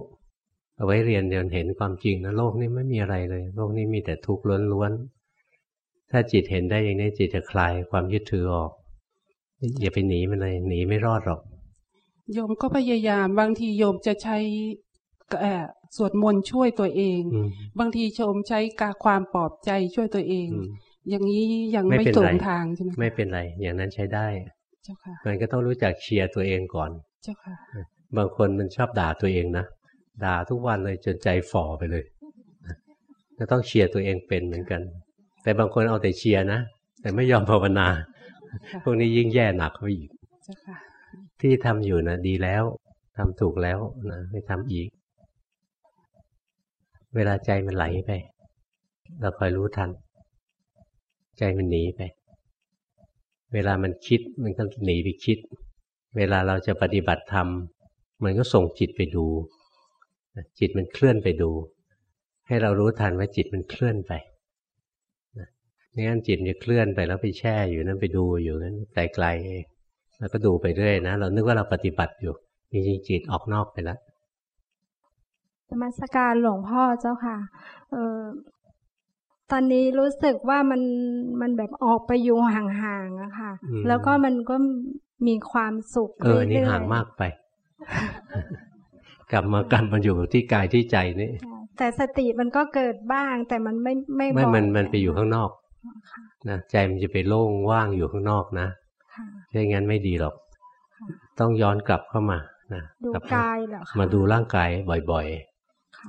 เอาไว้เรียนจนเห็นความจริงนะโลกนี้ไม่มีอะไรเลย โลกนี้มีแต่ทุกข์ล้วนๆถ้าจิตเห็นได้อย่างนี้จิตจะคลายความยึดถือออกอย่าไปหนีมันเลยหนีไม่รอดหรอกโยมก็พยายาม บางทีโยมจะใช้สวดมนต์ช่วยตัวเอง บางทีชมใช้กาความปลอบใจช่วยตัวเอง อย่างนี้ยังไม่ถูกทางใช่ไหมไม่เป็นไร อย่างนั้นใช้ได้เจ้าค่ะมันก็ต้องรู้จักเชียร์ตัวเองก่อน เจ้าค่ะ บางคนมันชอบด่าตัวเองนะ ด่าทุกวันเลยจนใจฝ่อไปเลยก็ต้องเชียร์ตัวเองเป็นเหมือนกัน แต่บางคนเอาแต่เชียร์นะ แต่ไม่ยอมภาวนา พวกนี้ยิ่งแย่หนักไปอีก ที่ทำอยู่นะดีแล้วทำถูกแล้วนะไม่ทำอีก เวลาใจมันไหลไป เราคอยรู้ทัน ใจมันหนีไป เวลามันคิดมันก็หนีไปคิด เวลาเราจะปฏิบัติธรรมมันก็ส่งจิตไปดู จิตมันเคลื่อนไปดู ให้เรารู้ทันว่าจิตมันเคลื่อนไปไม่งั้นจิตจะเคลื่อนไปแล้วไปแช่อยู่นั้นไปดูอยู่นั้นไกลๆแล้วก็ดูไปเรื่อยนะเรานึกว่าเราปฏิบัติอยู่จริงๆจิตออกนอกไปแล้วธรรมสการหลวงพ่อเจ้าค่ะเออตอนนี้รู้สึกว่ามันมันแบบออกไปอยู่ห่างๆอะค่ะ แล้วก็มันก็มีความสุขเออนี่ห่างมากไป กลับมากลับมาอยู่ที่กายที่ใจนี่แต่สติมันก็เกิดบ้าง แต่มันไม่ไม่ไม่มันมันไปอยู่ข้างนอกนะใจมันจะไปโล่งว่างอยู่ข้างนอกนะใช่งั้นไม่ดีหรอก ต้องย้อนกลับเข้ามานะดูกายเหรอมาดูร่างกายบ่อย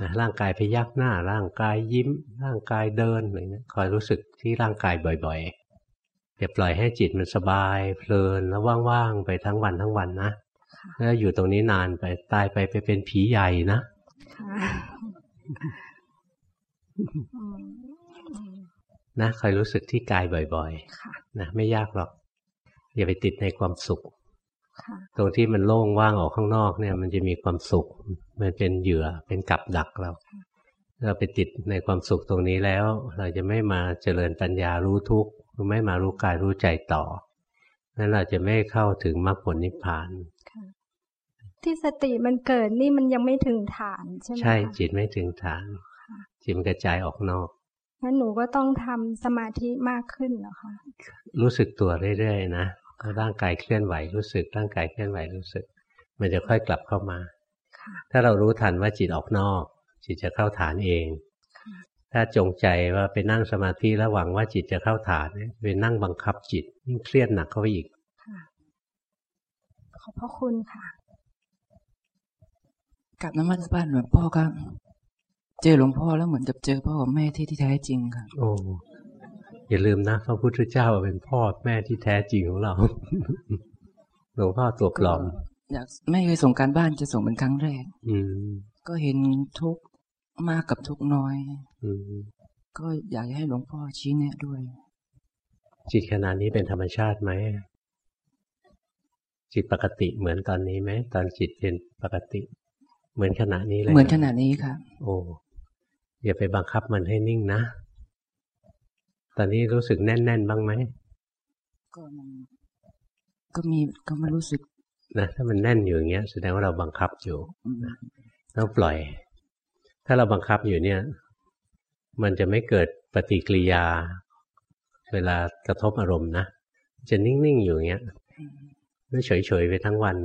นะร่างกายพยักหน้า ร่างกายยิ้ม ร่างกายเดินอะไรเงี้ยคอยรู้สึกที่ร่างกายบ่อยๆอย่าปล่อยให้จิตมันสบาย เพลินแล้วว่างๆไปทั้งวันทั้งวันนะ แล้วอยู่ตรงนี้นานไปตายไปไปเป็นผีใหญ่นะนะคอยรู้สึกที่กายบ่อยๆนะไม่ยากหรอก อย่าไปติดในความสุข ตรงที่มันโล่งว่างออกข้างนอกเนี่ย มันจะมีความสุข มันเป็นเหยื่อเป็นกับดักเรา เราไปติดในความสุขตรงนี้แล้ว เราจะไม่มาเจริญปัญญารู้ทุกข์หรือไม่มารู้กายรู้ใจต่อนั้นเราจะไม่เข้าถึงมรรคผลนิพพาน ที่สติมันเกิดนี่มันยังไม่ถึงฐานใช่ไหมใช่จิตไม่ถึงฐานจิตมันกระจายออกนอกงั้นหนูก็ต้องทำสมาธิมากขึ้นเหรอคะรู้สึกตัวเรื่อยๆนะร่างกายเคลื่อนไหวรู้สึก ร่างกายเคลื่อนไหวรู้สึก มันจะค่อยกลับเข้ามาถ้าเรารู้ทันว่าจิตออกนอก จิตจะเข้าฐานเอง ถ้าจงใจว่าไปนั่งสมาธิแล้วหวังว่าจิตจะเข้าฐานไปนั่งบังคับจิตยิ่งเครียดหนักเข้าไปอีกขอบพระคุณค่ะ กับน้ำมันสบ้านหลวงพ่อครับ เจอหลวงพ่อแล้วเหมือนจะเจอพ่อกับแม่ที่ที่แท้จริงครับโอ้อย่าลืมนะพระพุทธเจ้าเป็นพ่อแม่ที่แท้จริงของเราหลวงพ่อตัวปลอมอยากไม่เคยส่งการบ้านจะส่งเป็นครั้งแรก อืมก็เห็นทุกข์มากกับทุกข์น้อย อืมก็อยากให้หลวงพ่อชี้แนะด้วย จิตขณะนี้เป็นธรรมชาติไหมจิตปกติเหมือนตอนนี้ไหมตอนจิตเป็นปกติ เหมือนขณะนี้เลยเหมือนขณะนี้ครับโอ้อย่าไปบังคับมันให้นิ่งนะ ตอนนี้รู้สึกแน่น ๆ บ้างไหมก็มันก็มีก็ไม่รู้สึกนะถ้ามันแน่นอยู่อย่างเงี้ยแสดงว่าเราบังคับอยู่นะต้องปล่อย ถ้าเราบังคับอยู่เนี่ย มันจะไม่เกิดปฏิกิริยา เวลากระทบอารมณ์นะจะนิ่ง ๆ อยู่อย่างเงี้ยไม่เฉย ๆ ไปทั้งวัน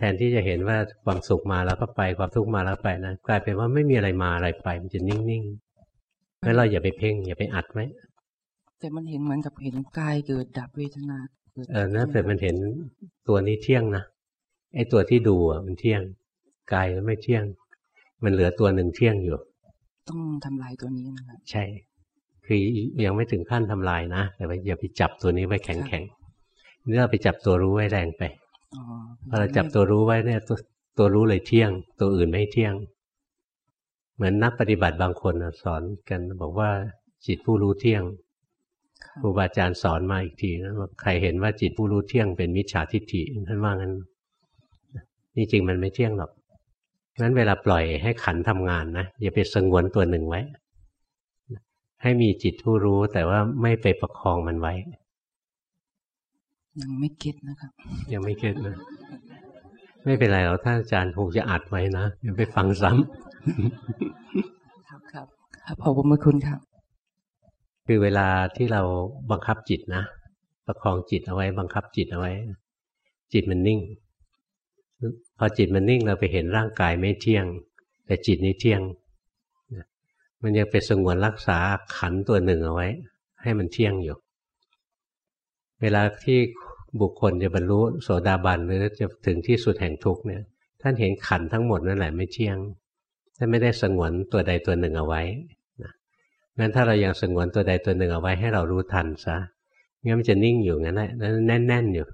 แทนที่จะเห็นว่าความสุขมาแล้วก็ไปความทุกข์มาแล้วไปนะกลายเป็นว่าไม่มีอะไรมาอะไรไป มันจะนิ่งๆงั้นเราอย่าไปเพ่งอย่าไปอัดไว้แต่มันเห็นเหมือนกับเห็นกายเกิดดับเวทนาเกิดเออนะแต่มันเห็นตัวนี้เที่ยงนะไอ้ตัวที่ดูอะมันเที่ยงกายมันไม่เที่ยง มันเหลือตัวหนึ่งเที่ยงอยู่ ต้องทำลายตัวนี้นะครับใช่ คือยังไม่ถึงขั้นทำลายนะแต่ว่าอย่าไปจับตัวนี้ไว้แข็งแข็งนี่เราไปจับตัวรู้ไว้แรงไปอ๋อ พอเราจับตัวรู้ไว้เนี่ยตัวตัวรู้เลยเที่ยง ตัวอื่นไม่เที่ยง เหมือนนักปฏิบัติบางคนน่ะสอนกันบอกว่าจิตผู้รู้เที่ยงครูบาอาจารย์สอนมาอีกทีนะว่าใครเห็นว่าจิตผู้รู้เที่ยงเป็นมิจฉาทิฏฐิท่านว่างั้นนี่จริงมันไม่เที่ยงหรอกงั้นเวลาปล่อยให้ขันทำงานนะอย่าไปสงวนตัวหนึ่งไว้ ให้มีจิตผู้รู้แต่ว่าไม่ไปประคองมันไว้ ยังไม่เก็ตนะครับ ยังไม่เก็ตนะไม่เป็นไรหรอกท่านอาจารย์คงจะอัดไว้นะเดี๋ยวไปฟังซ้ำครับครับครับขอบคุณคุณครับ คือเวลาที่เราบังคับจิตนะประคองจิตเอาไว้ บังคับจิตเอาไว้ จิตมันนิ่ง พอจิตมันนิ่งเราไปเห็นร่างกายไม่เที่ยง แต่จิตนี้เที่ยง มันยังไปสงวนรักษาขันตัวหนึ่งเอาไว้ ให้มันเที่ยงอยู่ เวลาที่บุคคลจะบรรลุโสดาบันหรือจะถึงที่สุดแห่งทุกข์เนี่ยท่านเห็นขันทั้งหมดนั่นแหละไม่เที่ยงท่านไม่ได้สงวนตัวใดตัวหนึ่งเอาไว้นะงั้นถ้าเรายังสงวนตัวใดตัวหนึ่งเอาไว้ให้เรารู้ทันซะงั้นมันจะนิ่งอยู่งั้นแหละแน่นๆอยู่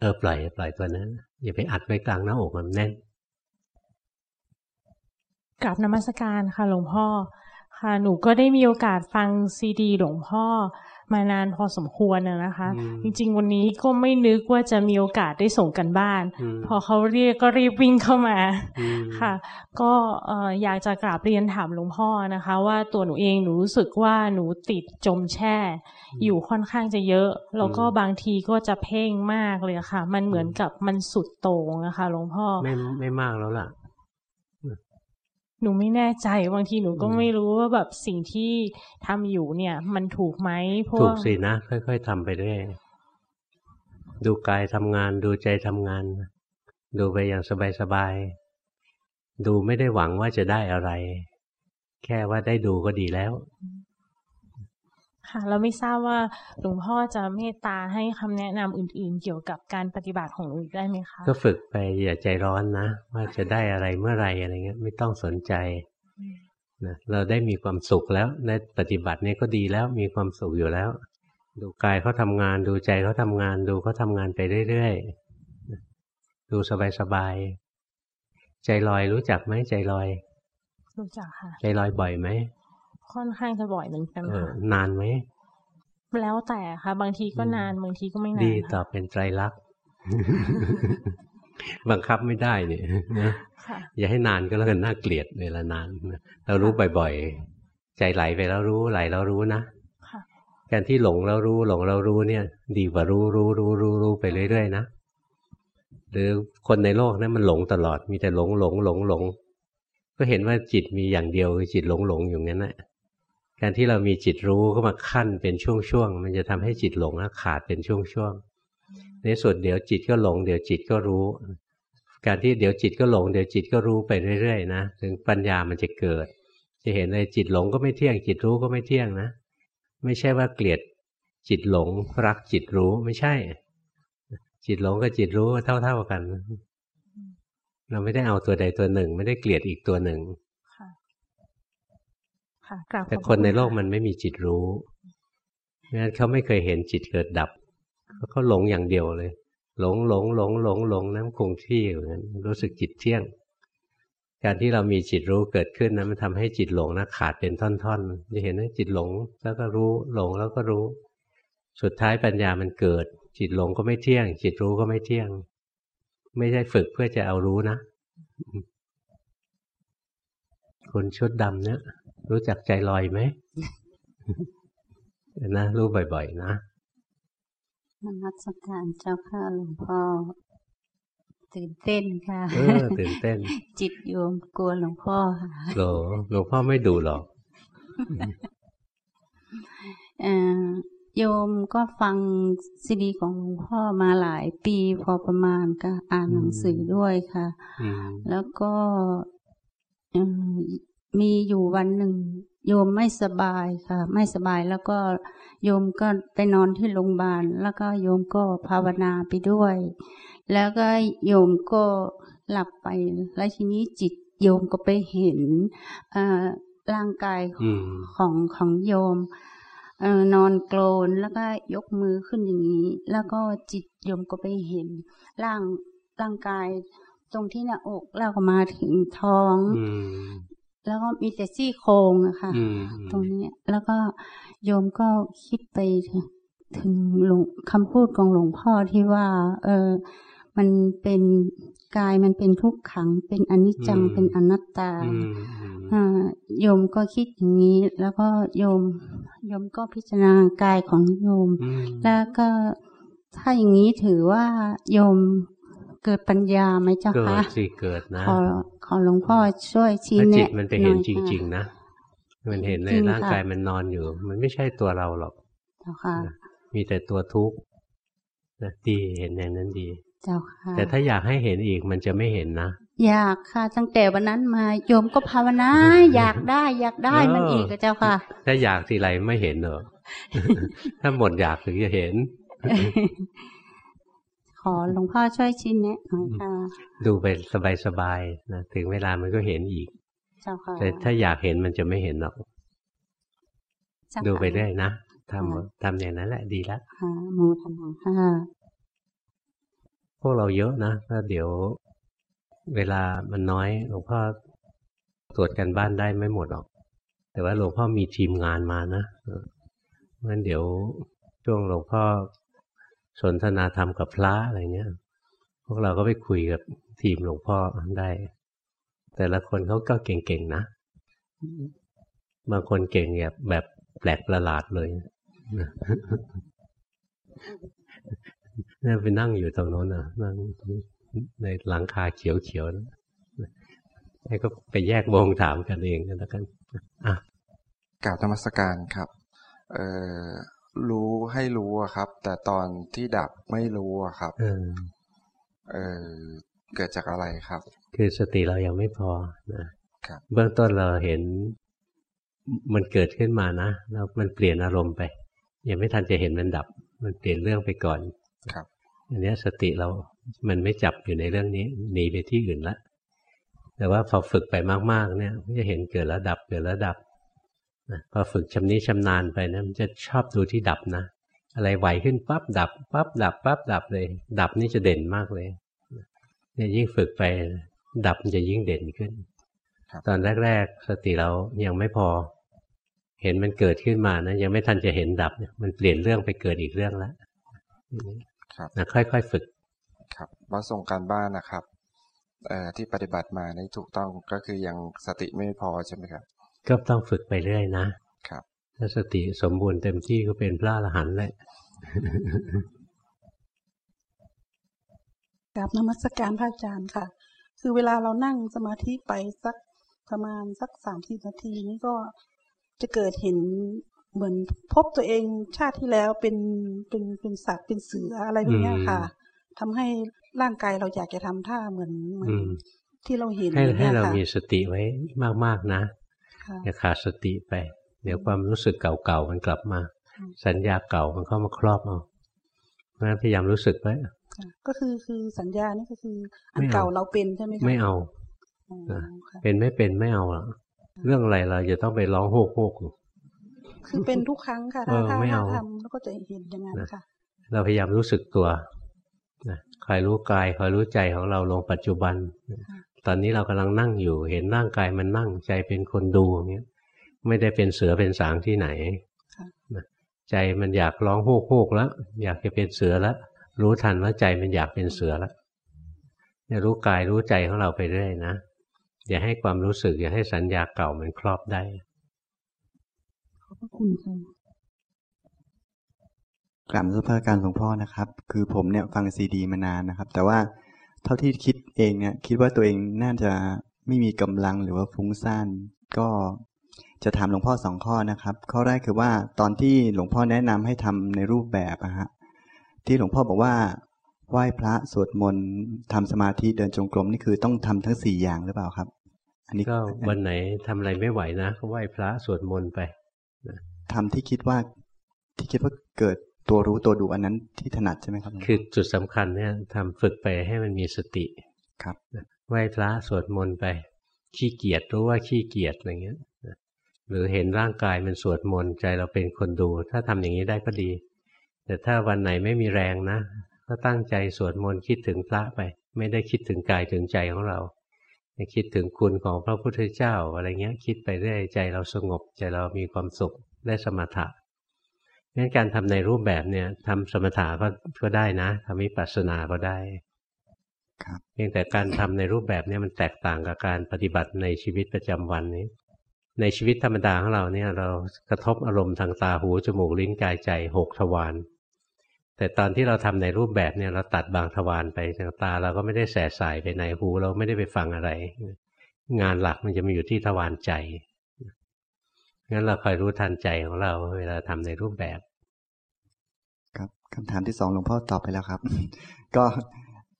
เออปล่อยปล่อยตัวนั้น อย่าไปอัดไว้กลางหน้าอกมันแน่นกราบนมัสการค่ะหลวงพ่อค่ะหนูก็ได้มีโอกาสฟังซีดี หลวงพ่อ มานานพอสมควรนะนะคะ จริง ๆ วันนี้ก็ไม่นึกว่าจะมีโอกาสได้ส่งกันบ้าน พอเขาเรียกก็รีบวิ่งเข้ามาค่ะ ก็เอ่ออยากจะกราบเรียนถามหลวงพ่อนะคะ ว่าตัวหนูเองหนูรู้สึกว่าหนูติดจมแช่ อยู่ค่อนข้างจะเยอะ แล้วก็บางทีก็จะเพ่งมากเลยค่ะ มันเหมือนกับมันสุดโต่งนะคะหลวงพ่อไม่ไม่มากแล้วล่ะ หนูไม่แน่ใจบางทีหนูก็ไม่รู้ว่าแบบสิ่งที่ทำอยู่เนี่ย มันถูกไหมเพราะถูว่ากสินะค่อย ๆทำไปเรื่อยดูกายทำงาน ดูใจทำงาน ดูไปอย่างสบายๆดูไม่ได้หวังว่าจะได้อะไร แค่ว่าได้ดูก็ดีแล้ว ค่ะเราไม่ทราบว่าหลวงพ่อจะเมตตาให้คำแนะนำอื่น ๆ เกี่ยวกับการปฏิบัติของหนูอีกได้ไหมคะก็ฝึกไปอย่าใจร้อนนะ ว่าจะได้อะไรเมื่อไหรอะไรเงี้ย ไม่ต้องสนใจนะเราได้มีความสุขแล้วในปฏิบัตินี้ก็ดีแล้วมีความสุขอยู่แล้ว ดูกายเขาทำงาน ดูใจเขาทำงาน ดูเขาทำงานไปเรื่อยๆดูสบายๆใจลอยรู้จักไหมใจลอย รู้จักค่ะ ใจลอยบ่อยไหม ค่อนข้างจะบ่อยเหมือนกันเออค่ะนานไหมแล้วแต่ค่ะ บางทีก็นานบางทีก็ไม่นาดีนต่อค่ะเป็นไตรลักษณ์บังคับไม่ได้เนี่ยนะค่ะอย่าให้นานก็แล้วกันน่าเกลียดเวลานานนะเรารู้บ่อยๆ ใจไหลไปแล้วรู้ไหลแล้วรู้นะค่ะการที่หลงแล้วรู้หลงแล้วรู้เนี่ย ดีกว่ารู้รู้รู้รู้รู้ไปเรื่อยๆนะหรือคนในโลกนั้นมันหลงตลอดมีแต่หลงหลงหลงหลงก็เห็นว่าจิตมีอย่างเดียวคือจิตหลงหลงอยู่งั้นแหละ การที่เรามีจิตรู้ก็มาขั้นเป็นช่วงๆ มันจะทำให้จิตหลงขาดเป็นช่วงๆ ในส่วนเดี๋ยวจิตก็หลง เดี๋ยวจิตก็รู้ การที่เดี๋ยวจิตก็หลง เดี๋ยวจิตก็รู้ไปเรื่อยๆนะถึงปัญญามันจะเกิด จะเห็นเลยจิตหลงก็ไม่เที่ยง จิตรู้ก็ไม่เที่ยงนะ ไม่ใช่ว่าเกลียดจิตหลงรักจิตรู้ไม่ใช่ จิตหลงกับจิตรู้เท่าๆกัน เราไม่ได้เอาตัวใดตัวหนึ่ง ไม่ได้เกลียดอีกตัวหนึ่ง แต่คนในโลกมันไม่มีจิตรู้งั้นเขาไม่เคยเห็นจิตเกิดดับเขาหลงอย่างเดียวเลย หลงหลงหลงหลงหลงน้ำคงที่อยู่นั้นรู้สึกจิตเที่ยง การที่เรามีจิตรู้เกิดขึ้นนะมันทำให้จิตหลงนะขาดเป็นท่อนๆจะเห็นว่าจิตหลงแล้วก็รู้หลงแล้วก็รู้ สุดท้ายปัญญามันเกิด จิตหลงก็ไม่เที่ยง จิตรู้ก็ไม่เที่ยง ไม่ได้ฝึกเพื่อจะเอารู้นะคนชุดดำเนี่ย รู้จักใจลอยไหมนะรู้บ่อย ๆ นะนมัสการเจ้าค่ะหลวงพ่อ ตื่นเต้นค่ะเออตื่นเต้น จิตโยมกลัวหลวงพ่อค่ะหลวหลวงพ่อไม่ดูหรอกโยมก็ฟังซีดีของหลวงพ่อมาหลายปีพอประมาณก็อ่านหนังสือด้วยค่ะ แล้วก็ มีอยู่วันหนึ่ง โยมไม่สบายค่ะ ไม่สบายแล้วก็โยมก็ไปนอนที่โรงพยาบาล แล้วก็โยมก็ภาวนาไปด้วย แล้วก็โยมก็หลับไป แล้วทีนี้จิตโยมก็ไปเห็นร่างกายของของโยมนอนโกลนแล้วก็ยกมือขึ้นอย่างนี้ แล้วก็จิตโยมก็ไปเห็น ร่างร่างกายตรงที่หน้าอกแล้วก็มาถึงท้อง แล้วก็มีแต่ซี่โครงอะค่ะตรงนี้แล้วก็โยมก็คิดไปถึงหลวงคำพูดของหลวงพ่อที่ว่า เออมันเป็นกายมันเป็นทุกขัง เป็นอนิจจังเป็นอนัตตาโยมก็คิดอย่างนี้ แล้วก็โยมโยมก็พิจารณากายของโยม แล้วก็ถ้าอย่างนี้ถือว่าโยม เกิดปัญญาไหมเจ้าคะเกิดสิเกิดนะ ขอขอหลวงพ่อช่วยชี้แนะจิตมันไปเห็นจริง ๆ นะ มันเห็นในร่างกายมันนอนอยู่ มันไม่ใช่ตัวเราหรอกเจ้าค่ะ มีแต่ตัวทุกข์นะดีเห็นอย่างนั้นดี เจ้าค่ะ แต่ถ้าอยากให้เห็นอีกมันจะไม่เห็นนะอยากค่ะตั้งแต่วันนั้นมาโยมก็ภาวนาอยากได้ อยากได้มันอีกเจ้าค่ะ ถ้าอยากทีไรไม่เห็นเหรอถ้าหมดอยากถึงจะเห็น ขอหลวงพ่อช่วยชี้แนะหน่อยค่ะ ดูไปสบายๆนะถึงเวลามันก็เห็นอีกแต่ถ้าอยากเห็นมันจะไม่เห็นหรอกดูไปเรื่อยนะทำทำอย่างนั้นแหละดีแล้วมูทนาค่ะพวกเราเยอะนะก็เดี๋ยวเวลามันน้อยหลวงพ่อตรวจกันบ้านได้ไม่หมดหรอก แต่ว่าหลวงพ่อมีทีมงานมานะงั้นเดี๋ยวช่วงหลวงพ่อ สนทนาธรรมกับพระอะไรเงี้ย พวกเราก็ไปคุยกับทีมหลวงพ่อได้ แต่ละคนเขาก็เก่งๆนะ บางคนเก่งแบบแบบแปลกประหลาดเลยนี่ไปนั่งอยู่ตรงโน้นนะนั่งในหลังคาเขียวๆนะให้ก็ไปแยกวงถามกันเองกันแล้วกันอะกล่าวธรรมสการครับ เอ่อ รู้ให้รู้อะครับ แต่ตอนที่ดับไม่รู้อะครับ เออเออเกิดจากอะไรครับ คือสติเรายังไม่พอนะครับเบื้องต้นเราเห็นมันเกิดขึ้นมานะแล้วมันเปลี่ยนอารมณ์ไป ยังไม่ทันจะเห็นมันดับ มันเปลี่ยนเรื่องไปก่อนครับอันนี้สติเรา มันไม่จับอยู่ในเรื่องนี้หนีไปที่อื่นละแต่ว่าพอฝึกไปมากๆ เนี่ยจะเห็นเกิดแล้วดับเกิดแล้วดับนะ พอฝึกชำนิชำนาญไปนะมันจะชอบดูที่ดับนะ อะไรไหวขึ้นปั๊บดับปั๊บดับปั๊บดับเลย ดับนี่จะเด่นมากเลยเนี่ยยิ่งฝึกไปดับมันจะยิ่งเด่นขึ้น ตอนแรก ๆ สติเรายังไม่พอ เห็นมันเกิดขึ้นมานะยังไม่ทันจะเห็นดับเนี่ยมันเปลี่ยนเรื่องไปเกิดอีกเรื่องแล้วนะค่อยๆฝึก ครับว่าส่งการบ้านนะครับที่ปฏิบัติมาในถูกต้องก็คือยังสติไม่พอใช่ไหมครับ ก็ต้องฝึกไปเรื่อยนะครับ ถ้าสติสมบูรณ์เต็มที่ก็เป็นพระอรหันต์แหละกราบนมัสการพระอาจารย์ค่ะ คือเวลาเรานั่งสมาธิไปสักประมาณสักสามสิบนาทีนี้ก็จะเกิดเห็นเหมือนพบตัวเองชาติที่แล้วเป็นเป็นเป็นสัตว์เป็นเสืออะไรแบบนี้ค่ะทำให้ร่างกายเราอยากจะทำท่าเหมือนเหมือนที่เราเห็นให้ให้เรามีสติไว้มากๆนะ อย่าขาดสติไป เดี๋ยวความรู้สึกเก่าๆมันกลับมา สัญญาเก่ามันเข้ามาครอบเอาเพราะฉะนั้นพยายามรู้สึกไว้ก็คือคือสัญญานี่ก็คืออันเก่าเราเป็นใช่ไหมคะไม่เอาเป็นไม่เป็นไม่เอาหรอกเรื่องอะไรเราจะต้องไปร้องโฮกโฮกคือเป็นทุกครั้งค่ะถ้าถ้าทำแล้วก็จะเห็นอย่างนั้นค่ะ เราพยายามรู้สึกตัวนะคอยรู้กายคอยรู้ใจของเราลงปัจจุบัน ตอนนี้เรากำลังนั่งอยู่ เห็นร่างกายมันนั่งใจเป็นคนดูอย่างเงี้ยไม่ได้เป็นเสือเป็นสางที่ไหนใจมันอยากร้องโฮกโฮกแล้ว อยากจะเป็นเสือแล้วรู้ทันว่าใจมันอยากเป็นเสือแล้วเนี่ยรู้กายรู้ใจของเราไปเรื่อยนะอย่าให้ความรู้สึก อย่าให้สัญญาเก่ามันครอบได้ขอบคุณค่ะกลับมาสุภาการหลวงพ่อนะครับ คือผมเนี่ยฟังซีดีมานานนะครับ แต่ว่า เท่าที่คิดเองเนี่ยคิดว่าตัวเองน่าจะไม่มีกำลังหรือว่าฟุ้งซ่านก็จะถามหลวงพ่อสองข้อนะครับ ข้อแรกคือว่าตอนที่หลวงพ่อแนะนำให้ทำในรูปแบบอะฮะที่หลวงพ่อบอกว่าไหว้พระสวดมนต์ทำสมาธิเดินจงกรมนี่คือต้องทำทั้งสี่อย่างหรือเปล่าครับ อันนี้ก็วันไหนทำอะไรไม่ไหวนะ ก็ไหว้พระสวดมนต์ไปทำที่คิดว่าที่คิดว่าเกิด ตัวรู้ตัวดูอันนั้นที่ถนัดใช่ไหมครับ คือจุดสำคัญเนี่ยทำฝึกไปให้มันมีสติครับไหว้พระสวดมนต์ไป ขี้เกียจรู้ว่าขี้เกียจอะไรเงี้ยหรือเห็นร่างกายมันสวดมนต์ใจเราเป็นคนดู ถ้าทำอย่างนี้ได้ก็ดี แต่ถ้าวันไหนไม่มีแรงนะ ก็ตั้งใจสวดมนต์คิดถึงพระไป ไม่ได้คิดถึงกายถึงใจของเราคิดถึงคุณของพระพุทธเจ้าอะไรเงี้ย คิดไปเรื่อยใจเราสงบใจเรามีความสุขได้สมถะ งั้นการทำในรูปแบบเนี่ยทำสมถะก็ก็ได้นะทำวิปัสสนาก็ได้ครับเพียงแต่การทำในรูปแบบนี้มันแตกต่างกับการปฏิบัติในชีวิตประจำวันนี้ ในชีวิตธรรมดาของเราเนี่ย เรากระทบอารมณ์ทางตาหูจมูกลิ้นกายใจหกทวารแต่ตอนที่เราทำในรูปแบบเนี่ยเราตัดบางทวารไปทางตา เราก็ไม่ได้แสสายไปในหู เราไม่ได้ไปฟังอะไร งานหลักมันจะมาอยู่ที่ทวารใจ งั้นเราคอยรู้ทันใจของเรา เวลาทำในรูปแบบ ครับคำถามที่สองหลวงพ่อตอบไปแล้วครับ ก็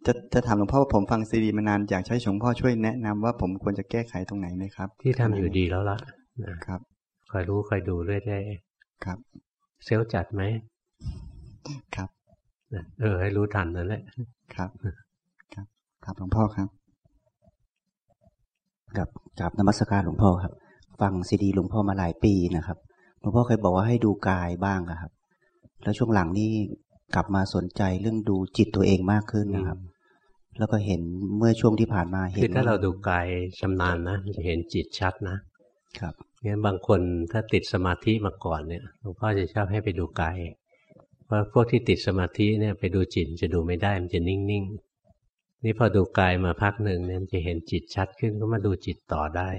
จะจะถามหลวงพ่อว่าผมฟังซีดีมานานอยากใช้หลวงพ่อช่วยแนะนำว่าผมควรจะแก้ไขตรงไหนไหมครับ ที่ทำอยู่ดีแล้วล่ะครับคอยรู้คอยดูเรื่อยๆครับ เซลจัดไหมครับเออ ให้รู้ทันนั่นแหละครับ ครับครับหลวงพ่อครับกับกับนมัสการหลวงพ่อครับ ฟังซีดีหลวงพ่อมาหลายปีนะครับหลวงพ่อเคยบอกว่าให้ดูกายบ้างครับ แล้วช่วงหลังนี่กลับมาสนใจเรื่องดูจิตตัวเองมากขึ้นนะครับ แล้วก็เห็นเมื่อช่วงที่ผ่านมาเห็นคือถ้าเราดูกายชำนาญนะจะเห็นจิตชัดนะครับงั้นบางคนถ้าติดสมาธิมาก่อนเนี่ยหลวงพ่อจะชอบให้ไปดูกายเพราะพวกที่ติดสมาธิเนี่ยไปดูจิตจะดูไม่ได้มันจะนิ่งๆนี่พอดูกายมาพักหนึ่งเนี่ยจะเห็นจิตชัดขึ้นก็มาดูจิตต่อได้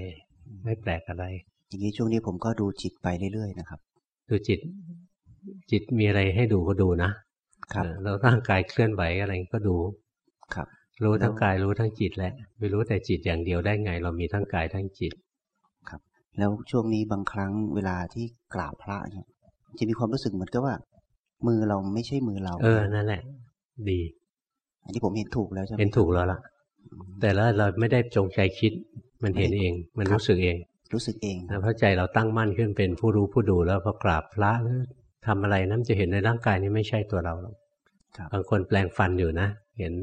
ไม่แปลกอะไร อย่างนี้ช่วงนี้ผมก็ดูจิตไปเรื่อยๆนะครับ ดูจิต จิตมีอะไรให้ดูก็ดูนะครับแล้วร่างกายเคลื่อนไหวอะไรก็ดูครับ รู้ทั้งกายรู้ทั้งจิตแหละไม่รู้แต่จิตอย่างเดียวได้ไง เรามีทั้งกายทั้งจิต ครับ แล้วช่วงนี้บางครั้งเวลาที่กราบพระเนี่ยจะมีความรู้สึกเหมือนกับว่า มือเราไม่ใช่มือเรา เออนั่นแหละ ดี อันนี้ผมเห็นถูกแล้วใช่ไหมเห็นถูกแล้วล่ะ แต่แล้วเราไม่ได้จงใจคิด มันเห็นเอง มันรู้สึกเอง รู้สึกเองเพราะใจเราตั้งมั่นขึ้นเป็นผู้รู้ผู้ดูแล้วพอกราบพระหรือทำอะไรนั้นจะเห็นในร่างกายนี้ไม่ใช่ตัวเราหรอกบางคนแปลงฟันอยู่นะ เห็น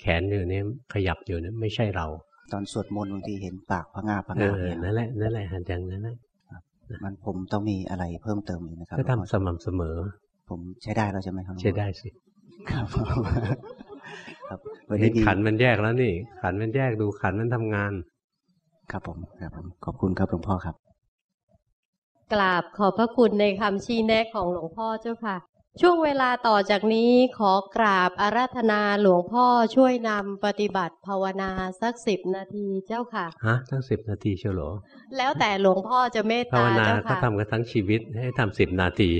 แขนอยู่นี่ขยับอยู่นี่ไม่ใช่เรา ตอนสวดมนต์บางทีเห็นปากพะงาพะงาเออนั่นแหละนั่นแหละหันจังนั้นแหละมันผมต้องมีอะไรเพิ่มเติมอีกนะครับก็ทำสม่ำเสมอ ผมใช้ได้แล้วใช่ไหมครับใช้ได้สิครับครับเห็นขันมันแยกแล้วนี่ ขันมันแยกดูขันมันทำงาน ครับผมครับผมขอบคุณครับหลวงพ่อครับ กราบขอบพระคุณในคำชี้แนะของหลวงพ่อเจ้าค่ะ ช่วงเวลาต่อจากนี้ขอกราบอาราธนาหลวงพ่อช่วยนำปฏิบัติภาวนาสักสิบนาทีเจ้าค่ะฮะทั้งสิบนาทีเชียวหรอแล้วแต่หลวงพ่อจะเมตตาเจ้าค่ะภาวนาเขาทำกันทั้งชีวิตให้ทำสิบนาที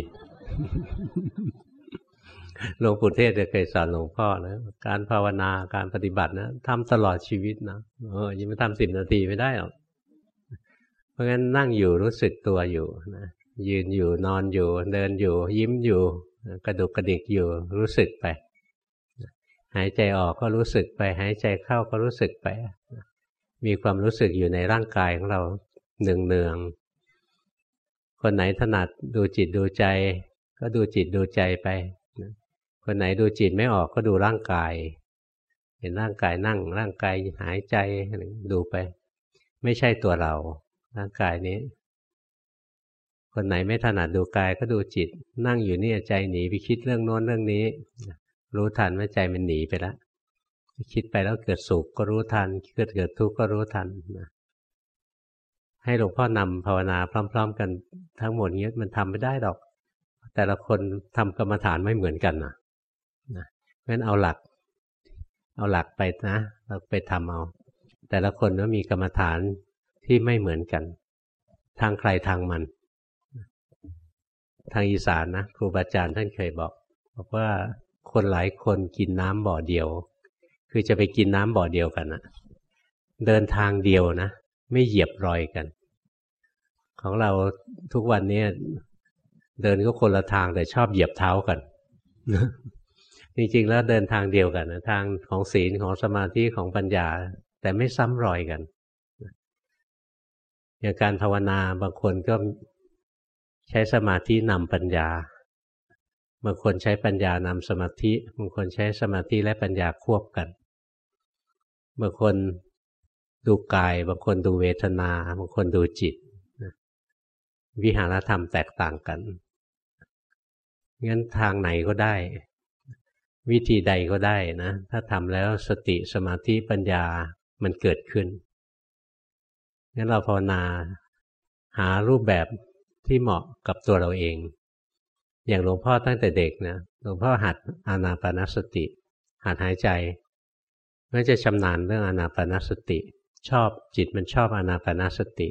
หลวงปู่เทศเคยสอนหลวงพ่อนะการภาวนาการปฏิบัตินะทำตลอดชีวิตนะเออยังไม่ทำสิบนาทีไม่ได้หรอกเพราะงั้นนั่งอยู่รู้สึกตัวอยู่นะยืนอยู่นอนอยู่ เดินอยู่ ยิ้มอยู่ กระดุกกระดิกอยู่รู้สึกไป หายใจออกก็รู้สึกไป หายใจเข้าก็รู้สึกไป มีความรู้สึกอยู่ในร่างกายของเราเนืองเนืองคนไหนถนัดดูจิตดูใจ ก็ดูจิตดูใจไป คนไหนดูจิตไม่ออกก็ดูร่างกาย เห็นร่างกายนั่ง ร่างกายหายใจดูไป ไม่ใช่ตัวเรา ร่างกายนี้ คนไหนไม่ถนัดดูกายก็ดูจิต นั่งอยู่นี่ใจหนีไปคิดเรื่องโน้นเรื่องนี้ รู้ทันว่าใจมันหนีไปแล้วคิดไปแล้วเกิดสุขก็รู้ทัน เกิดเกิดทุกข์ก็รู้ทันนะให้หลวงพ่อนำภาวนาพร้อม ๆ กันทั้งหมดเงี้ยมันทำไม่ได้ดอก แต่ละคนทำกรรมฐานไม่เหมือนกันนะ นะเพราะฉะนั้นเอาหลัก เอาหลักไปนะเราไปทำเอา แต่ละคนก็มีกรรมฐานที่ไม่เหมือนกัน ทางใครทางมัน ทางอีสานนะครูบาอาจารย์ท่านเคยบอกบอกว่าคนหลายคนกินน้ำบ่อเดียว คือจะไปกินน้ำบ่อเดียวกันนะเดินทางเดียวนะ ไม่เหยียบรอยกัน ของเราทุกวันนี้เดินก็คนละทางแต่ชอบเหยียบเท้ากัน จริงๆแล้วเดินทางเดียวกันนะทางของศีลของสมาธิของปัญญา แต่ไม่ซ้ำรอยกันอย่างการภาวนาบางคนก็ใช้สมาธินำปัญญา บางคนใช้ปัญญานำสมาธิ บางคนใช้สมาธิและปัญญาควบกัน บางคนดูกาย บางคนดูเวทนา บางคนดูจิต วิหารธรรมแตกต่างกัน งั้นทางไหนก็ได้ วิธีใดก็ได้นะ ถ้าทำแล้วสติสมาธิปัญญามันเกิดขึ้นงั้นเราภาวนาหารูปแบบที่เหมาะกับตัวเราเอง อย่างหลวงพ่อตั้งแต่เด็กนะหลวงพ่อหัดอานาปานสติ หัดหายใจเมื่อจะชำนาญเรื่องอานาปานสติ ชอบจิตมันชอบอานาปานสติ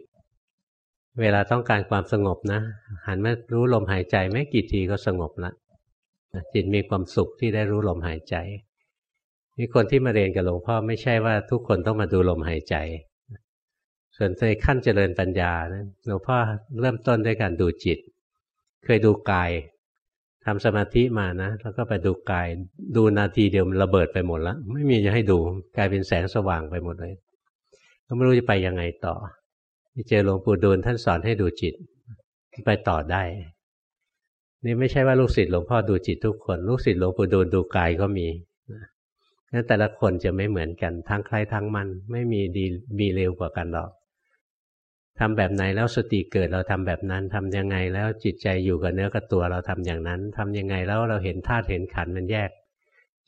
เวลาต้องการความสงบนะ หันมารู้ลมหายใจไม่กี่ทีก็สงบละ จิตมีความสุขที่ได้รู้ลมหายใจนี่คนที่มาเรียนกับหลวงพ่อไม่ใช่ว่าทุกคนต้องมาดูลมหายใจ ส่วนในขั้นเจริญปัญญานะหลวงพ่อเริ่มต้นด้วยการดูจิต เคยดูกายทำสมาธิมานะแล้วก็ไปดูกาย ดูนาทีเดียวมันระเบิดไปหมดแล้วไม่มีจะให้ดูกลายเป็นแสงสว่างไปหมดเลยก็ไม่รู้จะไปยังไงต่อเจอหลวงปู่ดูลท่านสอนให้ดูจิต ไปต่อได้ นี่ไม่ใช่ว่าลูกศิษย์หลวงพ่อดูจิตทุกคน ลูกศิษย์หลวงปู่ดูลดูกายก็มีนั้นแต่ละคนจะไม่เหมือนกันทั้งใครทั้งมัน ไม่มีดีมีเร็วกว่ากันหรอกทำแบบไหนแล้วสติเกิดเราทำแบบนั้นทำยังไงแล้วจิตใจอยู่กับเนื้อกับตัวเราทำอย่างนั้นทำยังไงแล้วเราเห็นธาตุเห็นขันมันแยก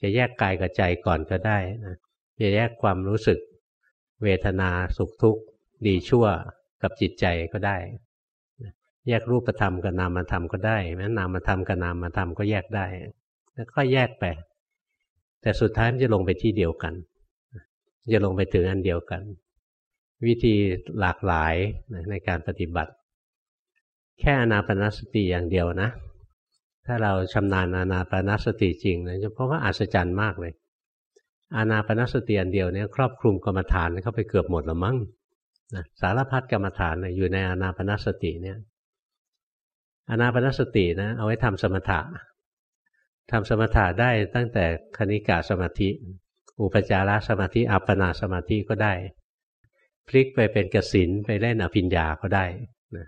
จะแยกกายกับใจก่อนก็ได้นะจะแยกความรู้สึก เวทนาสุขทุกข์ ดีชั่วกับจิตใจก็ได้ แยกรูปธรรมกับนามธรรมก็ได้แม้นามธรรมกับนามธรรมก็แยกได้ แล้วก็แยกไป แต่สุดท้ายมันจะลงไปที่เดียวกัน จะลงไปถึงอันเดียวกัน วิธีหลากหลายในการปฏิบัติ แค่อนาปนสติอย่างเดียวนะ ถ้าเราชำนาญอนาปนสติจริงนะจะเพราะว่าอัศจรรย์มากเลยอานาปนสติอันเดียวเนี่ยครอบคลุมกรรมฐานเข้าไปเกือบหมดละมั้งนะสารพัดกรรมฐานอยู่ในอานาปนสติเนี่ย อนาปนสตินะ เอาไว้ทำสมถะทำสมถะได้ตั้งแต่คณิกาสมาธิ อุปจารสมาธิ อัปปนาสมาธิก็ได้ พลิกไปเป็นกสินไปเล่นอภิญญาก็ได้นะ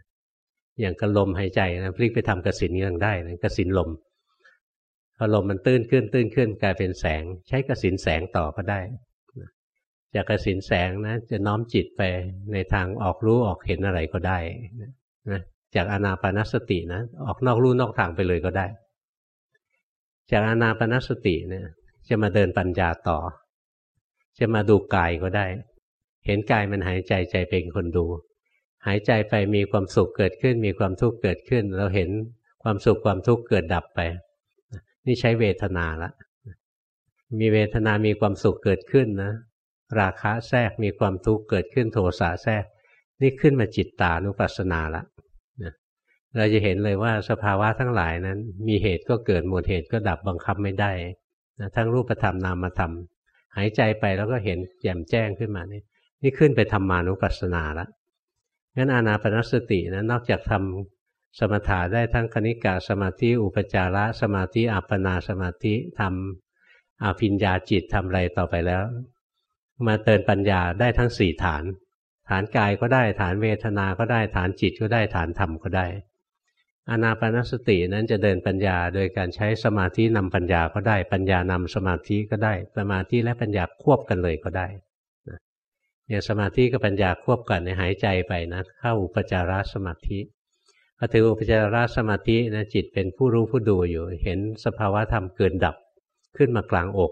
อย่างกระลมหายใจนะพลิกไปทำกสินยังได้นะกสินลมพอลมมันตื้นขึ้นตื้นขึ้นกลายเป็นแสง ใช้กสินแสงต่อก็ได้จากกสินแสงนะจะน้อมจิตไปในทางออกรู้ออกเห็นอะไรก็ได้นะ จากอนาปนสตินะออกนอกรู้นอกทางไปเลยก็ได้ จากอนาปนสติเนี่ย จะมาเดินปัญญาต่อ จะมาดูกายก็ได้ เห็นกายมันหายใจใจเป็นคนดู หายใจไปมีความสุขเกิดขึ้น มีความทุกข์เกิดขึ้น เราเห็นความสุขความทุกข์เกิดดับไป นี่ใช้เวทนาละมีเวทนามีความสุขเกิดขึ้นนะ ราคะแทรกมีความทุกข์เกิดขึ้นโทสะแทรก นี่ขึ้นมาจิตตานุปัสสนาละ เราจะเห็นเลยว่าสภาวะทั้งหลายนั้น มีเหตุก็เกิดหมดเหตุก็ดับบังคับไม่ได้นะทั้งรูปธรรมนามธรรมหายใจไปแล้วก็เห็นแจ่มแจ้งขึ้นมานี่นี่ขึ้นไปทำมานุปัสสนาแล้วงั้นอานาปนสตินะนอกจากทำสมถะได้ทั้งคณิกาสมาธิอุปจาระสมาธิอัปปนาสมาธิทำอาพิญญาจิตทำอะไรต่อไปแล้ว มาเตือนปัญญาได้ทั้งสี่ฐาน ฐานกายก็ได้ฐานเวทนาก็ได้ฐานจิตก็ได้ฐานธรรมก็ได้ อานาปนสตินั้นจะเดินปัญญาโดยการใช้สมาธินำปัญญาก็ได้ ปัญญานำสมาธิก็ได้ สมาธิและปัญญาควบกันเลยก็ได้อย่างสมาธิกับปัญญาควบกันในหายใจไปนะเข้าอุปจารสมาธิพอถึงอุปจารสมาธินะจิตเป็นผู้รู้ผู้ดูอยู่ เห็นสภาวะธรรมเกินดับขึ้นมากลางอก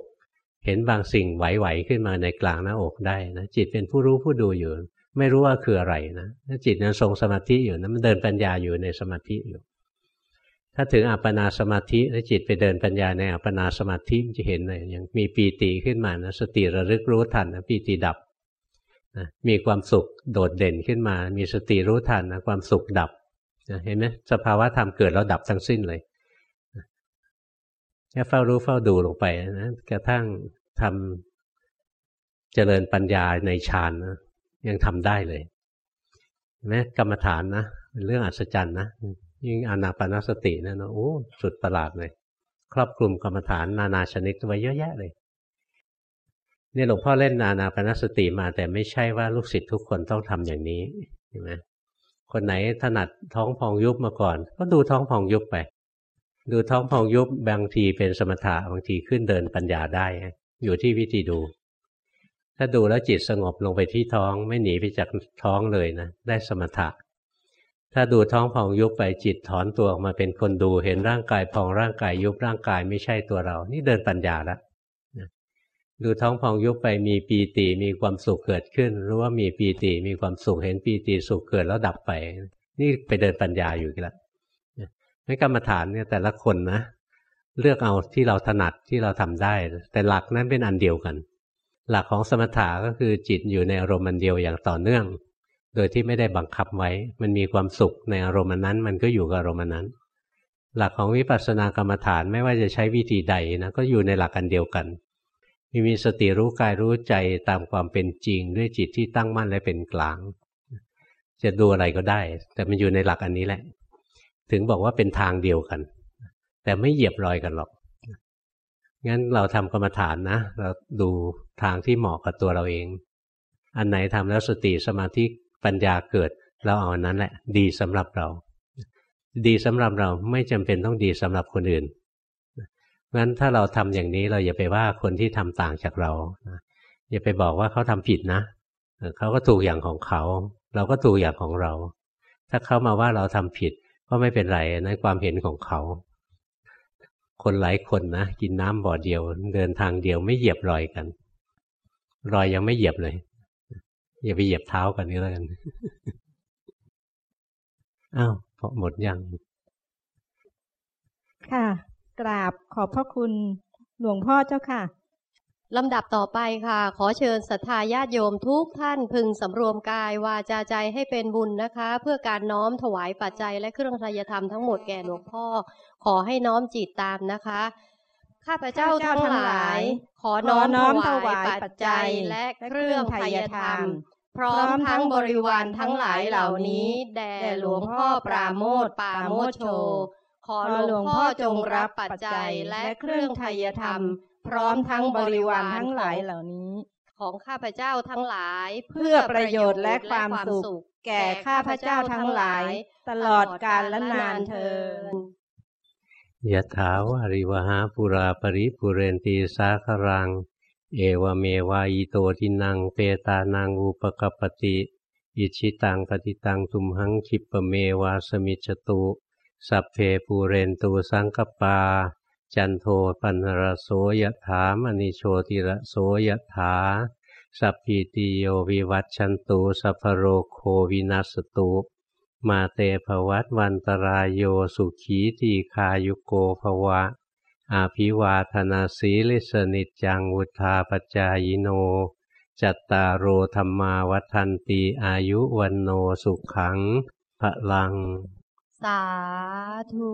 เห็นบางสิ่งไหวๆขึ้นมาในกลางหน้าอกได้นะจิตเป็นผู้รู้ผู้ดูอยู่ ไม่รู้ว่าคืออะไรนะจิตนั้นทรงสมาธิอยู่นะมันเดินปัญญาอยู่ในสมาธิอยู่ ถ้าถึงอัปปนาสมาธิแล้วจิตไปเดินปัญญาในอัปปนาสมาธิมันจะเห็นเลยอย่างมีปีติขึ้นมานะสติระลึกรู้ทันนะปีติดับนะมีความสุขโดดเด่นขึ้นมา มีสติรู้ทันนะความสุขดับนะเห็นไหมสภาวะธรรมเกิดแล้วดับทั้งสิ้นเลยแค่เฝ้ารู้เฝ้าดูลงไปนะกระทั่งทำเจริญปัญญาในฌานนะ ยังทำได้เลยแม้กรรมฐานนะเป็นเรื่องอัศจรรย์นะยิ่งอนาปนสตินะโอ้สุดประหลาดเลย ครอบคลุมกรรมฐานนานาชนิดไว้เยอะแยะเลยนี่หลวงพ่อเล่นนานาปนสติมา แต่ไม่ใช่ว่าลูกศิษย์ทุกคนต้องทำอย่างนี้เห็นไหมคนไหนถนัดท้องพองยุบมาก่อน ก็ดูท้องพองยุบไป ดูท้องพองยุบบางทีเป็นสมถะบางทีขึ้นเดินปัญญาได้ อยู่ที่วิธีดู ถ้าดูแล้วจิตสงบลงไปที่ท้องไม่หนีไปจากท้องเลยนะ ได้สมถะ ถ้าดูท้องพองยุบไปจิตถอนตัวออกมาเป็นคนดูเห็นร่างกายพองร่างกายยุบร่างกายไม่ใช่ตัวเรา นี่เดินปัญญาแล้วดูท้องพองยุบไปมีปีติมีความสุขเกิดขึ้น รู้ว่ามีปีติมีความสุขเห็นปีติสุขเกิดแล้วดับไป นี่ไปเดินปัญญาอยู่แล้วในกรรมฐานเนี่ยแต่ละคนนะ เลือกเอาที่เราถนัดที่เราทำได้ แต่หลักนั้นเป็นอันเดียวกัน หลักของสมถะก็คือจิตอยู่ในอารมณ์อันเดียวอย่างต่อเนื่อง โดยที่ไม่ได้บังคับไว้ มันมีความสุขในอารมณ์นั้น มันก็อยู่กับอารมณ์นั้น หลักของวิปัสสนากรรมฐานไม่ว่าจะใช้วิธีใดนะก็อยู่ในหลักอันเดียวกัน มีมีสติรู้กายรู้ใจตามความเป็นจริง ด้วยจิตที่ตั้งมั่นและเป็นกลาง จะดูอะไรก็ได้ แต่มันอยู่ในหลักอันนี้แหละ ถึงบอกว่าเป็นทางเดียวกัน แต่ไม่เหยียบรอยกันหรอก งั้นเราทำกรรมฐานนะ เราดูทางที่เหมาะกับตัวเราเอง อันไหนทำแล้วสติสมาธิปัญญาเกิด เราเอาอันนั้นแหละ ดีสำหรับเรา ดีสำหรับเราไม่จำเป็นต้องดีสำหรับคนอื่นงั้นถ้าเราทำอย่างนี้เราอย่าไปว่าคนที่ทำต่างจากเราอย่าไปบอกว่าเขาทำผิดนะเขาก็ถูกอย่างของเขา เราก็ถูกอย่างของเรา ถ้าเขามาว่าเราทำผิดก็ไม่เป็นไรในความเห็นของเขา คนหลายคนนะกินน้ำบ่อเดียว เดินทางเดียวไม่เหยียบรอยกัน รอยยังไม่เหยียบเลย อย่าไปเหยียบเท้ากันนี่แล้วกันอ้าวพอหมดยัง ค่ะ กราบขอบพระคุณหลวงพ่อเจ้าค่ะลำดับต่อไปค่ะ ขอเชิญศรัทธาญาติโยมทุกท่านพึงสำรวมกายวาจาใจให้เป็นบุญนะคะ เพื่อการน้อมถวายปัจจัยและเครื่องทายธรรมทั้งหมดแก่หลวงพ่อ ขอให้น้อมจิตตามนะคะ ข้าพเจ้าทั้งหลาย ขอน้อมถวายปัจจัยและเครื่องทายธรรม พร้อมทั้งบริวารทั้งหลายเหล่านี้ แด่หลวงพ่อปราโมทปาโมโช ขอหลวงพ่อจงรับปัจจัยและเครื่องไทยธรรม พร้อมทั้งบริวารทั้งหลายเหล่านี้ ของข้าพเจ้าทั้งหลาย เพื่อประโยชน์และความสุข แก่ข้าพเจ้าทั้งหลาย ตลอดกาลและนานเทิน ยะถาวาริวหาปุราปริปุเรนตีสาครัง เอวเมวะ อิโตทินนังเปตานังอุปกัปปติอิจฉิตังปัตถิตัง ตุมหัง ขิปปเมวะ สมิชฌตุ สัพเพปูเรนตุ สังกัปปา จันโทปัณณะระโส ยะถา มะณิโชติระโส ยะถา สัพพีติโยวิวัชชันตุ สัพพะโรโควินัสสะตุ มาเต ภะวัตวันตะราโยสุขี ทีฆายุโกภวะ อาภิวาธนาสีลิสนิจังวุธาปจายโน จัตตารโอธรรมาวัฒนตีอายุวันโนสุขังพลัง สาธุ